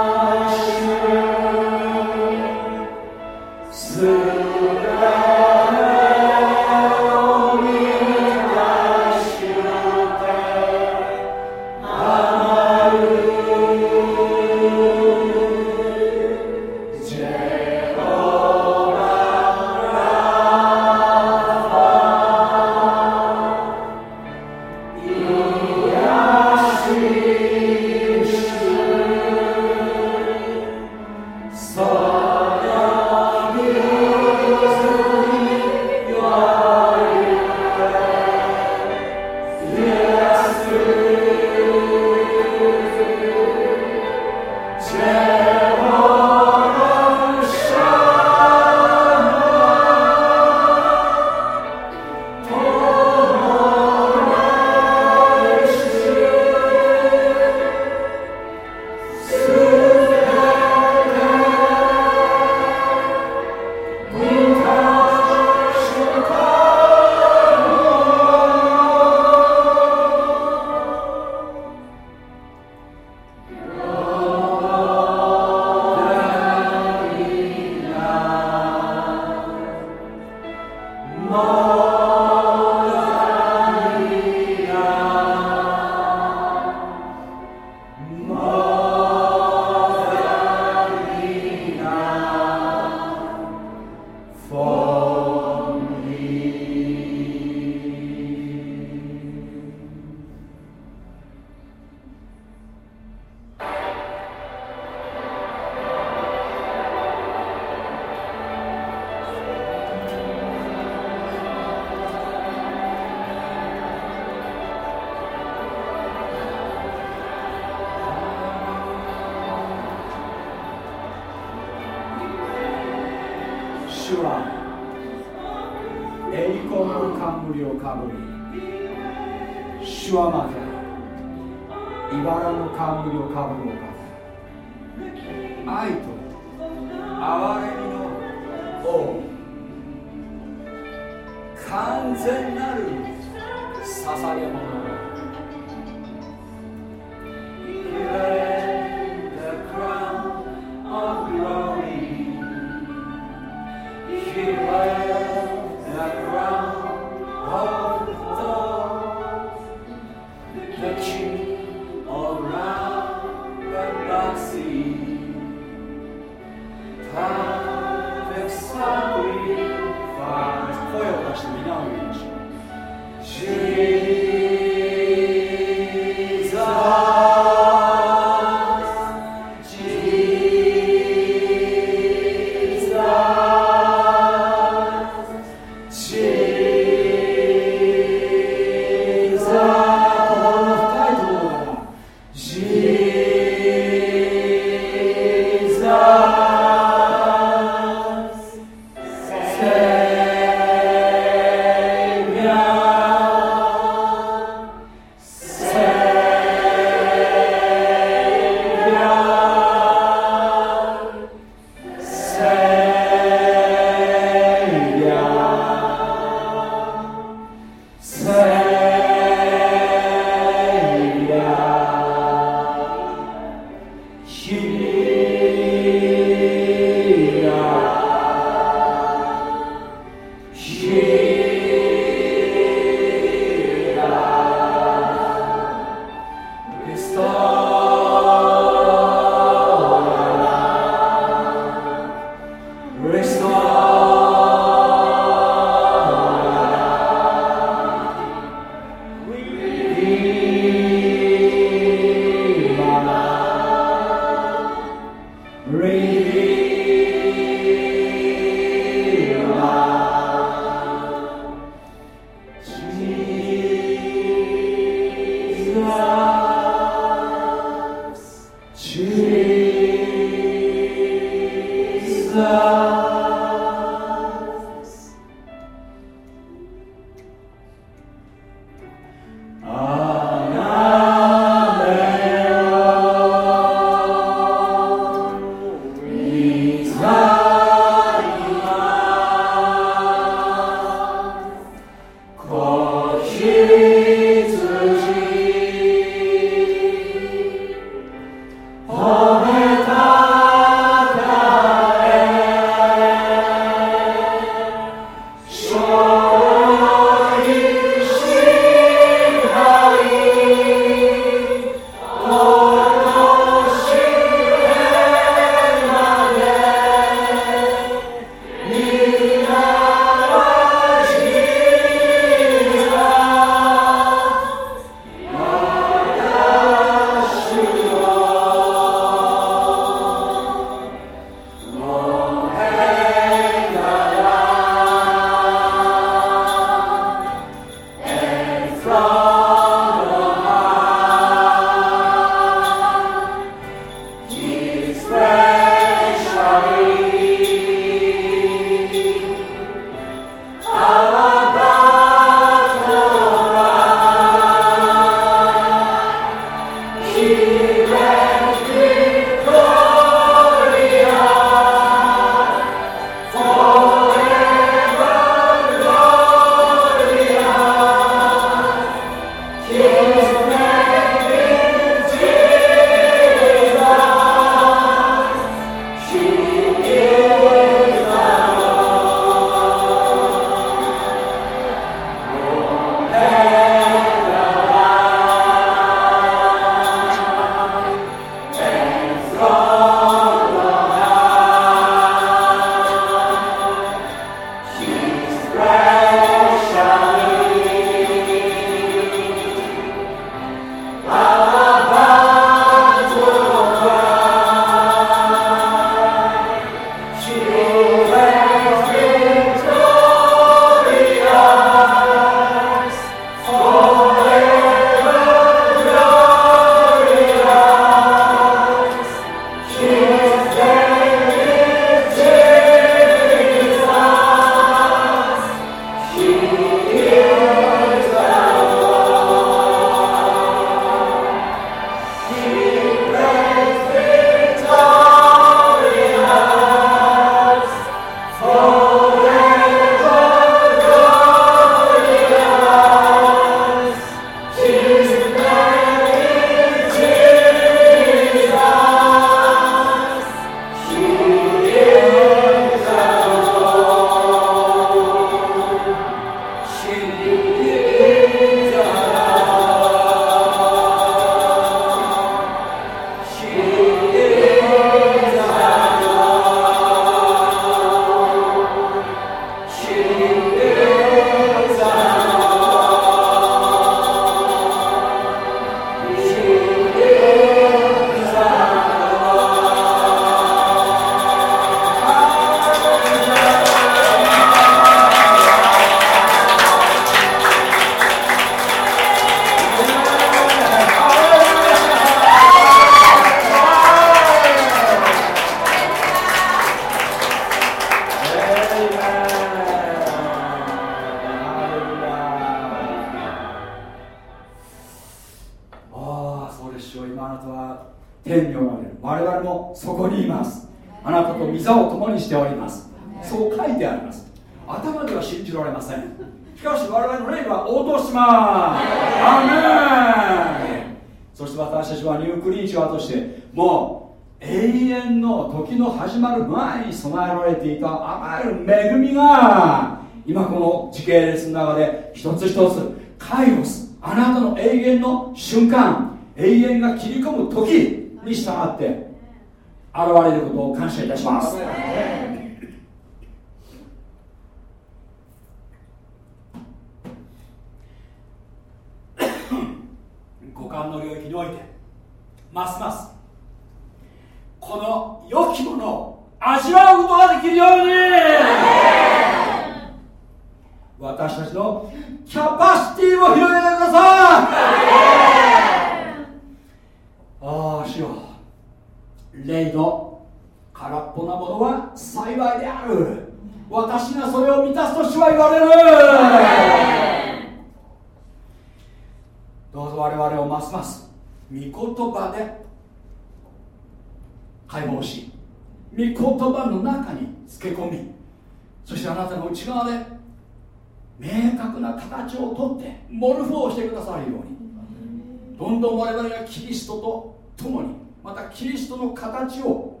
ストの形を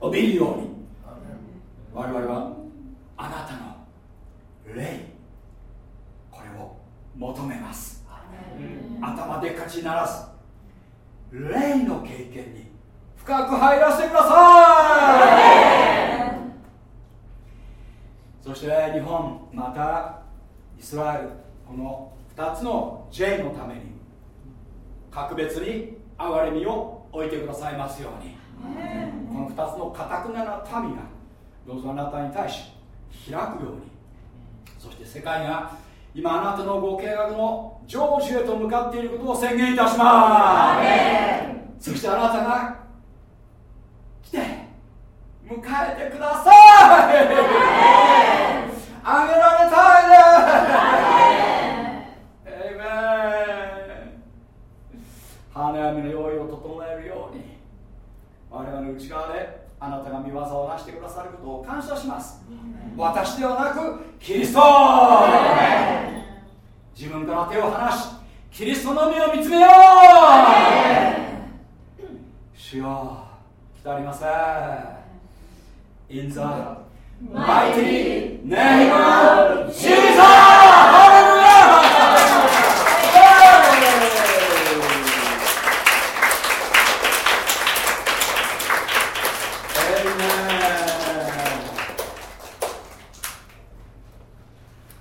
帯びるように。我々はあなたの霊これを求めます。頭でっかちにならず霊の経験に深く入らせてください。そして日本またイスラエルこの2つの J のために格別に憐れみを置いてくださいますようにこの2つのかたくなな民がどうぞあなたに対し開くようにそして世界が今あなたのご計画の成就へと向かっていることを宣言いたします。そしてあなたが来て迎えてください。あげられたいね。エイメン。花嫁の用意を我々の内側であなたが見業をなしてくださることを感謝します。私ではなくキリスト。自分から手を離しキリストのみを見つめよう。主よ来たりません In the mighty name of Jesus!